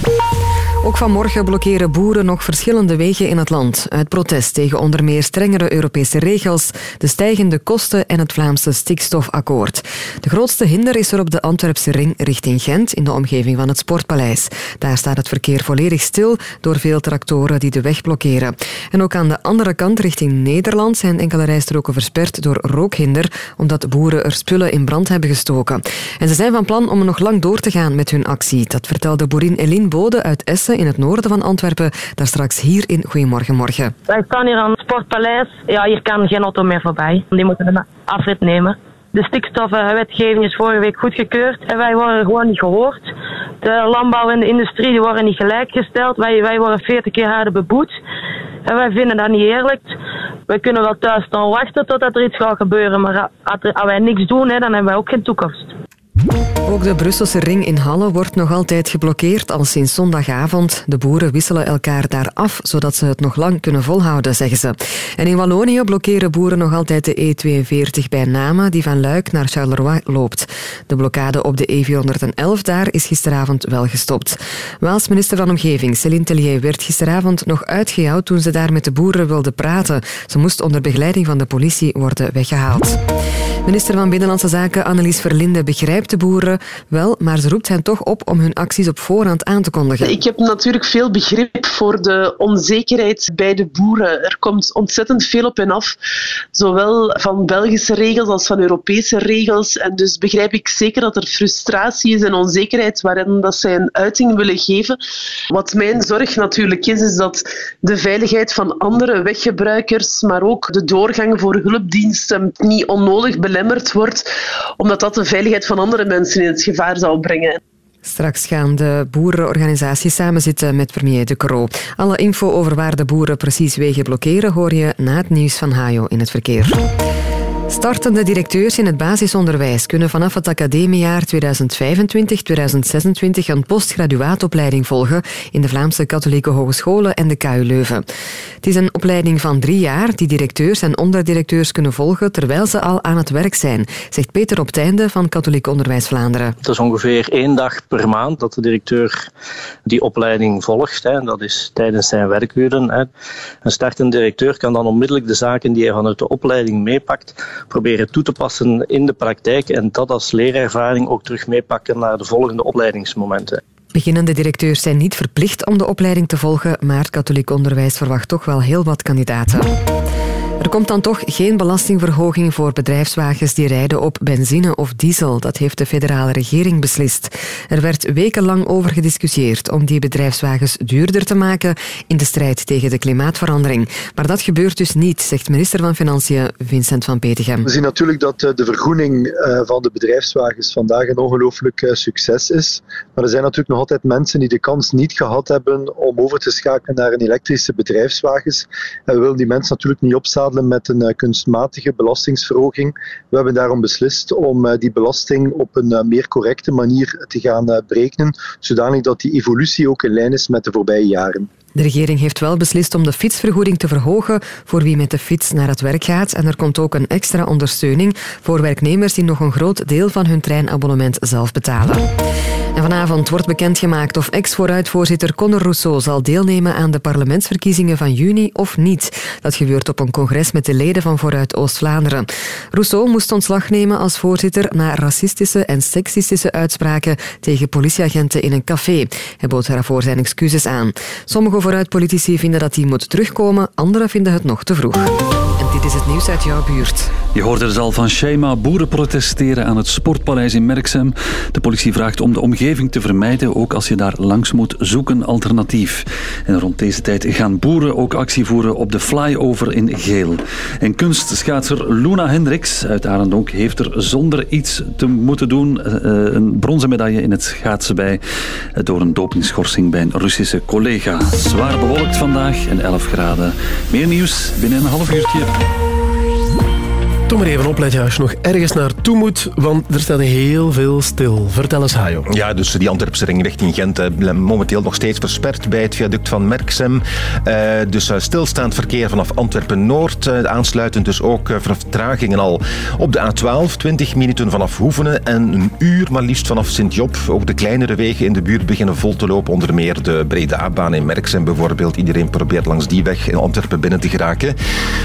Ook vanmorgen blokkeren boeren nog verschillende wegen in het land. Uit protest tegen onder meer strengere Europese regels, de stijgende kosten en het Vlaamse stikstofakkoord. De grootste hinder is er op de Antwerpse ring richting Gent, in de omgeving van het Sportpaleis. Daar staat het verkeer volledig stil door veel tractoren die de weg blokkeren. En ook aan de andere kant richting Nederland zijn enkele rijstroken versperd door rookhinder, omdat boeren er spullen in brand hebben gestoken. En ze zijn van plan om nog lang door te gaan met hun actie. Dat vertelde boerin Eline Bode uit Essen in het noorden van Antwerpen, daar straks hier in Goedemorgen Morgen. Wij staan hier aan het Sportpaleis. Ja, hier kan geen auto meer voorbij. Die moeten een afrit nemen. de stikstofwetgeving is vorige week goedgekeurd en wij worden gewoon niet gehoord. De landbouw en de industrie die worden niet gelijkgesteld. Wij, wij worden 40 keer harder beboet. En wij vinden dat niet eerlijk. Wij kunnen wel thuis dan wachten totdat er iets gaat gebeuren, maar als, wij niks doen, dan hebben wij ook geen toekomst. Ook de Brusselse ring in Halle wordt nog altijd geblokkeerd al sinds zondagavond. De boeren wisselen elkaar daar af, zodat ze het nog lang kunnen volhouden, zeggen ze. En in Wallonië blokkeren boeren nog altijd de E42 bij Nama, die van Luik naar Charleroi loopt. De blokkade op de E411 daar is gisteravond wel gestopt. Waals minister van Omgeving, Céline Tellier, werd gisteravond nog uitgejouwd toen ze daar met de boeren wilde praten. Ze moest onder begeleiding van de politie worden weggehaald. Minister van Binnenlandse Zaken Annelies Verlinde begrijpt de boeren wel, maar ze roept hen toch op om hun acties op voorhand aan te kondigen. Ik heb natuurlijk veel begrip voor de onzekerheid bij de boeren. Er komt ontzettend veel op hen af, zowel van Belgische regels als van Europese regels. En dus begrijp ik zeker dat er frustratie is en onzekerheid waarin dat zij een uiting willen geven. Wat mijn zorg natuurlijk is, is dat de veiligheid van andere weggebruikers, maar ook de doorgang voor hulpdiensten niet onnodig belemmerd wordt, omdat dat de veiligheid van andere mensen in het gevaar zal brengen. Straks gaan de boerenorganisaties samenzitten met premier De Croo. Alle info over waar de boeren precies wegen blokkeren hoor je na het nieuws van Hajo in het verkeer. Startende directeurs in het basisonderwijs kunnen vanaf het academiejaar 2025-2026 een postgraduaatopleiding volgen in de Vlaamse katholieke hogescholen en de KU Leuven. Het is een opleiding van drie jaar die directeurs en onderdirecteurs kunnen volgen terwijl ze al aan het werk zijn, zegt Peter op Teinde van Katholiek Onderwijs Vlaanderen. Het is ongeveer één dag per maand dat de directeur die opleiding volgt. Hè. Dat is tijdens zijn werkuren. Hè. Een startende directeur kan dan onmiddellijk de zaken die hij vanuit de opleiding meepakt proberen toe te passen in de praktijk en dat als leerervaring ook terug meepakken naar de volgende opleidingsmomenten. Beginnende directeurs zijn niet verplicht om de opleiding te volgen, maar het katholiek onderwijs verwacht toch wel heel wat kandidaten. Er komt dan toch geen belastingverhoging voor bedrijfswagens die rijden op benzine of diesel. Dat heeft de federale regering beslist. Er werd wekenlang over gediscussieerd om die bedrijfswagens duurder te maken in de strijd tegen de klimaatverandering. Maar dat gebeurt dus niet, zegt minister van Financiën Vincent van Petegem. We zien natuurlijk dat eh, de vergroening eh, van de bedrijfswagens vandaag een ongelooflijk eh, succes is. Maar er zijn natuurlijk nog altijd mensen die de kans niet gehad hebben om over te schakelen naar een elektrische bedrijfswagens. En we willen die mensen natuurlijk niet met een kunstmatige belastingsverhoging. We hebben daarom beslist om die belasting op een meer correcte manier te gaan berekenen, zodanig dat die evolutie ook in lijn is met de voorbije jaren. De regering heeft wel beslist om de fietsvergoeding te verhogen voor wie met de fiets naar het werk gaat. En er komt ook een extra ondersteuning voor werknemers die nog een groot deel van hun treinabonnement zelf betalen. En vanavond wordt bekendgemaakt of ex-vooruitvoorzitter Conor Rousseau zal deelnemen aan de parlementsverkiezingen van juni of niet. Dat gebeurt op een congres met de leden van Vooruit Oost-Vlaanderen. Rousseau moest ontslag nemen als voorzitter na racistische en seksistische uitspraken tegen politieagenten in een café. Hij bood daarvoor zijn excuses aan. Sommige vooruitpolitici vinden dat hij moet terugkomen, anderen vinden het nog te vroeg. Dit is het nieuws uit jouw buurt. Je hoorde er al van Shema. Boeren protesteren aan het Sportpaleis in Merksem. De politie vraagt om de omgeving te vermijden. Ook als je daar langs moet, zoek een alternatief. En rond deze tijd gaan boeren ook actie voeren op de flyover in Geel. En kunstschaatser Luna Hendricks uit Arendonk heeft er zonder iets te moeten doen eh, een bronzen medaille in het schaatsen bij eh, door een dopingschorsing bij een Russische collega. Zwaar bewolkt vandaag en 11 graden. Meer nieuws binnen een half uurtje. you. Doe maar even opletten als je nog ergens naartoe moet, want er staat heel veel stil. Vertel eens, Hajo. Ja, dus die Antwerpse ring richting Gent, eh, momenteel nog steeds versperd bij het viaduct van Merksem. Eh, dus uh, stilstaand verkeer vanaf Antwerpen-Noord, aansluitend dus ook vertragingen al op de A12, 20 minuten vanaf Hoevenen en een uur maar liefst vanaf Sint-Job. Ook de kleinere wegen in de buurt beginnen vol te lopen, onder meer de Breda-baan in Merksem bijvoorbeeld. Iedereen probeert langs die weg in Antwerpen binnen te geraken.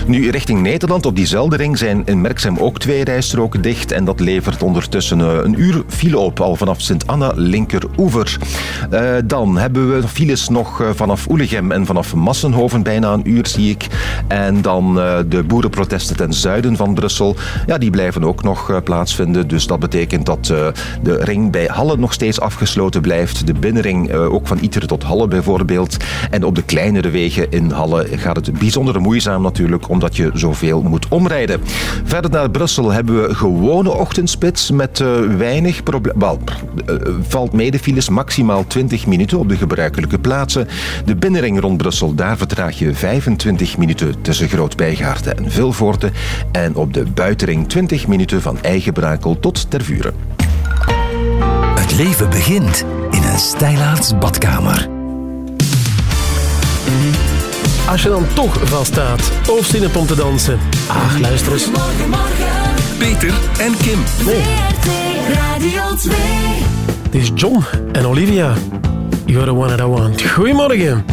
Nu richting Nederland, op diezelfde ring zijn in Merksem ook twee rijstroken dicht en dat levert ondertussen een uur file op, al vanaf Sint-Anna, linkeroever. Uh, dan hebben we files nog vanaf Oelegem en vanaf Massenhoven, bijna een uur zie ik. En dan de boerenprotesten ten zuiden van Brussel, ja, die blijven ook nog plaatsvinden. Dus dat betekent dat de ring bij Halle nog steeds afgesloten blijft. De binnenring ook van Iteren tot Halle bijvoorbeeld. En op de kleinere wegen in Halle gaat het bijzonder moeizaam natuurlijk, omdat je zoveel moet omrijden. Verder naar Brussel hebben we gewone ochtendspits met eh, weinig probleem. Wel, eh, valt mee de files maximaal 20 minuten op de gebruikelijke plaatsen. De binnenring rond Brussel, daar vertraag je 25 minuten tussen Groot-Bijgaarden en Vilvoorde. En op de buitenring 20 minuten van Eigenbrakel tot Tervuren. Het leven begint in een stijlaarts badkamer. Als je dan toch vaststaat of zin hebt om te dansen. Ach, luister eens. Peter en Kim. Nee, Radio 2. het is John en Olivia. You're the one that I want. Goedemorgen.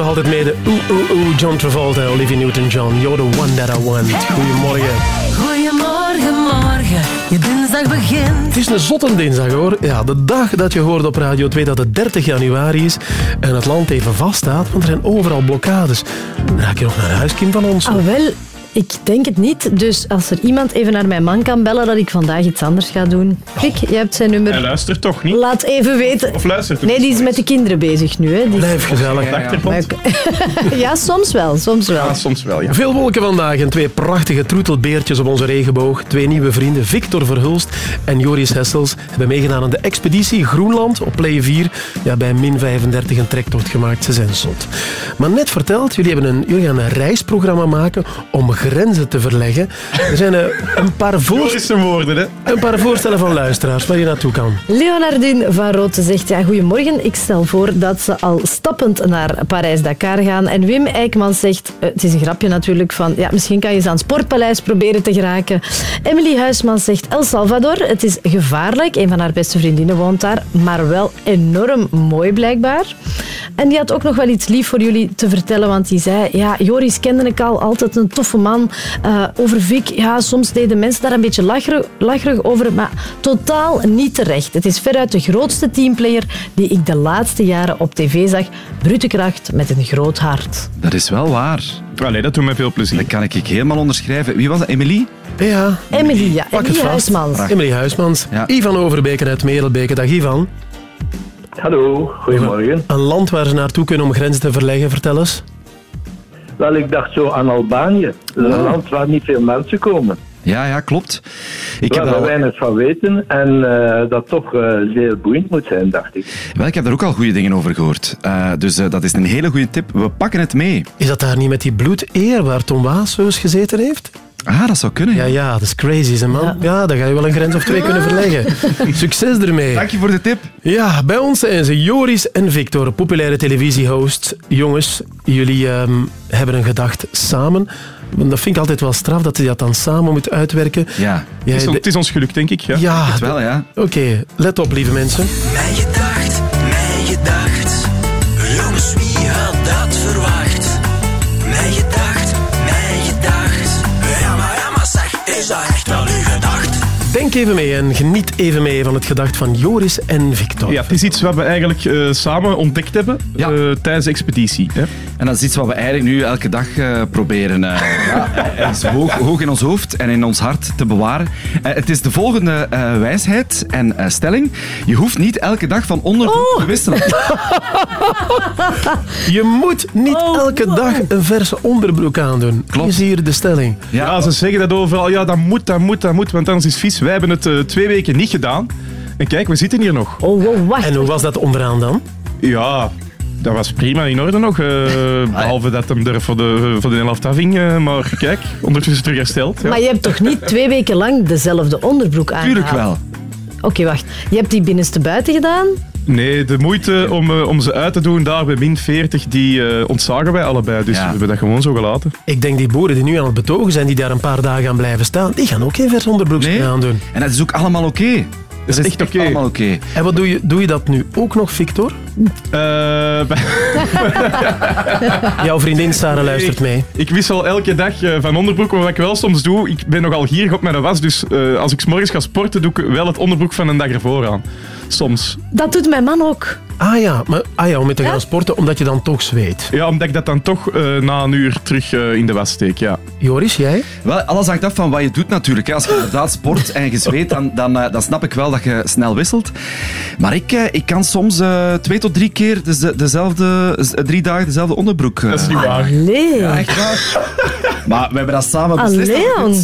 Toch altijd mee, de oeh, oeh, oeh, John Travolta, Olivia Newton-John. You're the one that I want. Goedemorgen. Goedemorgen, morgen. Je dinsdag begint. Het is een zotte dinsdag hoor. Ja, de dag dat je hoort op Radio 2 dat het 30 januari is en het land even vaststaat, want er zijn overal blokkades. Raak je nog naar huis, Kim van ons? Ah, wel, ik denk het niet. Dus als er iemand even naar mijn man kan bellen dat ik vandaag iets anders ga doen. Kijk, je hebt zijn nummer. Hij luistert toch niet? Laat even weten. Of luistert Nee, die is met de kinderen bezig nu. Hè. Die... Blijf gezellig. Maar- Ja, soms wel, soms wel. Ja, soms wel, ja. Veel wolken vandaag en twee prachtige troetelbeertjes op onze regenboog. Twee nieuwe vrienden, Victor Verhulst en Joris Hessels, hebben meegedaan aan de expeditie Groenland op Play 4. Ja, bij min 35 een trektocht gemaakt. Ze zijn zot. Maar net verteld, jullie, hebben een, jullie gaan een reisprogramma maken om grenzen te verleggen. Er zijn eh, een, paar voor... woorden, hè? een paar voorstellen van luisteraars waar je naartoe kan. Leonardine van Roten zegt, ja, goedemorgen. Ik stel voor dat ze al stappend naar Parijs-Dakar gaan. En Wim Eijkman zegt, eh, het is een grapje natuurlijk, van ja, misschien kan je ze aan het Sportpaleis proberen te geraken. Emily Huisman zegt, El Salvador, het is gevaarlijk. Een van haar beste vriendinnen woont daar, maar wel enorm mooi blijkbaar. En die had ook nog wel iets lief voor jullie te vertellen, want die zei, ja, Joris kende ik al, altijd een toffe man. Eh, over Vic, ja, soms deden mensen daar een beetje lacherig, lacherig over, maar totaal niet terecht. Het is veruit de grootste teamplayer die ik de laatste jaren op tv zag. Brute kracht met een groot hart. Dat is wel waar. Allee, dat doet mij veel plezier. Dat kan ik helemaal onderschrijven. Wie was dat? Emily? Ja. Emily, ja, Pak het Emily vast. Huismans. Emily Huismans. Ivan Overbeke uit Merelbeke. Dag Ivan. Hallo, goedemorgen. Een land waar ze naartoe kunnen om grenzen te verleggen, vertel eens. Wel, ik dacht zo aan Albanië. Een land waar niet veel mensen komen. Ja, ja, klopt. Ik waar heb we weinig van weten en eh, dat toch eh, zeer boeiend moet zijn, dacht ik. Wel, ik heb daar ook al goede dingen over gehoord. Eh, dus dat is een hele goede tip. We pakken het mee. Is dat daar niet met die bloedeer waar Tom Waas zo eens gezeten heeft? Ah, dat zou kunnen. Ja, ja, dat is crazy, hè, man. Ja. daar ga je wel een grens of twee kunnen verleggen. Succes ermee. Dank je voor de tip. Ja, bij ons zijn ze Joris en Victor, populaire televisiehosts. Jongens, jullie ehm, hebben een gedacht samen. Want Dat vind ik altijd wel straf, dat je dat dan samen moet uitwerken. Ja. Jij Het is, on- de- het is ons geluk, denk ik. Ja, Ja, Het wel, ja. Oké, let op, lieve mensen. Mijn gedacht, mijn gedacht. Denk even mee en geniet even mee van het gedacht van Joris en Victor. Ja, het is iets wat we eigenlijk eh, samen ontdekt hebben eh, tijdens de expeditie. Hè? En dat is iets wat we eigenlijk nu elke dag eh, proberen eh, ja, hoog, hoog in ons hoofd en in ons hart te bewaren. Het is de volgende eh, wijsheid en eh, stelling. Je hoeft niet elke dag van onderbroek te wisselen. Je moet niet elke dag een verse onderbroek aandoen. Klopt. Is hier de stelling. Ja, ze zeggen dat overal. Ja, dat moet, dat moet, dat moet, want anders is vies. Wij hebben het eh, twee weken niet gedaan. En kijk, we zitten hier nog. Oh, wow, wacht. En hoe was dat onderaan dan? Ja, dat was prima in orde nog. eh, behalve dat hem er voor de, voor de helft afhing. eh, maar kijk, ondertussen terug hersteld. Ja. Maar je hebt toch niet twee weken lang dezelfde onderbroek aan? Tuurlijk wel. Oké, wacht. Je hebt die binnenste buiten gedaan? Nee, de moeite om, eh, om ze uit te doen daar bij min 40, die eh, ontzagen wij allebei. Dus we hebben dat gewoon zo gelaten. Ik denk die boeren die nu aan het betogen zijn, die daar een paar dagen aan blijven staan, die gaan ook geen vers onderbroek Nee. aandoen. En dat is ook allemaal oké. Dat is echt oké. allemaal oké. En wat doe je, doe je dat nu ook nog, Victor? Eh, Jouw vriendin Sarah luistert mee. Ik, ik wissel elke dag eh, van onderbroek. Maar wat ik wel soms doe, ik ben nogal gierig op mijn was. Dus eh, als ik 's morgens ga sporten, doe ik wel het onderbroek van een dag ervoor aan. Soms. Dat doet mijn man ook. Ah ja, maar, ah ja om mee te gaan sporten, omdat je dan toch zweet. Ja, omdat ik dat dan toch eh, na een uur terug eh, in de was steek, ja. Joris, jij? Wel, alles hangt af van wat je doet natuurlijk. hè. Als je inderdaad sport en je zweet, dan, dan, eh, dan snap ik wel dat je snel wisselt. Maar ik, eh, ik kan soms eh, twee tot drie keer deze- dezelfde, drie dagen dezelfde onderbroek. Dat is niet waar. Allee. Ja, echt waar. Maar we hebben dat samen beslist. Allee, Hans.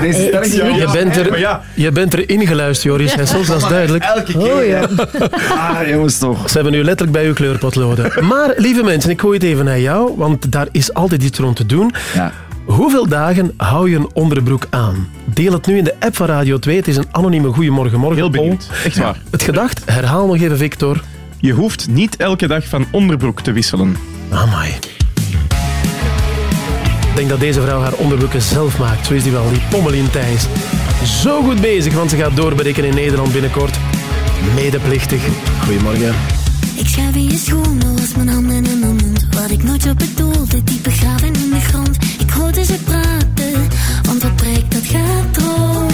Deze stelling Je, je, bent er, je bent er ingeluisterd, Joris Hessels, dat is duidelijk. Elke keer. Oh, ja. Ah, jongens toch. Ze hebben nu letterlijk bij uw kleurpotloden. Maar, lieve mensen, ik gooi het even naar jou, want daar is altijd iets rond te doen. Ja. Hoeveel dagen hou je een onderbroek aan? Deel het nu in de app van Radio 2. Het is een anonieme Goeiemorgen Morgen. Heel benieuwd. Echt waar. Het gedacht, herhaal nog even, Victor. Je hoeft niet elke dag van onderbroek te wisselen. Amai. Ik denk dat deze vrouw haar onderbroeken zelf maakt. Zo is die wel, die Pommelien Thijs. Zo goed bezig, want ze gaat doorbreken in Nederland binnenkort. Medeplichtig. Goedemorgen. Ik schuif in je schoenen, was mijn handen in mijn mond. Wat ik nooit zo bedoelde, diep begraven in de grond. Ik hoorde ze praten, want wat breekt dat gaat rond.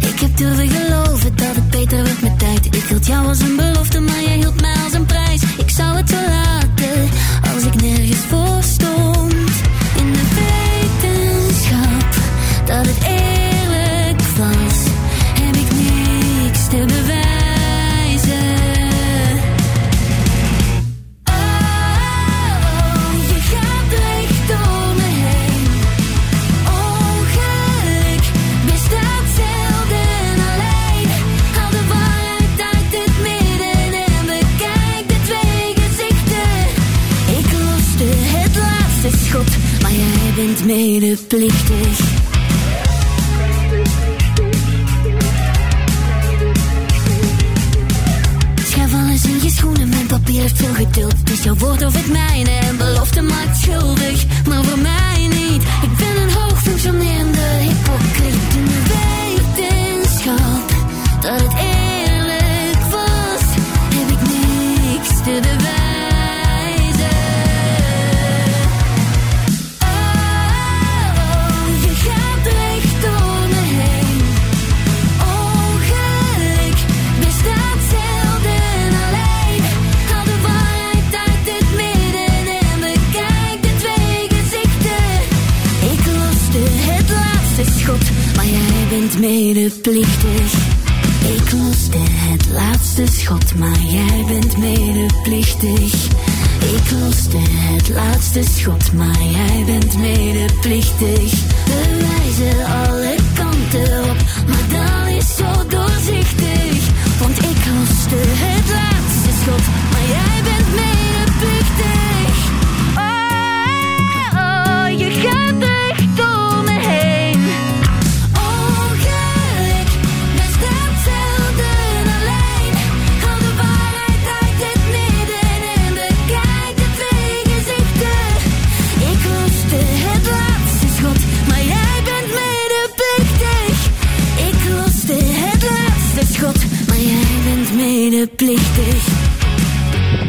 Ik heb durven geloven dat het beter werd met tijd. Ik hield jou als een belofte, maar jij hield mij als een prijs. Ik zou het zo laten, medeplichtig. Schuif alles in je schoenen, mijn papier heeft veel geduld. Dus jouw woord of het mijne en belofte maakt schuldig. Maar voor mij niet, ik ben een hoog functionerende hypocriet. In de wetenschap dat het eerlijk was, heb ik niks te bewijzen. Medeplichtig. Ik loste het laatste schot, maar jij bent medeplichtig. Ik loste het laatste schot, maar jij bent medeplichtig. Bewijzen alle kanten op, maar dan is zo doorzichtig.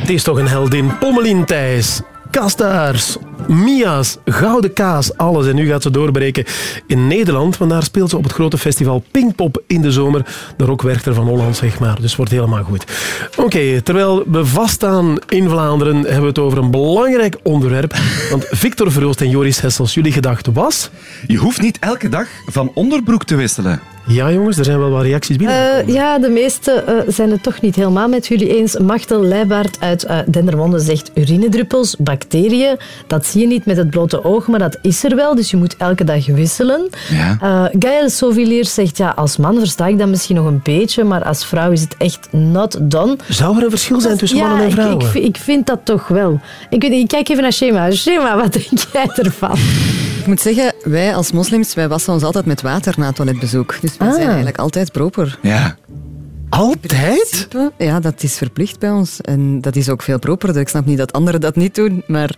Het is toch een heldin. Pommelien Thijs, Kastaars, Mia's, Gouden Kaas, alles. En nu gaat ze doorbreken in Nederland, want daar speelt ze op het grote festival Pinkpop in de zomer. De rockwerchter van Holland, zeg maar. Dus wordt helemaal goed. Oké, terwijl we vaststaan in Vlaanderen, hebben we het over een belangrijk onderwerp. Want Victor Verhoost en Joris Hessels, jullie gedachte was... Je hoeft niet elke dag van onderbroek te wisselen. Ja, jongens, er zijn wel wat reacties binnen. Eh, ja, de meesten eh, zijn het toch niet helemaal met jullie eens. Machtel Leijbaard uit eh, Dendermonde zegt urinedruppels, bacteriën, dat zie je niet met het blote oog, maar dat is er wel, dus je moet elke dag wisselen. Ja. Eh Gaël Sauvilliers zegt, ja, als man versta ik dat misschien nog een beetje, maar als vrouw is het echt not done. Zou er een verschil zijn tussen ja, mannen en ik- vrouwen? Ik, vind- ik vind dat toch wel. Ik, weet, niet, ik kijk even naar Shema. Shema, wat denk jij ervan? Ik moet zeggen, wij als moslims, wij wassen ons altijd met water na het toiletbezoek. Dus wij Ah. zijn eigenlijk altijd proper. Ja. Altijd? Ja, dat is verplicht bij ons. En dat is ook veel properder. Ik snap niet dat anderen dat niet doen, maar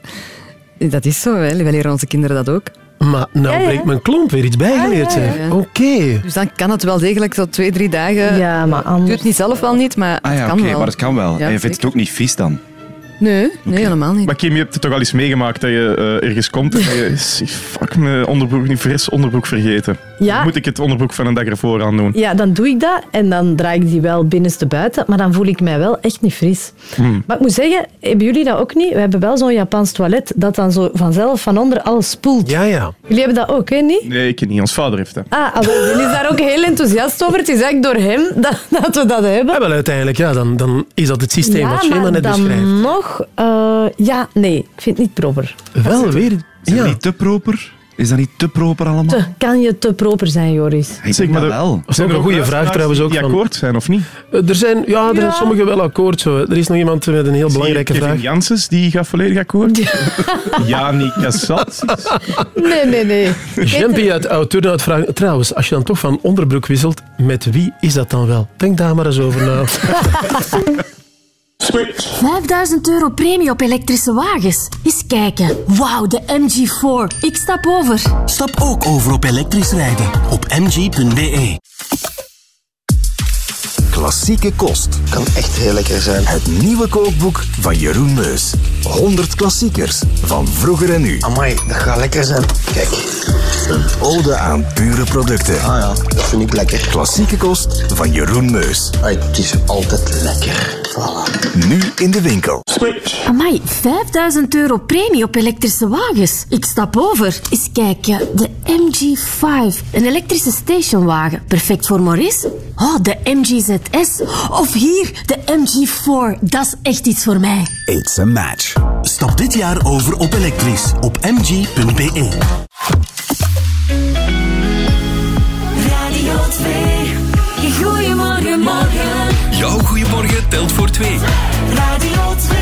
dat is zo. Hè. Wij leren onze kinderen dat ook. Maar nou Ja, ja. brengt mijn klomp weer iets bijgeleerd, Ja, ja. Oké. Dus dan kan het wel degelijk zo twee, drie dagen. Ja, maar anders... Doe het niet zelf wel niet, maar Ah het ja, kan oké, wel. maar het kan wel. Ja, en je vindt het ook niet vies dan? Nee, nee helemaal niet. Maar Kim, je hebt het toch al eens meegemaakt dat je eh, ergens komt en je... Fuck, mijn onderbroek, niet fris onderbroek vergeten. Ja. Dan moet ik het onderbroek van een dag ervoor aan doen. Ja, dan doe ik dat en dan draai ik die wel binnenste buiten, maar dan voel ik mij wel echt niet fris. Hmm. Maar ik moet zeggen, hebben jullie dat ook niet? We hebben wel zo'n Japans toilet dat dan zo vanzelf van onder alles spoelt. Ja, ja. Jullie hebben dat ook, hè, niet? Nee, ik niet. Ons vader heeft dat. Ah, ah, wel, die is daar ook heel enthousiast over. Het is eigenlijk door hem dat, dat we dat hebben. Ja, wel uiteindelijk, ja, dan, dan is dat het systeem wat Shema maar net dan beschrijft. nog... eh, ja, nee, ik vind het niet proper. Wel weer... Is dat niet te proper? Is dat niet te proper allemaal? Te, kan je te proper zijn, Joris? Ik denk dat wel. Dat is ook een goede vraag trouwens ook. Die van- akkoord zijn of niet? Eh, Er zijn, ja, er zijn Ja. sommigen wel akkoord. Zo. Er is nog iemand met een heel belangrijke Kevin vraag. Janssens, die gaat volledig akkoord. Janik Cassaties. Nee, nee, nee. Jempie uit Oud-Turnhout vraagt... Trouwens, als je dan toch van onderbroek wisselt, met wie is dat dan wel? Denk daar maar eens over na. 5000 euro premie op elektrische wagens. Eens kijken. Wauw, de MG4. Ik stap over. Stap ook over op elektrisch rijden op mg.be. Klassieke kost. Kan echt heel lekker zijn. Het nieuwe kookboek van Jeroen Meus. 100 klassiekers van vroeger en nu. Amai, dat gaat lekker zijn. Kijk. Een ode aan pure producten. Ah ja, dat vind ik lekker. Klassieke kost van Jeroen Meus. het is altijd lekker. Nu in de winkel. Amai, 5000 euro premie op elektrische wagens. Ik stap over. Eens kijken. De MG5. Een elektrische stationwagen. Perfect voor Maurice. Oh, de Of hier, de MG4. Dat is echt iets voor mij. It's a match. Stap dit jaar over op elektrisch op mg.be. Radio 2. Goedemorgen, morgen. Jouw goeiemorgen telt voor twee. Radio 2.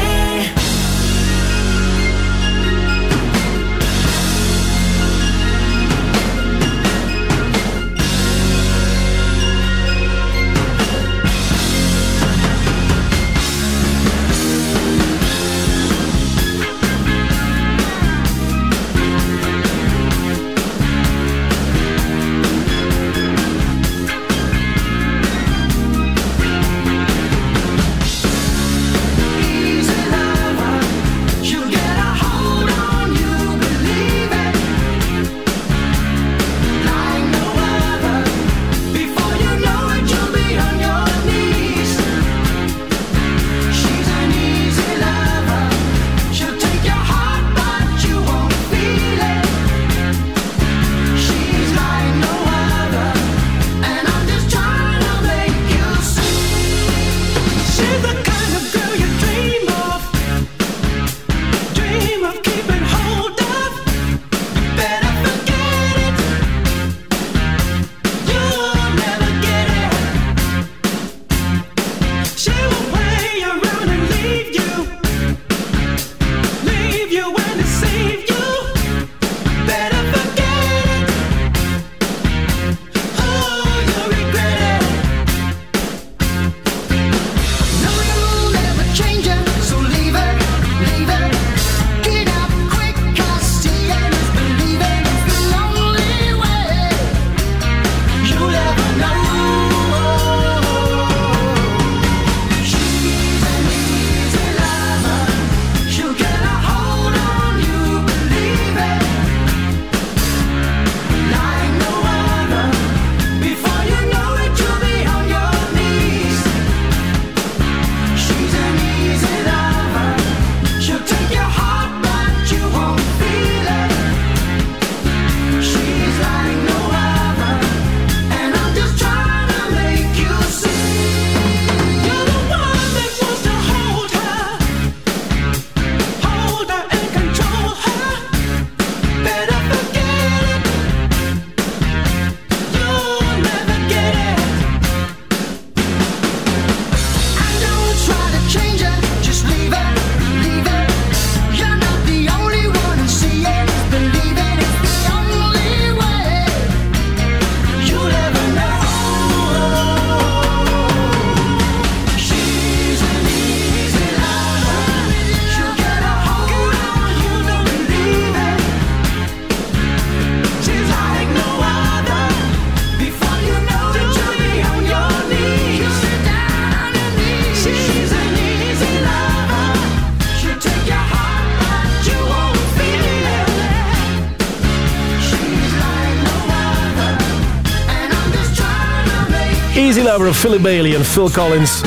Easy Lover, Philip Bailey en Phil Collins.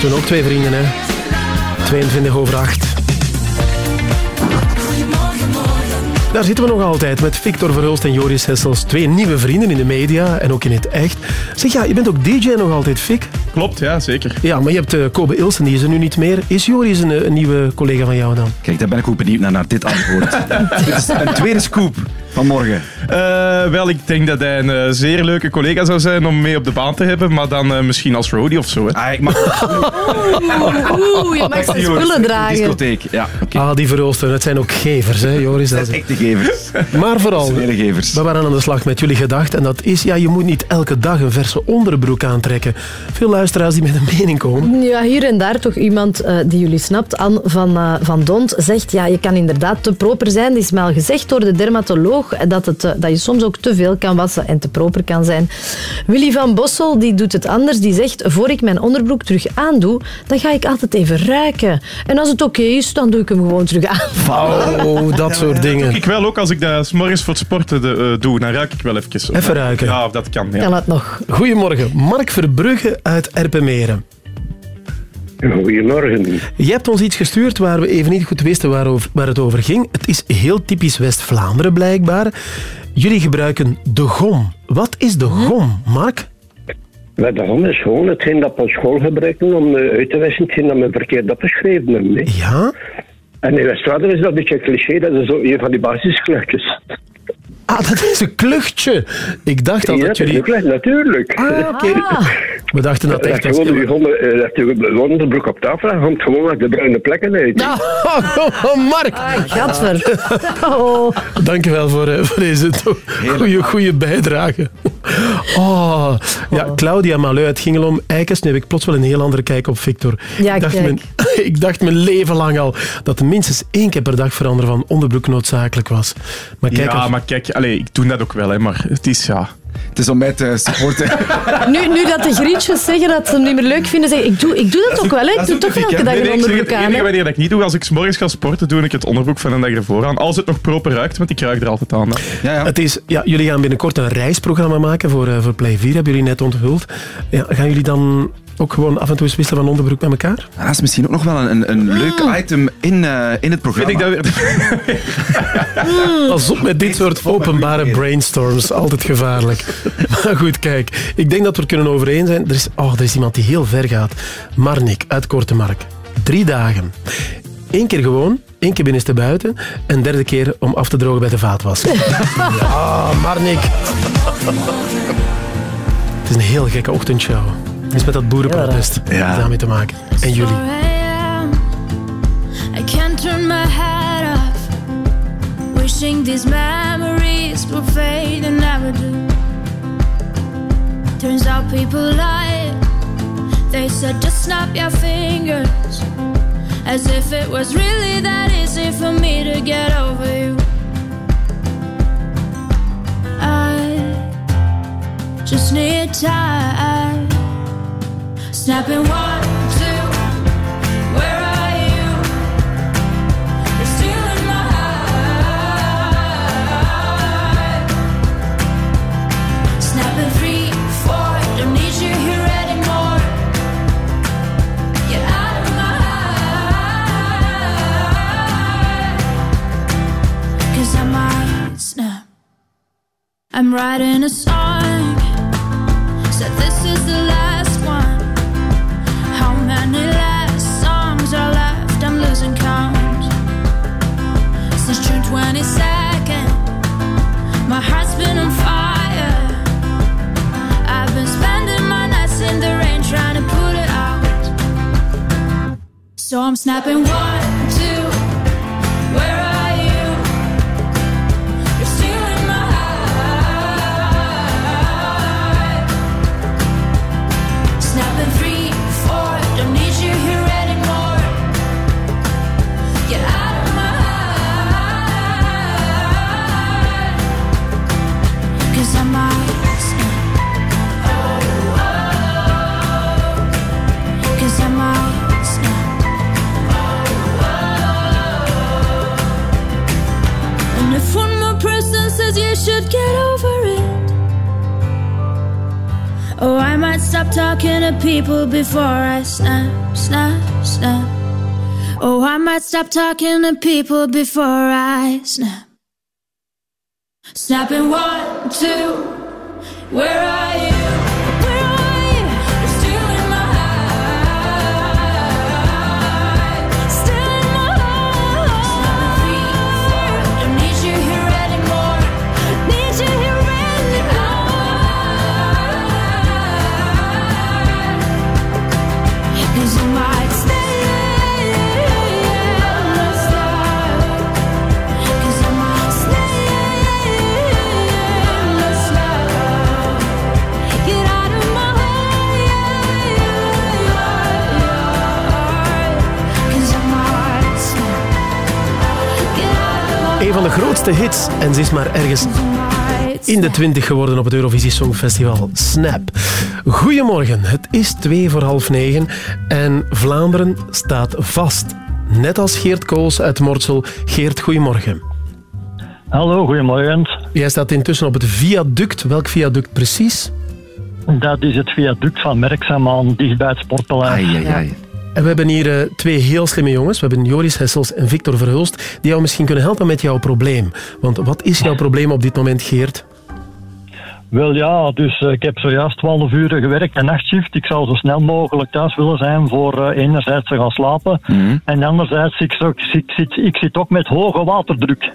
Toen ook twee vrienden, hè. 22 over 8. Daar zitten we nog altijd met Victor Verhulst en Joris Hessels. Twee nieuwe vrienden in de media en ook in het echt. Zeg, ja, je bent ook DJ nog altijd, Vic? Klopt, ja, zeker. Ja, maar je hebt eh, Kobe Ilsen, die is er nu niet meer. Is Joris een, eh, een nieuwe collega van jou dan? Kijk, daar ben ik ook benieuwd naar, naar dit antwoord. dit is een tweede scoop van morgen. Eh, wel, ik denk dat hij een eh, zeer leuke collega zou zijn om mee op de baan te hebben, maar dan eh, misschien als roadie of zo. Hè. Ah, ik mag... Oeh, je mag zijn spullen dragen. Discotheek, ja. Ah, die Verhulsten, het zijn ook gevers, hè, Joris. Dat zijn echte gevers. Maar vooral, gevers. we waren aan de slag met jullie gedacht. En dat is, ja, je moet niet elke dag een verse onderbroek aantrekken. Veel luisteraars die met een mening komen. Ja, hier en daar toch iemand eh, die jullie snapt. Anne van, eh, van Dont zegt, ja, je kan inderdaad te proper zijn. Het is mij al gezegd door de dermatoloog dat, het, eh, dat je soms ook te veel kan wassen en te proper kan zijn. Willy van Bossel die doet het anders. Die zegt, voor ik mijn onderbroek terug aandoe, dan ga ik altijd even ruiken. En als het oké is, dan doe ik hem gewoon terug aan. Oh, dat soort dingen. Ik wel ook als ik dat 's morgens voor het sporten de, eh, doe, dan ruik ik wel even. zo. Even ruiken. Ja, dat kan. Ja. Kan het nog? Goedemorgen, Mark Verbrugge uit Erpenmeren. Goedemorgen. Je hebt ons iets gestuurd waar we even niet goed wisten waarover, waar het over ging. Het is heel typisch West-Vlaanderen blijkbaar. Jullie gebruiken de gom. Wat is de gom, Mark? De hand is gewoon hetgeen dat we op school gebruiken om eh, uit te wissen hetgeen dat we verkeerd opgeschreven hebben. hè. Ja? En in West-Vlaanderen is dat een beetje een cliché, dat is zo een van die basiskluchtjes. Ah, dat is een kluchtje. Ik dacht al Ja, dat dat is jullie... klucht, natuurlijk. Ah, oké. We dachten dat Dat echt gewoon eh, dat je je onderbroek op tafel en komt gewoon uit de bruine plekken uit. Oh, Mark! Gadver. Oh. Dankjewel voor, eh, voor deze goede, goede bijdrage. Oh, ja, Claudia Maleu uit Gingelom, Eikens. Nu heb ik plots wel een heel andere kijk op Victor. Ja, ik, dacht mijn, ik dacht mijn leven lang al dat minstens één keer per dag veranderen van onderbroek noodzakelijk was. Maar kijk, ja, maar kijk, allee, ik doe dat ook wel, hè, maar het is ja. Het is om mij te supporten. Nu, nu dat de grietjes zeggen dat ze hem niet meer leuk vinden, zeg ik, ik doe, ik doe dat ook wel. Hè. Ik doe toch elke dag een onderbroek het aan. enige hè. wanneer dat ik niet doe, als ik 's morgens ga sporten, doe ik het onderbroek van een dag ervoor aan. Als het nog proper ruikt, want ik ruik er altijd aan. hè. Het is, ja, jullie gaan binnenkort een reisprogramma maken voor, eh, voor Play 4, hebben jullie net onthuld. Ja, gaan jullie dan Ook gewoon af en toe eens wisselen van onderbroek met elkaar? Dat is misschien ook nog wel een, een, een leuk item in, eh, in het programma. Vind ik dat weer... Pas op met dit soort openbare brainstorms. Altijd gevaarlijk. Maar goed, kijk. Ik denk dat we er kunnen overeen zijn. Er is, oh, er is iemand die heel ver gaat. Marnik uit Kortemark. Drie dagen. Eén keer gewoon, één keer binnenste buiten. En derde keer om af te drogen bij de vaatwasser. Ja, Marnik. Het is een heel gekke ochtendshow. Het is met dat boerenprotest. Ja. Daarmee te maken. En jullie. I can't turn my head off. Wishing these memories will fade and never do. Turns out people lie. They said just snap your fingers. As if it was really that easy for me to get over you. I just need time. Snapping one, two. Where are you? You're still in my heart. Three, four. Don't need you here anymore. Get out of my I might snap. I'm writing a song. Said this is the last So I'm snapping one, says you should get over it. Oh, I might stop talking to people before I snap, snap, snap. Oh, I might stop talking to people before I snap. Snapping one, two. Where are you? De grootste hits. En ze is maar ergens in de 20 geworden op het Eurovisie Songfestival. Snap. Goedemorgen, het is twee voor half negen en Vlaanderen staat vast. Net als Geert Kools uit Mortsel. Geert, goedemorgen. Hallo, goedemorgen. Jij staat intussen op het viaduct. Welk viaduct precies? Dat is het viaduct van Merksem aan, dicht bij het Sportpaleis. En we hebben hier eh, twee heel slimme jongens. We hebben Joris Hessels en Victor Verhulst, die jou misschien kunnen helpen met jouw probleem. Want wat is jouw probleem op dit moment, Geert? Wel ja, dus eh, ik heb zojuist 12 uur gewerkt, een nachtshift. Ik zou zo snel mogelijk thuis willen zijn voor eh, enerzijds te gaan slapen. En anderzijds, ik, zo- ik, zit, ik zit ook met hoge waterdruk.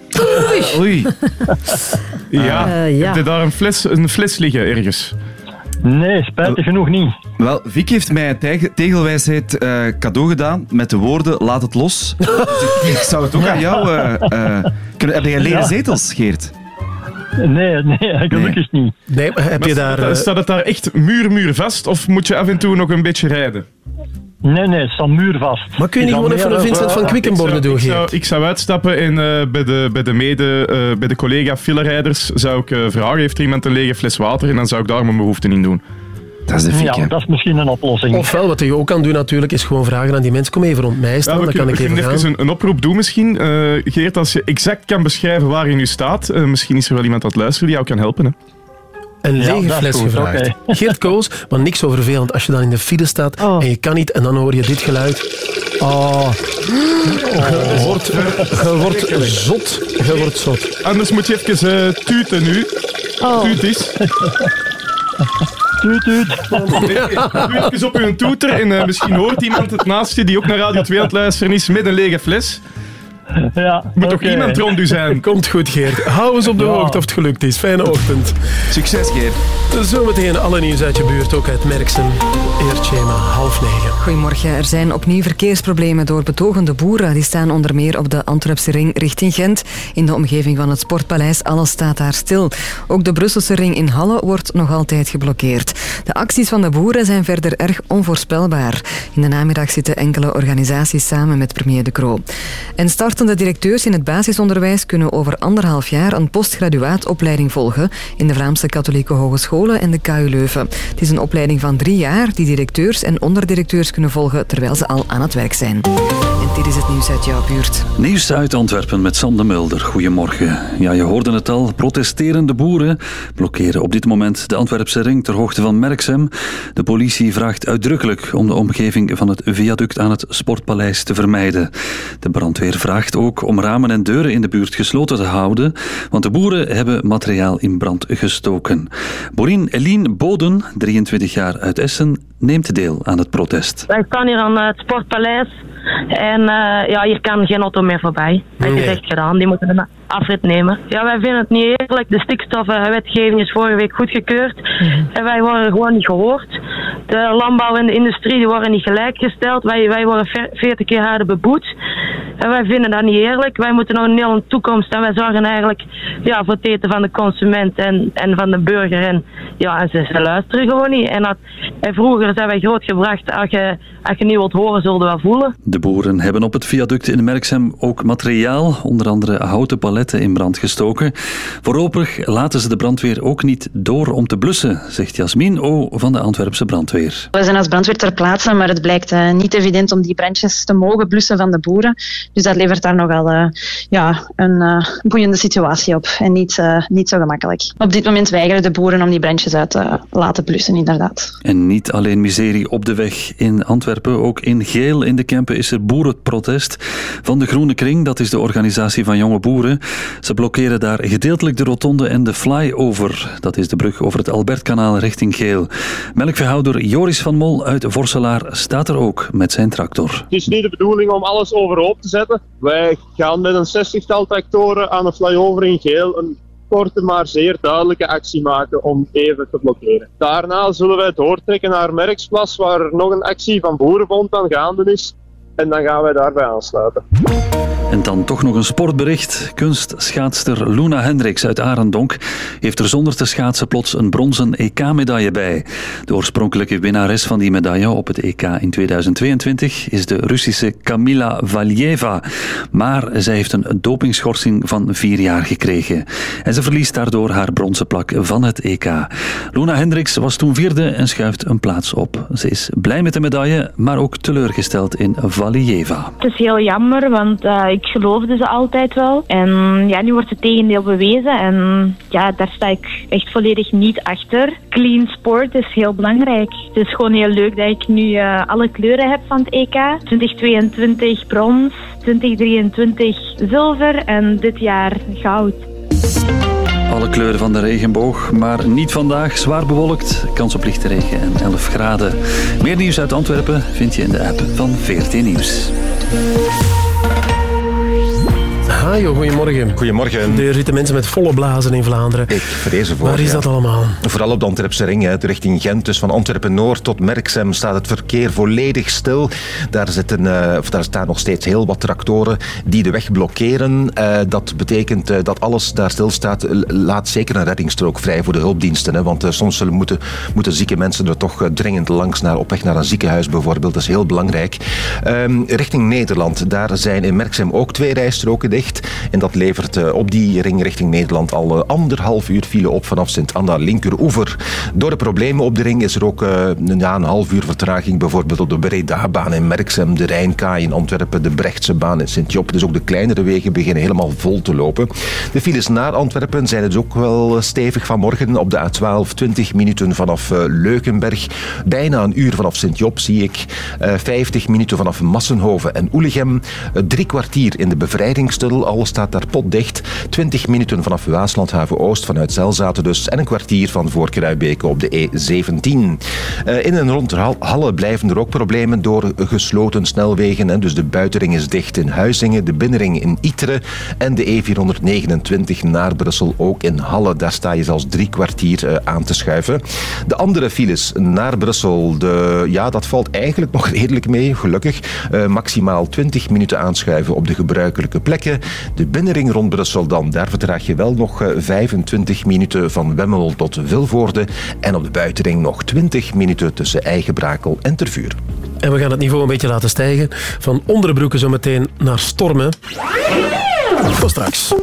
Oei. Ja, Eh, ja. heb je daar een fles, een fles liggen ergens? Nee, spijtig genoeg niet. Wel, Vic heeft mij een teg- tegelwijsheid eh, cadeau gedaan met de woorden laat het los. Dus ik, zou het ook aan jou eh, eh, kunnen... Heb jij leren Ja. zetels, Geert? Nee, nee, gelukkig niet. Nee, heb je daar... Staat, staat het daar echt muur, muur vast of moet je af en toe nog een beetje rijden? Nee, nee, het staat muurvast. Maar kun je niet gewoon even een Vincent van Quickenborne doen, ik zou, ik zou uitstappen en eh, bij, de, bij, de mede, eh, bij de collega filerijders zou ik eh, vragen, heeft er iemand een lege fles water? En dan zou ik daar mijn behoefte in doen. Dat is de Ja, dat is misschien een oplossing. Ofwel, wat je ook kan doen natuurlijk, is gewoon vragen aan die mensen. Kom even rond mij staan, Ja, dan kan ik even even een, een oproep doen misschien. Eh, Geert, als je exact kan beschrijven waar je nu staat, eh, misschien is er wel iemand aan het luisteren die jou kan helpen. Hè? een lege dat fles goed, gevraagd. Geert Koos, maar niks zo vervelend als je dan in de file staat en je kan niet en dan hoor je dit geluid. Oh. Je wordt, je wordt zot. Je wordt zot. Anders moet je even eh, tuten nu. Oh. Tuut is. Tuut, tuut. Even op uw toeter en eh, misschien hoort iemand het naast je die ook naar Radio 2 aan het luisteren is met een lege fles. Ja, Moet toch oké. iemand rond u zijn? Komt goed, Geert. Hou eens op de Ja. hoogte of het gelukt is. Fijne ochtend. Succes, Geert. Zometeen alle nieuws uit je buurt, ook uit Merksem. Eerst schema, half negen. Goedemorgen. Er zijn opnieuw verkeersproblemen door betogende boeren. Die staan onder meer op de Antwerpse ring richting Gent. In de omgeving van het Sportpaleis, alles staat daar stil. Ook de Brusselse ring in Halle wordt nog altijd geblokkeerd. De acties van de boeren zijn verder erg onvoorspelbaar. In de namiddag zitten enkele organisaties samen met premier De Croo. En startende directeurs in het basisonderwijs kunnen over anderhalf jaar een postgraduaatopleiding volgen in de Vlaamse katholieke hogescholen en de KU Leuven. Het is een opleiding van drie jaar die directeurs en onderdirecteurs kunnen volgen terwijl ze al aan het werk zijn. En dit is het nieuws uit jouw buurt. Nieuws uit Antwerpen met Sam de Mulder. Goedemorgen. Ja, je hoorde het al. Protesterende boeren blokkeren op dit moment de Antwerpse ring ter hoogte van Merksem. De politie vraagt uitdrukkelijk om de omgeving van het viaduct aan het Sportpaleis te vermijden. De brandweer vraagt ook om ramen en deuren in de buurt gesloten te houden, want de boeren hebben materiaal in brand gestoken. Borin Eline Boden, 23 jaar uit Essen, neemt deel aan het protest. Wij staan hier aan het Sportpaleis. En eh, ja, hier kan geen auto meer voorbij. Het is Nee. echt gedaan. Die moeten afrit nemen. Ja, wij vinden het niet eerlijk. De stikstofwetgeving is vorige week goedgekeurd. En wij worden gewoon niet gehoord. De landbouw en de industrie die worden niet gelijkgesteld. Wij, wij worden ver- 40 keer harder beboet. En wij vinden dat niet eerlijk. Wij moeten nog een hele toekomst. En wij zorgen eigenlijk ja, voor het eten van de consument en, en van de burger. En, ja, en ze, ze luisteren gewoon niet. En, dat, en vroeger zijn wij grootgebracht. Als je, als je niet wilt horen, zullen we wel voelen. De boeren hebben op het viaduct in Merksem ook materiaal, onder andere houten paletten, in brand gestoken. Voorlopig laten ze de brandweer ook niet door om te blussen, zegt Jasmin O. van de Antwerpse brandweer. We zijn als brandweer ter plaatse, maar het blijkt eh, niet evident om die brandjes te mogen blussen van de boeren. Dus dat levert daar nogal eh, ja, een eh, boeiende situatie op en niet, niet zo gemakkelijk. Op dit moment weigeren de boeren om die brandjes uit te laten blussen, inderdaad. En niet alleen miserie op de weg in Antwerpen, ook in Geel in de Kempen is er boerenprotest van de Groene Kring. Dat is de organisatie van jonge boeren. Ze blokkeren daar gedeeltelijk de rotonde en de flyover. Dat is de brug over het Albertkanaal richting Geel. Melkveehouder Joris van Mol uit Vorselaar staat er ook met zijn tractor. Het is niet de bedoeling om alles overhoop te zetten. Wij gaan met een zestigtal tractoren aan de flyover in geel een korte maar zeer duidelijke actie maken om even te blokkeren. Daarna zullen wij doortrekken naar Merksplas, waar nog een actie van Boerenbond aan gaande is. En dan gaan wij daarbij aansluiten. En dan toch nog een sportbericht. Kunstschaatster Luna Hendricks uit Arendonk heeft er zonder te schaatsen plots een bronzen EK-medaille bij. De oorspronkelijke winnares van die medaille op het EK in 2022 is de Russische Kamila Valieva. Maar zij heeft een dopingschorsing van vier jaar gekregen. En ze verliest daardoor haar bronzen plak van het EK. Luna Hendricks was toen vierde en schuift een plaats op. Ze is blij met de medaille, maar ook teleurgesteld in Valieva. Het is heel jammer, want eh, geloofde ze altijd wel. En ja, nu wordt het tegendeel bewezen. En ja, daar sta ik echt volledig niet achter. Clean sport is heel belangrijk. Het is gewoon heel leuk dat ik nu eh, alle kleuren heb van het EK. 2022 brons, 2023 zilver en dit jaar goud. Alle kleuren van de regenboog, maar niet vandaag. Zwaar bewolkt, kans op lichte regen en 11 graden. Meer nieuws uit Antwerpen vind je in de app van VRT Nieuws. Hajo, goedemorgen. Goedemorgen. Er zitten mensen met volle blazen in Vlaanderen. Ik vrees ervoor. Waar is ja. dat allemaal? Vooral op de Antwerpse ring, hè, richting Gent. Dus van Antwerpen-Noord tot Merksem staat het verkeer volledig stil. Daar, zitten, eh, of daar staan nog steeds heel wat tractoren die de weg blokkeren. Eh, dat betekent eh, dat alles daar stilstaat. Laat zeker een reddingsstrook vrij voor de hulpdiensten. Hè, want soms zullen moeten, moeten zieke mensen er toch dringend langs naar, op weg naar een ziekenhuis bijvoorbeeld. Dat is heel belangrijk. Ehm, richting Nederland, daar zijn in Merksem ook twee rijstroken dicht. En dat levert eh, op die ring richting Nederland al eh, anderhalf uur file op vanaf Sint-Anna linkeroever. Door de problemen op de ring is er ook eh, na een half uur vertraging bijvoorbeeld op de Breda-baan in Merksem, de Rijnkaai in Antwerpen, de Brechtse baan in Sint-Job. Dus ook de kleinere wegen beginnen helemaal vol te lopen. De files naar Antwerpen zijn dus ook wel stevig vanmorgen op de A12. 20 minuten vanaf Leukenberg. Bijna een uur vanaf Sint-Job zie ik. Eh, 50 minuten vanaf Massenhoven en Oelegem. Drie kwartier in de bevrijdingstunnel. Alles staat daar potdicht. 20 minuten vanaf Waaslandhaven Oost vanuit Zelzaten dus. En een kwartier van voor Kruibeke op de E17. Eh, in en rond Hal- Halle blijven er ook problemen door gesloten snelwegen. Hè. Dus de buitenring is dicht in Huizingen, de binnenring in Iteren en de E429 naar Brussel ook in Halle. Daar sta je zelfs drie kwartier eh, aan te schuiven. De andere files naar Brussel, de, ja, dat valt eigenlijk nog redelijk mee, gelukkig. Eh, maximaal 20 minuten aanschuiven op de gebruikelijke plekken. De binnenring rond Brussel dan, daar vertraag je wel nog eh, 25 minuten van Wemmel tot Vilvoorde. En op de buitenring nog 20 minuten tussen Eigenbrakel en Tervuur. En we gaan het niveau een beetje laten stijgen. Van onderbroeken zo meteen naar stormen. Tot straks.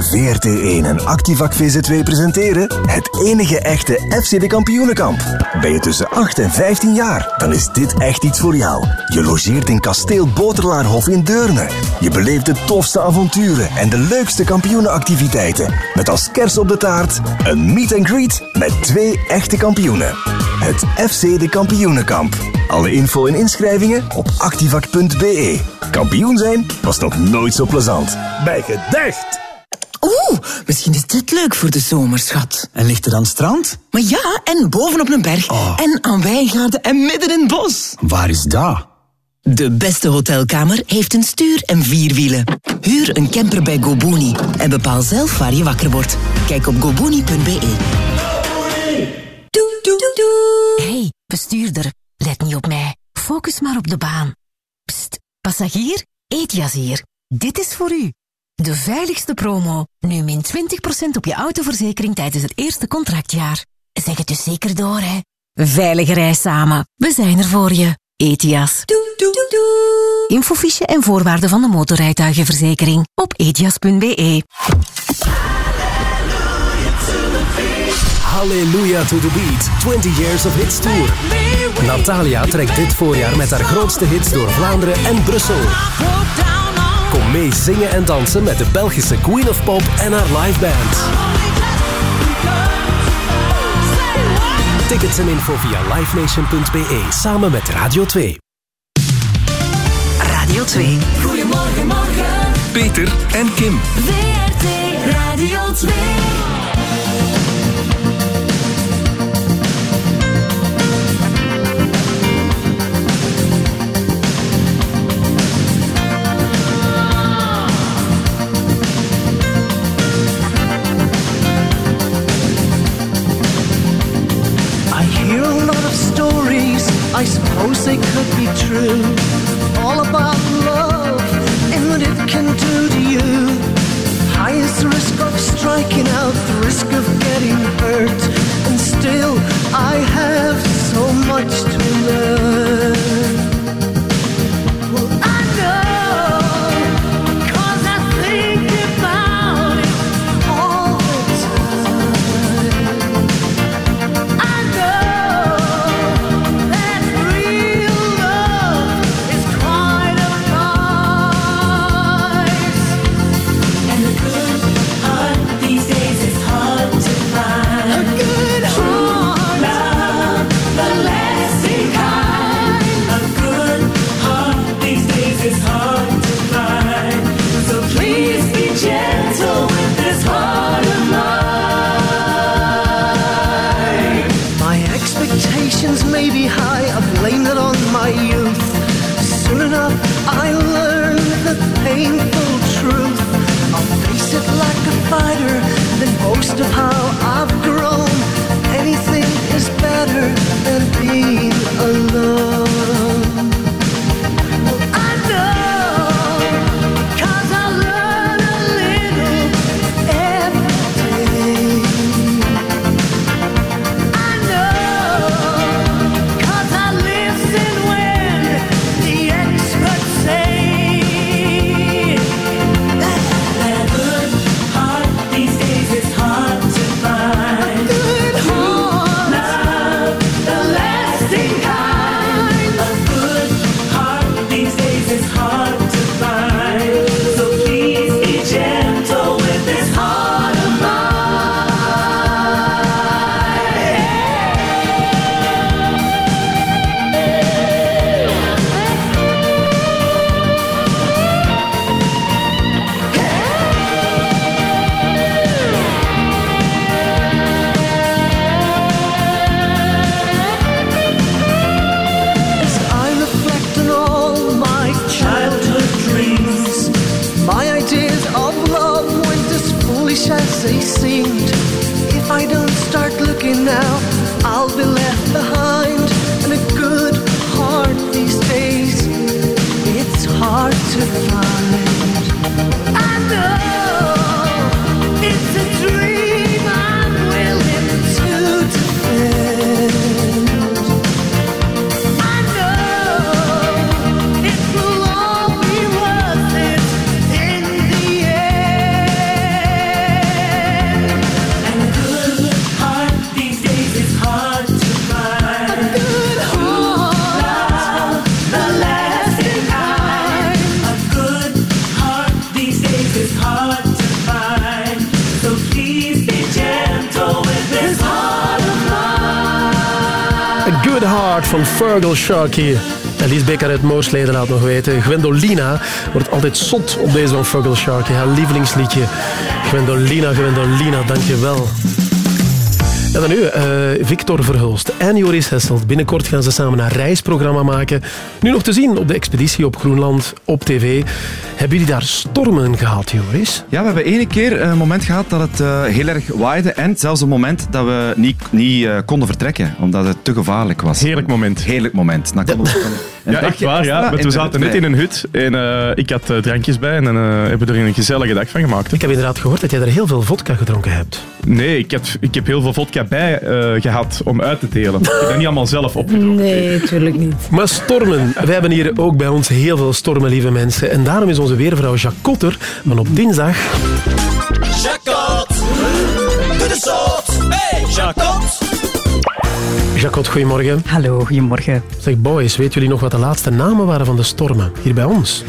VRT1 en Activac VZ2 presenteren het enige echte FC de Kampioenenkamp. Ben je tussen 8 en 15 jaar, dan is dit echt iets voor jou. Je logeert in kasteel Boterlaarhof in Deurne. Je beleeft de tofste avonturen en de leukste kampioenenactiviteiten. Met als kers op de taart een meet and greet met twee echte kampioenen. Het FC de Kampioenenkamp. Alle info en inschrijvingen op activac.be. Kampioen zijn was nog nooit zo plezant. Bij gedacht! Oeh, misschien is dit leuk voor de zomer, schat. En ligt er dan strand? Maar ja, en bovenop een berg. En aan wijngaarden en midden in het bos. Waar is dat? De beste hotelkamer heeft een stuur en vier wielen. Huur een camper bij GoBooney en bepaal zelf waar je wakker wordt. Kijk op gobooney.be. Hey, bestuurder, let niet op mij. Focus maar op de baan. Pst, passagier, Etias hier. Dit is voor u. De veiligste promo. Nu min 20% op je autoverzekering tijdens het eerste contractjaar. Zeg het dus zeker door, hè. Veilige reis samen. We zijn er voor je. Etias. Infofiche en voorwaarden van de motorrijtuigenverzekering op etias.be. Halleluja to the beat. 20 Years of Hits Tour. Natalia trekt dit voorjaar met haar grootste hits door Vlaanderen en Brussel. Kom mee zingen en dansen met de Belgische Queen of Pop en haar live band. Tickets en info via livenation.be samen met Radio 2. Radio 2. Goedemorgen, morgen. Peter en Kim. WRT Radio 2. Oh, suppose they could be true. All about love and what it can do to you. High is the risk of striking out, the risk of getting hurt. And still, I have so much to Sharkey. Elise Becker uit Moosleden laat nog weten. Gwendolina wordt altijd zot op deze van Fergal Sharkey. Haar lievelingsliedje. Gwendolina, Gwendolina, dankjewel. En dan nu, eh, Victor Verhulst en Joris Hesselt. Binnenkort gaan ze samen een reisprogramma maken. Nu nog te zien op de expeditie op Groenland, op tv. Hebben jullie daar stormen gehad, Joris? Ja, we hebben ene keer een moment gehad dat het eh, heel erg waaide. En zelfs een moment dat we niet, niet eh, konden vertrekken, omdat het te gevaarlijk was. Heerlijk moment. Heerlijk moment. Dan konden we een Ja, echt waar. We zaten net in een hut en eh, ik had drankjes bij en dan eh, hebben we er een gezellige dag van gemaakt. hè. Ik heb inderdaad gehoord dat jij er heel veel vodka gedronken hebt. Nee, ik heb, ik heb heel veel vodka bij eh, gehad om uit te delen. Ik heb dat niet allemaal zelf op. Nee, natuurlijk niet. Maar stormen. Wij hebben hier ook bij ons heel veel stormen, lieve mensen. En daarom is onze weervrouw Jacques Kotter van op dinsdag... Jacot, doe de zot. Hey, Jacot. Jacques, goedemorgen. Hallo, goedemorgen. Zeg, boys, weten jullie nog wat de laatste namen waren van de stormen hier bij ons?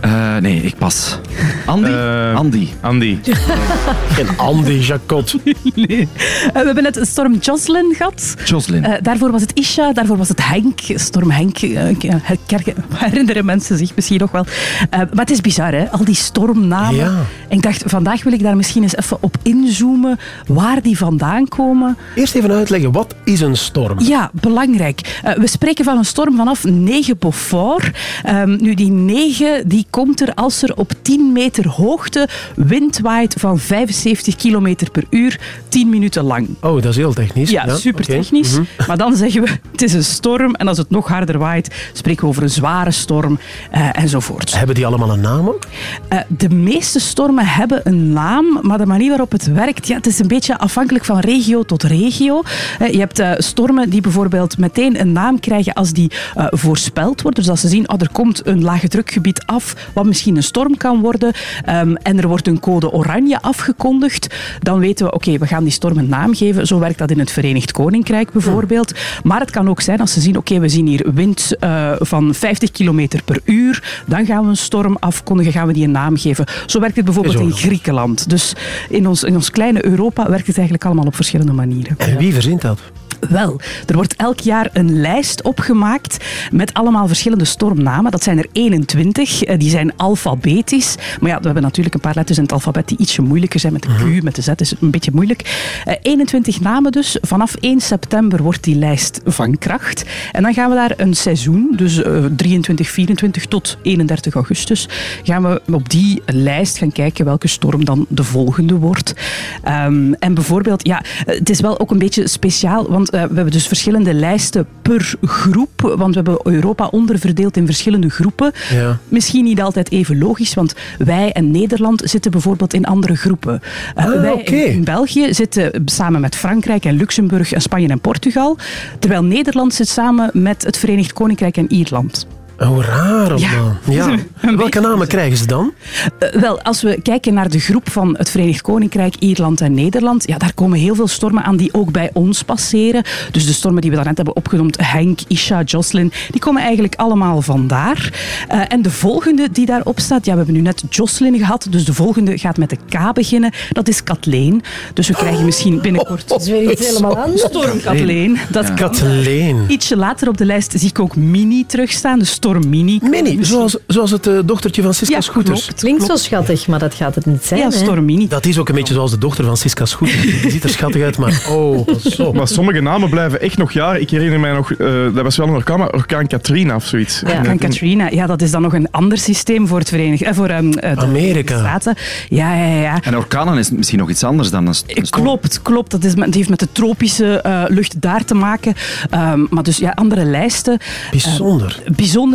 Eh, nee, ik pas. Andy? Andy. Andy. Geen Andy, Jacot. Nee. Eh, we hebben net storm Jocelyn gehad. Jocelyn. Eh, daarvoor was het Isha, daarvoor was het Henk. Storm Henk. eh, herinneren mensen zich misschien nog wel. Eh, maar het is bizar, hè? Al die stormnamen. Ja. En ik dacht, vandaag wil ik daar misschien eens even op inzoomen. Waar die vandaan komen. Eerst even uitleggen, wat is een storm? Ja, belangrijk. Eh, we spreken van een storm vanaf 9 Beaufort. Ehm, nu, die 9 die komt er als er op 10 meter hoogte wind waait van 75 km per uur, 10 minuten lang. Oh, dat is heel technisch. Ja, super technisch. Mhm. Maar dan zeggen we, het is een storm. En als het nog harder waait, spreken we over een zware storm eh, enzovoort. Hebben die allemaal een naam ook? Eh, de meeste stormen hebben een naam, maar de manier waarop het werkt, ja, het is een beetje afhankelijk van regio tot regio. Eh, je hebt stormen die bijvoorbeeld meteen een naam krijgen als die voorspeld wordt. Dus als ze zien, oh, er komt een lage drukgebied af, wat misschien een storm kan worden, ehm, en er wordt een code oranje afgekondigd, dan weten we, oké, we gaan die storm een naam geven. Zo werkt dat in het Verenigd Koninkrijk bijvoorbeeld. Maar het kan ook zijn als ze zien, oké, we zien hier wind eh, van 50 km per uur, dan gaan we een storm afkondigen, gaan we die een naam geven. Zo werkt het bijvoorbeeld in. Griekenland. Dus in ons, in ons kleine Europa werkt het eigenlijk allemaal op verschillende manieren. En wie verzint dat? Wel, er wordt elk jaar een lijst opgemaakt met allemaal verschillende stormnamen. Dat zijn er 21. eh, Die zijn alfabetisch. Maar ja, we hebben natuurlijk een paar letters in het alfabet die ietsje moeilijker zijn. Met de Q, met de Z is het een beetje moeilijk. Eh, 21 namen dus. Vanaf 1 september wordt die lijst van kracht. En dan gaan we daar een seizoen, dus eh, 23, 24 tot 31 augustus, gaan we op die lijst gaan kijken welke storm dan de volgende wordt. Ehm, en bijvoorbeeld, ja, het is wel ook een beetje speciaal, want eh, we hebben dus verschillende lijsten per groep, want we hebben Europa onderverdeeld in verschillende groepen. Ja. Misschien niet altijd even logisch, want wij en Nederland zitten bijvoorbeeld in andere groepen. Eh, Ah, wij in België zitten samen met Frankrijk en Luxemburg en Spanje en Portugal, terwijl Nederland zit samen met het Verenigd Koninkrijk en Ierland. Oh, raar allemaal. Ja. Welke namen krijgen ze dan? Eh, wel, als we kijken naar de groep van het Verenigd Koninkrijk, Ierland en Nederland, ja, daar komen heel veel stormen aan die ook bij ons passeren. Dus de stormen die we daarnet hebben opgenoemd, Henk, Isha, Jocelyn, die komen eigenlijk allemaal vandaar. Eh, en de volgende die daarop staat, ja, we hebben nu net Jocelyn gehad, dus de volgende gaat met de K beginnen. Dat is Kathleen. Dus we krijgen misschien binnenkort... Dat is weer iets helemaal anders. Storm Kathleen. Dat. Kathleen. Ietsje later op de lijst zie ik ook Mini terugstaan, de storm Mini. Mini, zoals, zoals het eh, dochtertje van Siska Ja, Scooters. klopt. Klinkt zo schattig, maar dat gaat het niet zijn. Ja, hè? storm Mini. Dat is ook een beetje zoals de dochter van Siska Scooters. Die ziet er schattig uit, maar oh, op. Maar sommige namen blijven echt nog jaren. Ik herinner mij nog, eh, dat was wel een orkaan, maar orkaan Katrina of zoiets. Ja, en Katrina, ja, dat is dan nog een ander systeem voor het Verenigd... eh, voor ehm, eh, de Amerika. Staten. Ja, ja, ja. ja. En orkanen is misschien nog iets anders dan een st- een storm. Klopt, klopt. Dat is, met- het heeft met de tropische eh, lucht daar te maken. Ehm, maar dus ja, andere lijsten. Bijzonder. Eh,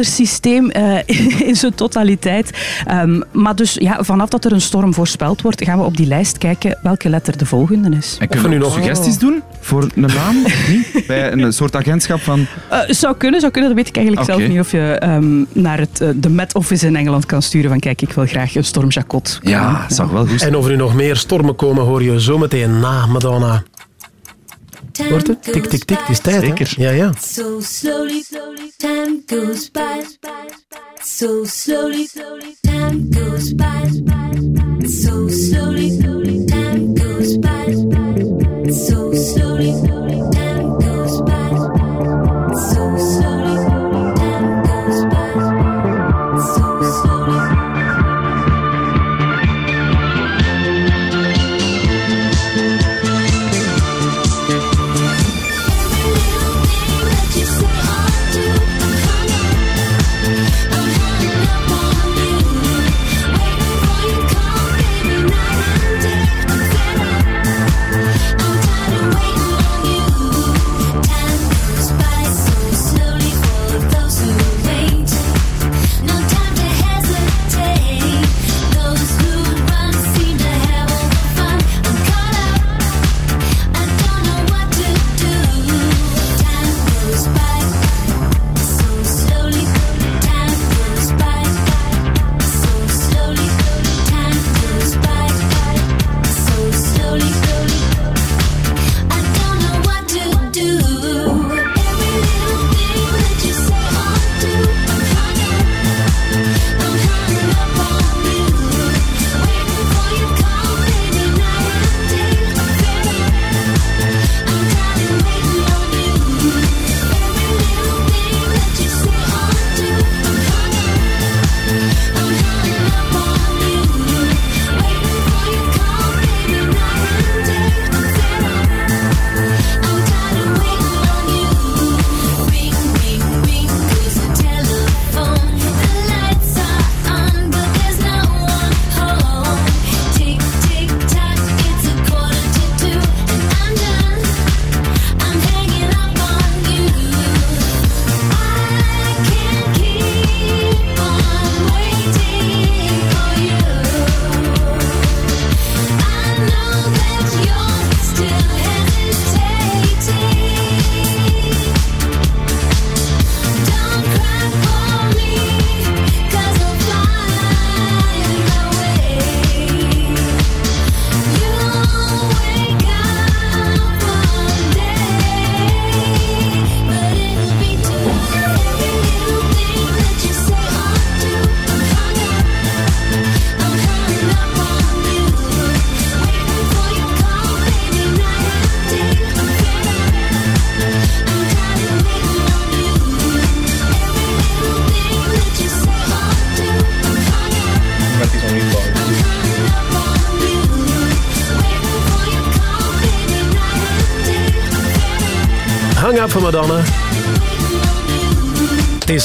systeem eh, in zijn totaliteit. Ehm, maar dus ja, vanaf dat er een storm voorspeld wordt, gaan we op die lijst kijken welke letter de volgende is. En kunnen we nu nog suggesties doen voor een naam? niet? Bij een soort agentschap van... Eh, zou kunnen, zou kunnen. Dat weet ik eigenlijk Oké. zelf niet. Of je ehm, naar het, eh, de Met Office in Engeland kan sturen van kijk, ik wil graag een storm Jacot. Ja, zou wel goed zijn. En of er nu nog meer stormen komen, hoor je zometeen na Madonna. Hoort het? Tik, tik, tik. Het is tijd, hè? Zeker. Ja, ja. So slowly, time goes by. So slowly, time goes by. So slowly, time goes by. So slowly, time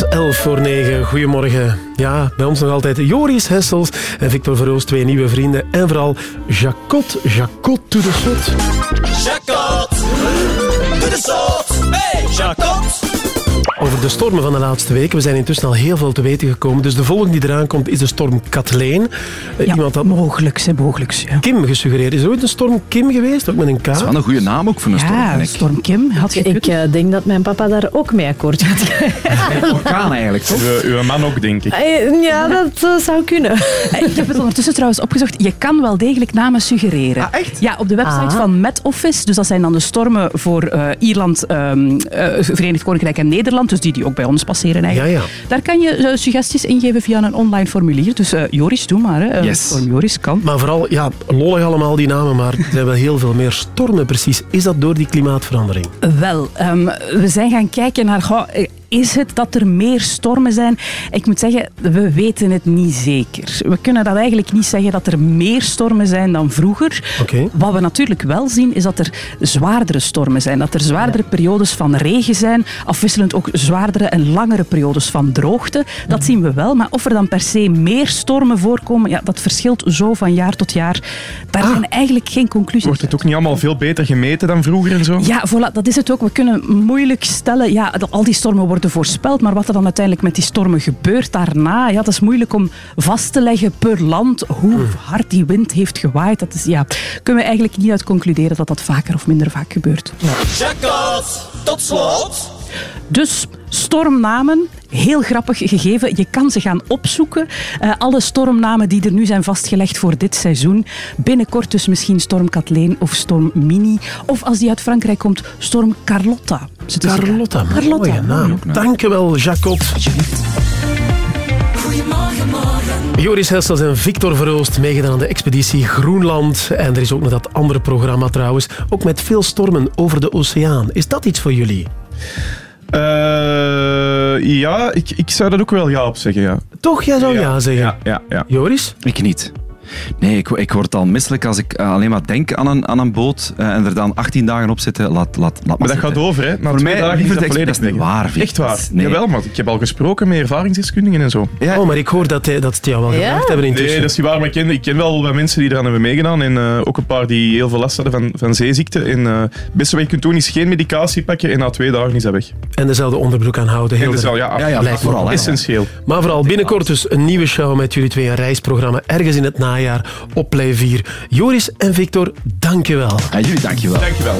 is 11 voor 9. Goedemorgen. Ja, bij ons nog altijd Joris Hessels en Victor Verhulst, twee nieuwe vrienden. En vooral Jacot, Jacot to the shot. Jacot, doe de zot. Hey, Jacot. Over de stormen van de laatste weken. We zijn intussen al heel veel te weten gekomen. Dus de volgende die eraan komt is de storm Kathleen. Eh, Ja, Iemand had mogelijks, hè, mogelijks. Ja. Kim gesuggereerd. Is er ooit een storm Kim geweest? Ook met een K? Dat is wel een goede naam ook voor een storm, Ja. Storm Kim had Ik, ik eh, denk dat mijn papa daar ook mee akkoord gaat. Een orkaan eigenlijk, toch? Uw, uw man ook, denk ik. Eh, Ja, dat zou kunnen. Ik heb het ondertussen trouwens opgezocht. Je kan wel degelijk namen suggereren. Ah, echt? Ja, op de website Ah. van Met Office. Dus dat zijn dan de stormen voor eh, Ierland, ehm, eh, Verenigd Koninkrijk en Nederland. Dus die die ook bij ons passeren eigenlijk. Ja, ja. Daar kan je eh, suggesties ingeven via een online formulier. Dus eh, Joris, doe maar. Hè. Eh, Yes. Joris kan. Maar vooral, ja, lollig allemaal die namen, maar er zijn wel heel veel meer stormen precies. Is dat door die klimaatverandering? Wel, ehm, we zijn gaan kijken naar... goh, is het dat er meer stormen zijn? Ik moet zeggen, we weten het niet zeker. We kunnen dat eigenlijk niet zeggen dat er meer stormen zijn dan vroeger. Oké. Wat we natuurlijk wel zien, is dat er zwaardere stormen zijn. Dat er zwaardere periodes van regen zijn. Afwisselend ook zwaardere en langere periodes van droogte. Dat zien we wel. Maar of er dan per se meer stormen voorkomen, ja, dat verschilt zo van jaar tot jaar. Daar zijn eigenlijk geen conclusies. Wordt het ook niet allemaal veel beter gemeten dan vroeger en zo? Ja, voilà, dat is het ook. We kunnen moeilijk stellen, ja, dat al die stormen worden voorspeld, maar wat er dan uiteindelijk met die stormen gebeurt daarna, ja, dat is moeilijk om vast te leggen per land hoe hard die wind heeft gewaaid. Dat is, ja, kunnen we eigenlijk niet uit concluderen dat dat vaker of minder vaak gebeurt. Tot slot. Dus stormnamen, heel grappig gegeven. Je kan ze gaan opzoeken. Eh, alle stormnamen die er nu zijn vastgelegd voor dit seizoen. Binnenkort dus misschien storm Kathleen of storm Mini. Of als die uit Frankrijk komt, storm Carlotta. Zit er- Carlotta, Carlotta. mooie naam. Dankjewel, Jacot. Goedemorgen, morgen. Joris Hessels en Victor Verhulst meegedaan aan de expeditie Groenland. En er is ook nog dat andere programma trouwens, ook met veel stormen over de oceaan. Is dat iets voor jullie? Eh, ja, ik, ik zou dat ook wel ja op zeggen, ja. Toch, jij zou ja, zeggen. Ja, ja, ja. Joris? Ik niet. Nee, ik, ik word al misselijk als ik eh, alleen maar denk aan een, aan een boot eh, en er dan 18 dagen op zitten. Laat, laat, laat Maar dat zitten. gaat over, hè? Na Voor twee mij dagen is liever dat de volledig niet waar. Echt waar? Nee. Jawel, maar ik heb al gesproken met ervaringsdeskundigen en zo. Oh, maar ik hoor dat, dat ze het jou wel Ja? gevraagd hebben intussen. Nee, dat is niet waar, maar ik ken, ik ken wel wat mensen die eraan hebben meegedaan. En eh, ook een paar die heel veel last hadden van, van zeeziekte. En eh, het beste wat je kunt doen is geen medicatie pakken en na twee dagen is dat weg. En dezelfde onderbroek aanhouden. Heel En dat is de- wel, ja, Ja, ja, vooral. essentieel. Maar vooral binnenkort dus een nieuwe show met jullie twee. Een reisprogramma ergens in het najaar op Play 4. Joris en Victor, dankjewel. Ja, jullie, dankjewel. Dankjewel.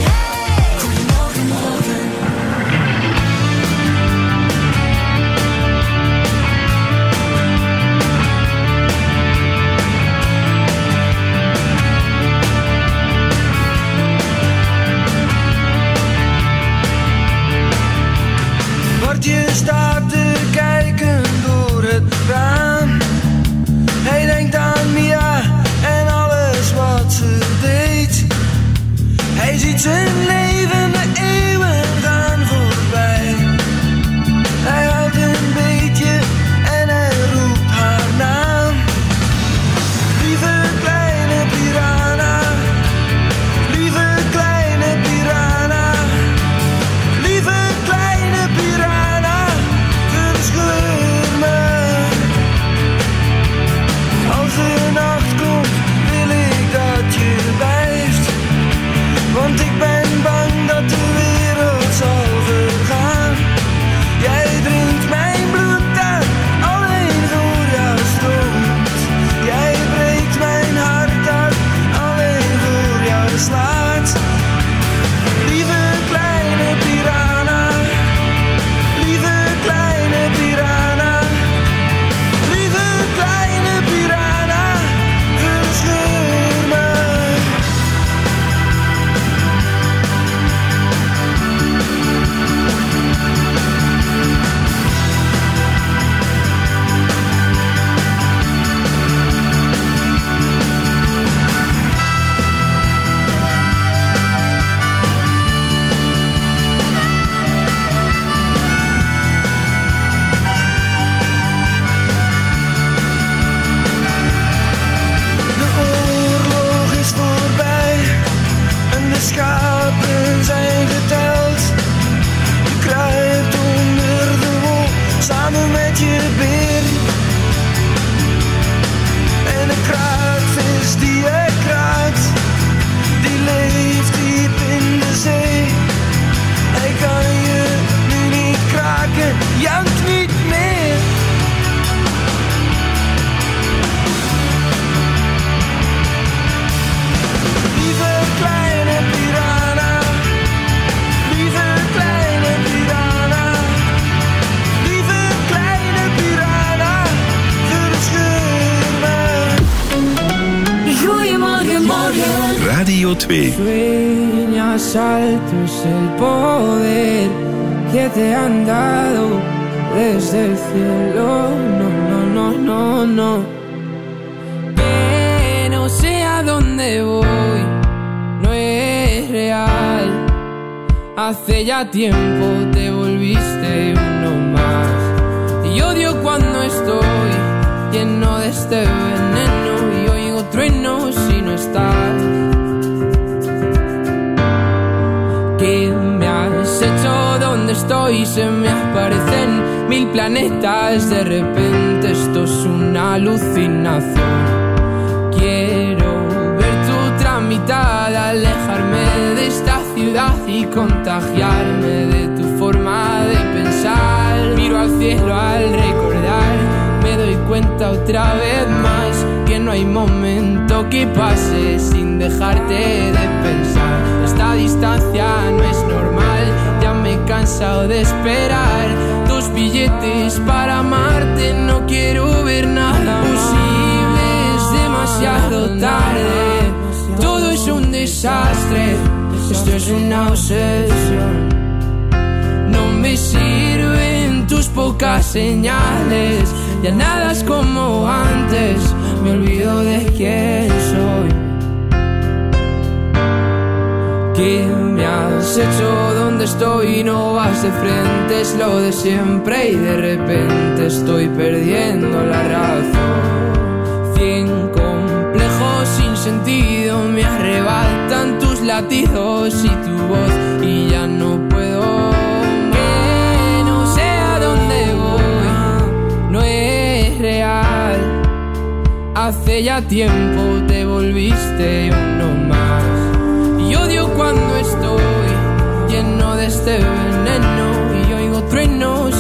Este veneno y oigo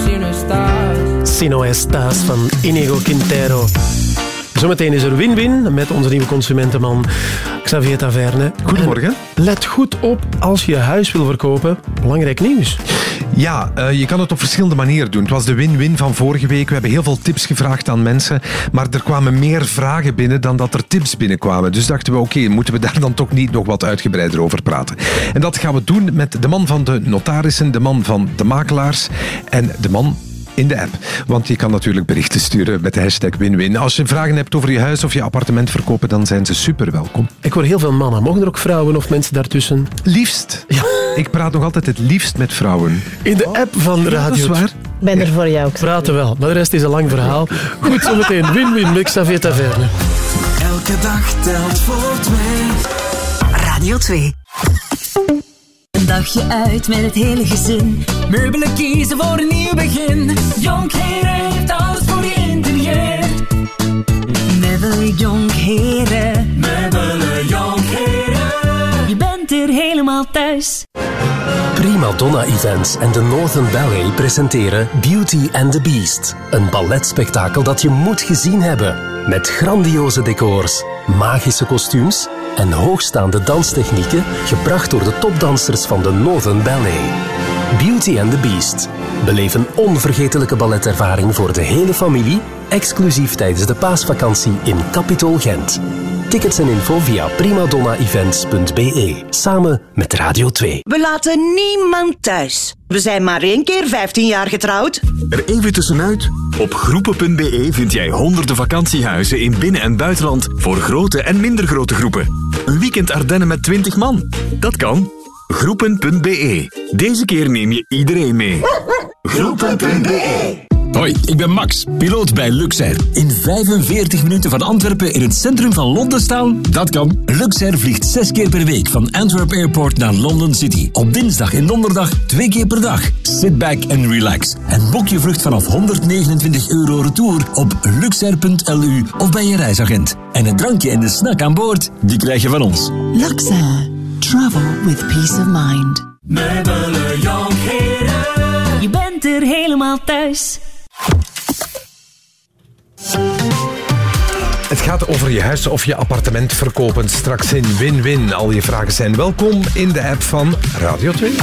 si no estás. Si no estás Inigo Quintero. Zometeen is er win-win met onze nieuwe consumentenman Xavier Taverne. Goedemorgen. En let goed op als je huis wil verkopen. Belangrijk nieuws. Ja, eh, je kan het op verschillende manieren doen. Het was de win-win van vorige week. We hebben heel veel tips gevraagd aan mensen, maar er kwamen meer vragen binnen dan dat er tips binnenkwamen. Dus dachten we, oké, moeten we daar dan toch niet nog wat uitgebreider over praten. En dat gaan we doen met de man van de notarissen, de man van de makelaars en de man in de app. Want je kan natuurlijk berichten sturen met de hashtag win-win. Als je vragen hebt over je huis of je appartement verkopen, dan zijn ze super welkom. Ik hoor heel veel mannen. Mogen er ook vrouwen of mensen daartussen? Liefst. Ja. Ik praat nog altijd het liefst met vrouwen. In de app van de Ja, radio. dat is waar. ben er voor jou. Praten wel, maar de rest is een lang verhaal. Goed, zometeen win-win met Xavier Taverne. Elke dag telt voor twee. Radio 2. Dagje uit met het hele gezin. Meubelen kiezen voor een nieuw begin. Jonkheren heeft alles voor je interieur. Meubelen Jonkheren. Thuis. Prima Donna Events en de Northern Ballet presenteren Beauty and the Beast. Een balletspektakel dat je moet gezien hebben. Met grandioze decors, magische kostuums en hoogstaande danstechnieken gebracht door de topdansers van de Northern Ballet. Beauty and the Beast. Beleef een onvergetelijke balletervaring voor de hele familie, exclusief tijdens de paasvakantie in Capitol Gent. Tickets en info via primadonnaevents.be. Samen met Radio 2. We laten niemand thuis. We zijn maar één keer 15 jaar getrouwd. Er even tussenuit. Op groepen.be vind jij honderden vakantiehuizen in binnen- en buitenland voor grote en minder grote groepen. Een weekend Ardennen met 20 man. Dat kan. Groepen.be. Deze keer neem je iedereen mee. Groepen.be. Hoi, ik ben Max, piloot bij Luxair. In 45 minuten van Antwerpen in het centrum van Londen staan? Dat kan. Luxair vliegt zes keer per week van Antwerp Airport naar London City. Op dinsdag en donderdag twee keer per dag. Sit back and relax. En boek je vlucht vanaf 129 euro retour op luxair.lu of bij je reisagent. En het drankje en de snack aan boord, die krijg je van ons. Luxair. Travel with peace of mind. Meubelen. Je bent er helemaal thuis. Het gaat over je huis of je appartement verkopen. Straks in Win-Win. Al je vragen zijn welkom in de app van Radio 2.